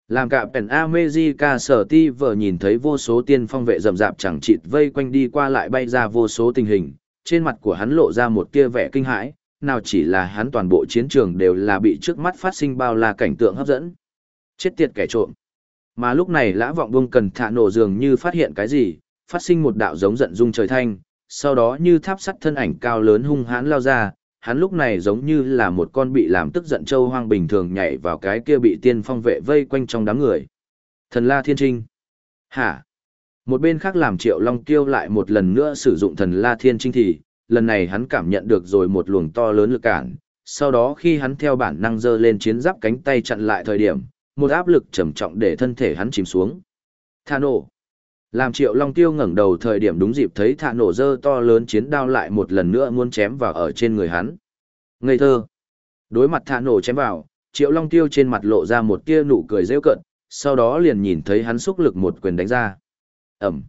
Làm cả Pen America sở ti vợ nhìn thấy vô số tiên phong vệ rầm rạp chẳng chịt vây quanh đi qua lại bay ra vô số tình hình, trên mặt của hắn lộ ra một tia vẻ kinh hãi, nào chỉ là hắn toàn bộ chiến trường đều là bị trước mắt phát sinh bao la cảnh tượng hấp dẫn. Chết tiệt kẻ trộm. Mà lúc này lã vọng bông cần thả nổ dường như phát hiện cái gì, phát sinh một đạo giống giận dung trời thanh, sau đó như tháp sắt thân ảnh cao lớn hung hãn lao ra, hắn lúc này giống như là một con bị làm tức giận châu hoang bình thường nhảy vào cái kia bị tiên phong vệ vây quanh trong đám người. Thần La Thiên Trinh. Hả? Một bên khác làm Triệu Long Tiêu lại một lần nữa sử dụng thần La Thiên Trinh thì, lần này hắn cảm nhận được rồi một luồng to lớn lực cản, sau đó khi hắn theo bản năng giơ lên chiến giáp cánh tay chặn lại thời điểm, một áp lực trầm trọng để thân thể hắn chìm xuống. Thả nổ. Làm triệu long tiêu ngẩng đầu thời điểm đúng dịp thấy thả nổ dơ to lớn chiến đao lại một lần nữa muốn chém vào ở trên người hắn. Ngây thơ. Đối mặt thả nổ chém vào, triệu long tiêu trên mặt lộ ra một tia nụ cười rêu cận, sau đó liền nhìn thấy hắn xúc lực một quyền đánh ra. Ẩm.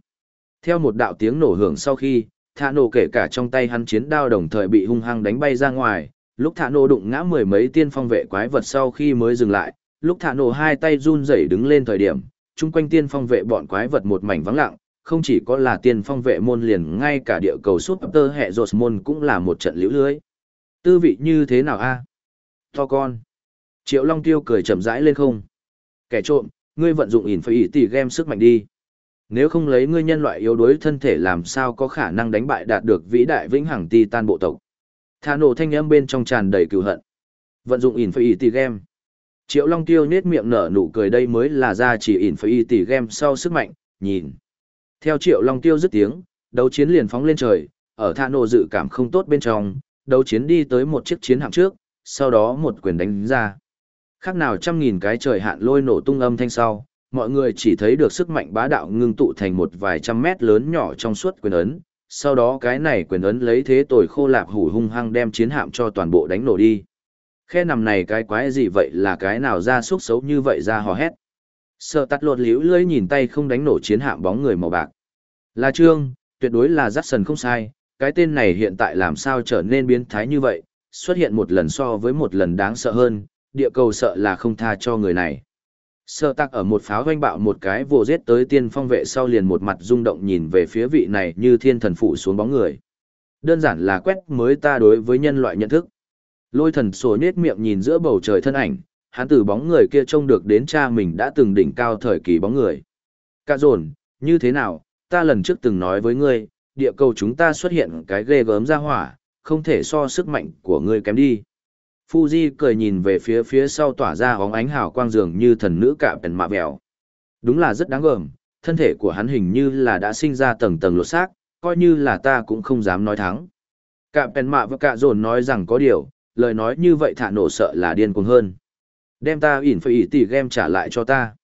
Theo một đạo tiếng nổ hưởng sau khi, thả nổ kể cả trong tay hắn chiến đao đồng thời bị hung hăng đánh bay ra ngoài, lúc thả nổ đụng ngã mười mấy tiên phong vệ quái vật sau khi mới dừng lại, lúc thả nổ hai tay run rẩy đứng lên thời điểm, chung quanh tiên phong vệ bọn quái vật một mảnh vắng lặng, không chỉ có là tiên phong vệ môn liền ngay cả địa cầu súp tơ hệ rột môn cũng là một trận liễu lưới. Tư vị như thế nào a? To con. Triệu Long Tiêu cười chậm rãi lên không. Kẻ trộm, ngươi vận dụng ỉn phải ỉ tỷ game sức mạnh đi. Nếu không lấy ngươi nhân loại yếu đuối thân thể làm sao có khả năng đánh bại đạt được vĩ đại vĩnh hằng titan bộ tộc. Thả nổ thanh âm bên trong tràn đầy cừu hận. Vận dụng ỉn phải ỉ tỷ game. Triệu Long Tiêu nết miệng nở nụ cười đây mới là ra chỉ ỉn phải tỷ game sau sức mạnh, nhìn. Theo Triệu Long Tiêu dứt tiếng, đấu chiến liền phóng lên trời, ở tha nộ dự cảm không tốt bên trong, đấu chiến đi tới một chiếc chiến hạm trước, sau đó một quyền đánh ra. Khác nào trăm nghìn cái trời hạn lôi nổ tung âm thanh sau, mọi người chỉ thấy được sức mạnh bá đạo ngưng tụ thành một vài trăm mét lớn nhỏ trong suốt quyền ấn. Sau đó cái này quyền ấn lấy thế tồi khô lạp hủ hung hăng đem chiến hạm cho toàn bộ đánh nổ đi. Khe nằm này cái quái gì vậy là cái nào ra xúc xấu như vậy ra hò hét. Sợ tắt lột liễu lưỡi nhìn tay không đánh nổ chiến hạm bóng người màu bạc. Là trương, tuyệt đối là dắt sần không sai, cái tên này hiện tại làm sao trở nên biến thái như vậy, xuất hiện một lần so với một lần đáng sợ hơn, địa cầu sợ là không tha cho người này. Sợ tắc ở một pháo doanh bạo một cái vồ giết tới tiên phong vệ sau liền một mặt rung động nhìn về phía vị này như thiên thần phụ xuống bóng người. Đơn giản là quét mới ta đối với nhân loại nhận thức. Lôi thần sổ nết miệng nhìn giữa bầu trời thân ảnh, hắn từ bóng người kia trông được đến cha mình đã từng đỉnh cao thời kỳ bóng người. Cả dồn, như thế nào, ta lần trước từng nói với ngươi, địa cầu chúng ta xuất hiện cái ghê gớm ra hỏa, không thể so sức mạnh của ngươi kém đi. Fuji cười nhìn về phía phía sau tỏa ra hóng ánh hào quang dường như thần nữ cạm bèn mạ bèo. Đúng là rất đáng gờm, thân thể của hắn hình như là đã sinh ra tầng tầng lột xác, coi như là ta cũng không dám nói thắng. Cạm bèn mạ và cạ dồn nói rằng có điều, lời nói như vậy thả nổ sợ là điên cuồng hơn. Đem ta ỉn phải ỉ tỷ game trả lại cho ta.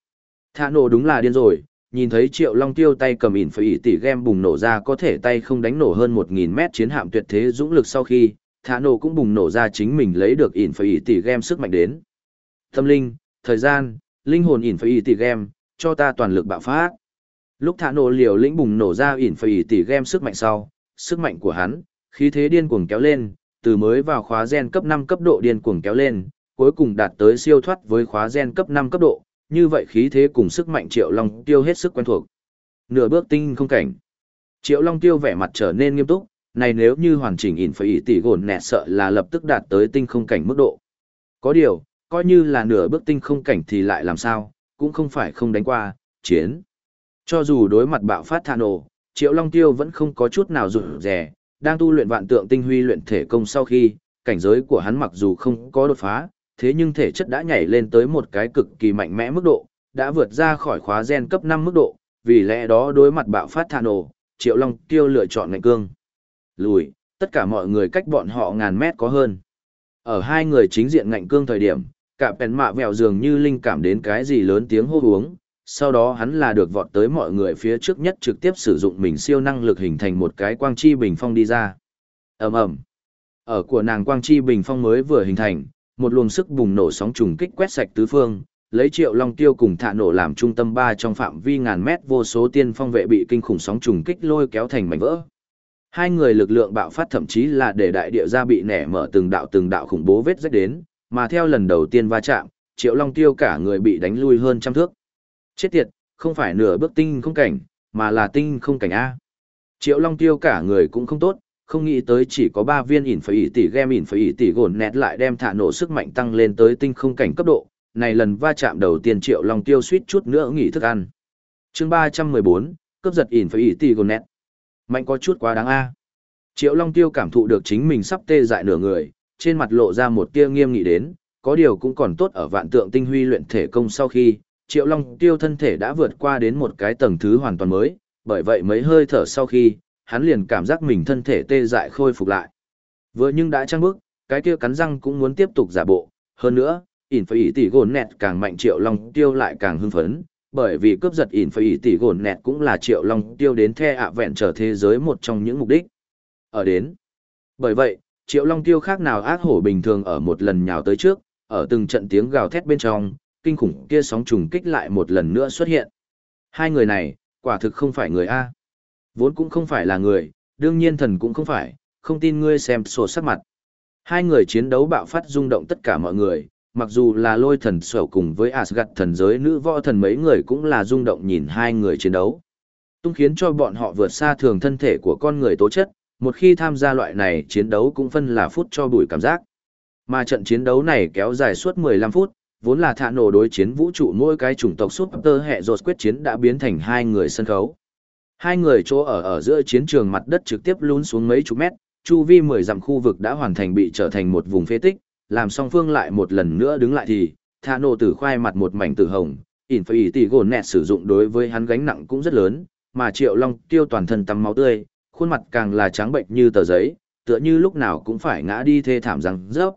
Thả nổ đúng là điên rồi, nhìn thấy triệu long tiêu tay cầm ỉn phải ỉ tỷ game bùng nổ ra có thể tay không đánh nổ hơn một nghìn mét chiến hạm tuyệt thế dũng lực sau khi thả nổ cũng bùng nổ ra chính mình lấy được ỉn phải ỉ tỷ game sức mạnh đến tâm linh thời gian linh hồn ỉn phải ỉ tỷ game cho ta toàn lực bạo phát lúc thả nổ liều lĩnh bùng nổ ra ỉn phải ỉ tỷ game sức mạnh sau sức mạnh của hắn khí thế điên cuồng kéo lên từ mới vào khóa gen cấp năm cấp độ điên cuồng kéo lên cuối cùng đạt tới siêu thoát với khóa gen cấp năm cấp độ như vậy khí thế cùng sức mạnh triệu long tiêu hết sức quen thuộc nửa bước tinh không cảnh triệu long tiêu vẻ mặt trở nên nghiêm túc này nếu như hoàn chỉnh ỉn phải ý tỷ gồn nẹt sợ là lập tức đạt tới tinh không cảnh mức độ. Có điều, coi như là nửa bước tinh không cảnh thì lại làm sao, cũng không phải không đánh qua, chiến. Cho dù đối mặt bạo phát thà nổ, Triệu Long Tiêu vẫn không có chút nào rụt rè, đang tu luyện vạn tượng tinh huy luyện thể công sau khi, cảnh giới của hắn mặc dù không có đột phá, thế nhưng thể chất đã nhảy lên tới một cái cực kỳ mạnh mẽ mức độ, đã vượt ra khỏi khóa gen cấp 5 mức độ, vì lẽ đó đối mặt bạo phát thà nổ, Triệu Long Tiêu lựa chọn ngạnh cương lùi, tất cả mọi người cách bọn họ ngàn mét có hơn. Ở hai người chính diện ngạnh cương thời điểm, cả bèn mạ vẹo dường như linh cảm đến cái gì lớn tiếng hô uống, sau đó hắn là được vọt tới mọi người phía trước nhất trực tiếp sử dụng mình siêu năng lực hình thành một cái quang chi bình phong đi ra. ầm ầm Ở của nàng quang chi bình phong mới vừa hình thành, một luồng sức bùng nổ sóng trùng kích quét sạch tứ phương, lấy triệu long tiêu cùng thạ nổ làm trung tâm ba trong phạm vi ngàn mét vô số tiên phong vệ bị kinh khủng sóng trùng kích lôi kéo thành mảnh vỡ. Hai người lực lượng bạo phát thậm chí là để đại địa ra bị nẻ mở từng đạo từng đạo khủng bố vết rách đến, mà theo lần đầu tiên va chạm, Triệu Long Tiêu cả người bị đánh lui hơn trăm thước. Chết tiệt, không phải nửa bước tinh không cảnh, mà là tinh không cảnh A. Triệu Long Tiêu cả người cũng không tốt, không nghĩ tới chỉ có ba viên ỉn phải ỉ tỷ game ỉn phải ỉ tỷ gồn nẹt lại đem thả nổ sức mạnh tăng lên tới tinh không cảnh cấp độ. Này lần va chạm đầu tiên Triệu Long Tiêu suýt chút nữa nghỉ thức ăn. chương ba trăm mười bốn cướp giật ỉn phải ỉ tỷ gồn nẹt. Mạnh có chút quá đáng a. Triệu Long Tiêu cảm thụ được chính mình sắp tê dại nửa người, trên mặt lộ ra một tia nghiêm nghị đến, có điều cũng còn tốt ở vạn tượng tinh huy luyện thể công sau khi, Triệu Long Tiêu thân thể đã vượt qua đến một cái tầng thứ hoàn toàn mới, bởi vậy mấy hơi thở sau khi, hắn liền cảm giác mình thân thể tê dại khôi phục lại. Vừa nhưng đã trăng bước, cái kia cắn răng cũng muốn tiếp tục giả bộ. Hơn nữa, ỉn phải ý tỷ gồn nẹt càng mạnh triệu long tiêu lại càng hưng phấn, bởi vì cướp giật ỉn phải ý tỷ gồn nẹt cũng là triệu long tiêu đến the ạ vẹn trở thế giới một trong những mục đích. Ở đến. Bởi vậy, triệu long tiêu khác nào ác hổ bình thường ở một lần nhào tới trước, ở từng trận tiếng gào thét bên trong, kinh khủng kia sóng trùng kích lại một lần nữa xuất hiện. Hai người này, quả thực không phải người A. Vốn cũng không phải là người, đương nhiên thần cũng không phải, không tin ngươi xem sổ sắc mặt. Hai người chiến đấu bạo phát rung động tất cả mọi người, mặc dù là lôi thần sở cùng với Asgard thần giới nữ võ thần mấy người cũng là rung động nhìn hai người chiến đấu. Tung khiến cho bọn họ vượt xa thường thân thể của con người tố chất, một khi tham gia loại này chiến đấu cũng phân là phút cho bùi cảm giác. Mà trận chiến đấu này kéo dài suốt 15 phút, vốn là thạ nổ đối chiến vũ trụ mỗi cái chủng tộc Super hệ rột quyết chiến đã biến thành hai người sân khấu. Hai người chỗ ở ở giữa chiến trường mặt đất trực tiếp lún xuống mấy chục mét, chu vi 10 dặm khu vực đã hoàn thành bị trở thành một vùng phế tích, làm song phương lại một lần nữa đứng lại thì, thạ nổ tử khoai mặt một mảnh tử hồng, ỉn phải tỷ gồn nẹt sử dụng đối với hắn gánh nặng cũng rất lớn, mà triệu long tiêu toàn thân tắm máu tươi, khuôn mặt càng là trắng bệnh như tờ giấy, tựa như lúc nào cũng phải ngã đi thê thảm răng rớp.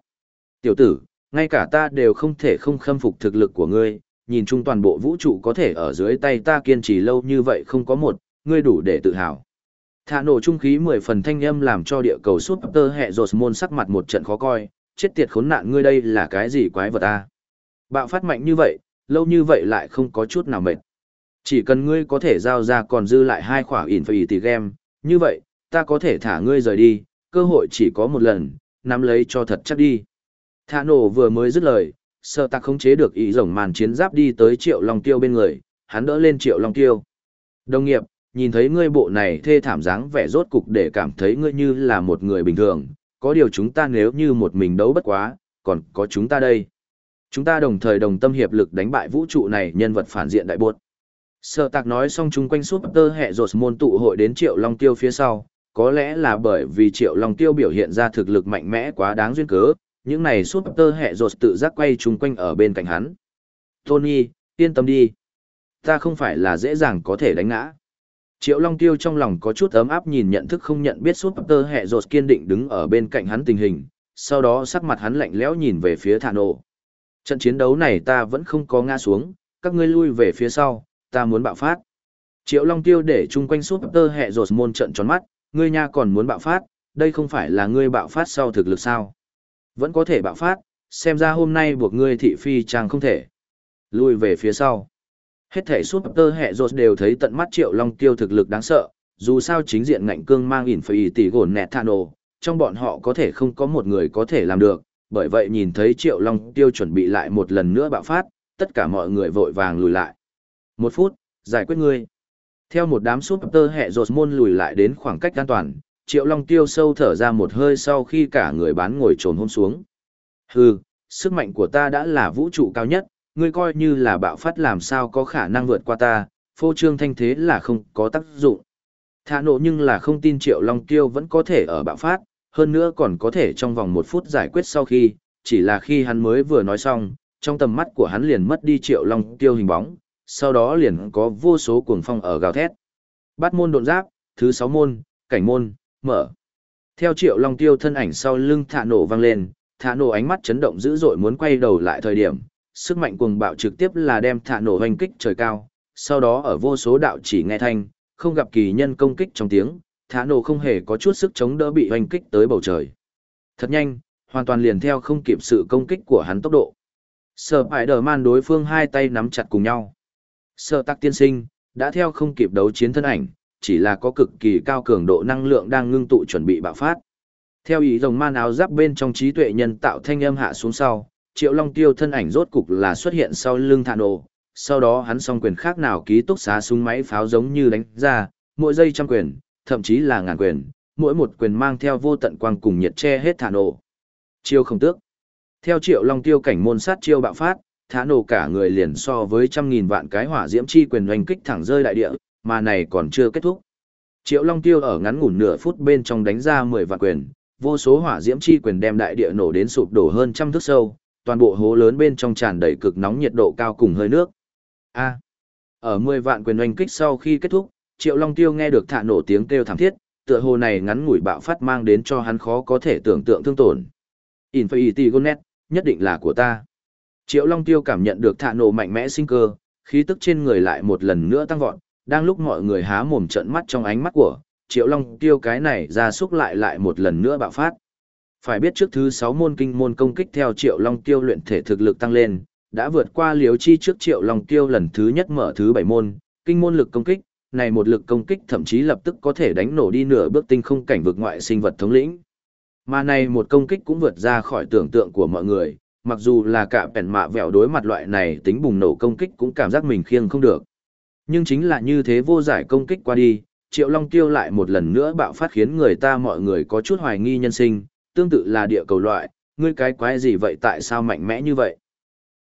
Tiểu tử, ngay cả ta đều không thể không khâm phục thực lực của ngươi, nhìn chung toàn bộ vũ trụ có thể ở dưới tay ta kiên trì lâu như vậy không có một, ngươi đủ để tự hào. Thả nổ trung khí mười phần thanh âm làm cho địa cầu suốt tơ hệ rột môn sắc mặt một trận khó coi, chết tiệt khốn nạn ngươi đây là cái gì quái vật a? Bạo phát mạnh như vậy, lâu như vậy lại không có chút nào mệt. Chỉ cần ngươi có thể giao ra còn dư lại hai khỏa ỉn phải tỷ game, như vậy, ta có thể thả ngươi rời đi, cơ hội chỉ có một lần, nắm lấy cho thật chắc đi. Thả nổ vừa mới dứt lời, sợ tạc không chế được ý rồng màn chiến giáp đi tới triệu long tiêu bên người, hắn đỡ lên triệu long tiêu. Đồng nghiệp, nhìn thấy ngươi bộ này thê thảm dáng vẻ rốt cục để cảm thấy ngươi như là một người bình thường, có điều chúng ta nếu như một mình đấu bất quá, còn có chúng ta đây. Chúng ta đồng thời đồng tâm hiệp lực đánh bại vũ trụ này nhân vật phản diện đại buột. Sở tạc nói xong chung quanh suốt tơ hệ rột môn tụ hội đến triệu long tiêu phía sau, có lẽ là bởi vì triệu long tiêu biểu hiện ra thực lực mạnh mẽ quá đáng duyên cớ, những này suốt tơ hệ rột tự giác quay chung quanh ở bên cạnh hắn. Tony, yên tâm đi. Ta không phải là dễ dàng có thể đánh ngã. Triệu Long Tiêu trong lòng có chút ấm áp nhìn nhận thức không nhận biết suốt tơ hệ rột kiên định đứng ở bên cạnh hắn tình hình, sau đó sắc mặt hắn lạnh lẽo nhìn về phía thả nổ. Trận chiến đấu này ta vẫn không có ngã xuống, các ngươi lui về phía sau, ta muốn bạo phát. Triệu Long Tiêu để chung quanh suốt tơ hệ rột môn trận tròn mắt, ngươi nha còn muốn bạo phát, đây không phải là ngươi bạo phát sau thực lực sao. Vẫn có thể bạo phát, xem ra hôm nay buộc ngươi thị phi chàng không thể. Lui về phía sau. Hết thể suốt tơ hệ rột đều thấy tận mắt Triệu Long Tiêu thực lực đáng sợ, dù sao chính diện ngạnh cương mang ỉn phải tỷ gồn nẹt thà nổ, trong bọn họ có thể không có một người có thể làm được, bởi vậy nhìn thấy Triệu Long Tiêu chuẩn bị lại một lần nữa bạo phát, tất cả mọi người vội vàng lùi lại. Một phút, giải quyết ngươi. Theo một đám súp tơ hệ rột môn lùi lại đến khoảng cách an toàn, Triệu Long tiêu sâu thở ra một hơi sau khi cả người bán ngồi trồn hôm xuống. Hừ, sức mạnh của ta đã là vũ trụ cao nhất, ngươi coi như là bạo phát làm sao có khả năng vượt qua ta, phô trương thanh thế là không có tác dụng. Thả nộ nhưng là không tin Triệu Long tiêu vẫn có thể ở bạo phát, hơn nữa còn có thể trong vòng một phút giải quyết sau khi, chỉ là khi hắn mới vừa nói xong, trong tầm mắt của hắn liền mất đi Triệu Long tiêu hình bóng, sau đó liền có vô số cuồng phong ở gào thét. Bát môn độn giáp, thứ sáu môn, cảnh môn, mở. Theo triệu long tiêu thân ảnh sau lưng thả nổ vang lên, thả nổ ánh mắt chấn động dữ dội muốn quay đầu lại thời điểm, sức mạnh cuồng bạo trực tiếp là đem thả nổ hoành kích trời cao, sau đó ở vô số đạo chỉ nghe thanh, không gặp kỳ nhân công kích trong tiếng, thả nổ không hề có chút sức chống đỡ bị hoành kích tới bầu trời. Thật nhanh, hoàn toàn liền theo không kịp sự công kích của hắn tốc độ. Sở phải đờ man đối phương hai tay nắm chặt cùng nhau. Sở tắc tiên sinh, đã theo không kịp đấu chiến thân ảnh, chỉ là có cực kỳ cao cường độ năng lượng đang ngưng tụ chuẩn bị bạo phát. Theo ý rồng man áo giáp bên trong trí tuệ nhân tạo thanh âm hạ xuống sau, Triệu Long Tiêu thân ảnh rốt cục là xuất hiện sau lưng thạ nổ, sau đó hắn song quyền khác nào ký túc xá súng máy pháo giống như đánh ra, mỗi giây trăm quyền, thậm chí là ngàn quyền, mỗi một quyền mang theo vô tận quang cùng nhiệt che hết thản nổ. Chiêu không tước. Theo Triệu Long Tiêu cảnh môn sát chiêu bạo phát, thản nổ cả người liền so với trăm nghìn vạn cái hỏa diễm chi quyền oanh kích thẳng rơi đại địa, mà này còn chưa kết thúc. Triệu Long Tiêu ở ngắn ngủn nửa phút bên trong đánh ra 10 vạn quyền, vô số hỏa diễm chi quyền đem đại địa nổ đến sụp đổ hơn trăm thước sâu, toàn bộ hố lớn bên trong tràn đầy cực nóng nhiệt độ cao cùng hơi nước. A. ở 10 vạn quyền oanh kích sau khi kết thúc, Triệu Long Tiêu nghe được thả nổ tiếng kêu thảm thiết, tựa hồ này ngắn ngủi bạo phát mang đến cho hắn khó có thể tưởng tượng thương tổn. Infinity Gonet, nhất định là của ta. Triệu Long Tiêu cảm nhận được thạ nổ mạnh mẽ sinh cơ, khí tức trên người lại một lần nữa tăng vọt, đang lúc mọi người há mồm trợn mắt trong ánh mắt của, Triệu Long Tiêu cái này ra xúc lại lại một lần nữa bạo phát. Phải biết trước thứ 6 môn kinh môn công kích theo Triệu Long Tiêu luyện thể thực lực tăng lên, đã vượt qua liếu chi trước Triệu Long Tiêu lần thứ nhất mở thứ 7 môn, kinh môn lực công kích, này một lực công kích thậm chí lập tức có thể đánh nổ đi nửa bước tinh không cảnh vực ngoại sinh vật thống lĩnh. Mà này một công kích cũng vượt ra khỏi tưởng tượng của mọi người, mặc dù là cả bèn mạ vẹo đối mặt loại này tính bùng nổ công kích cũng cảm giác mình khiêng không được. Nhưng chính là như thế vô giải công kích qua đi, Triệu Long Tiêu lại một lần nữa bạo phát khiến người ta mọi người có chút hoài nghi nhân sinh, tương tự là địa cầu loại, ngươi cái quái gì vậy tại sao mạnh mẽ như vậy?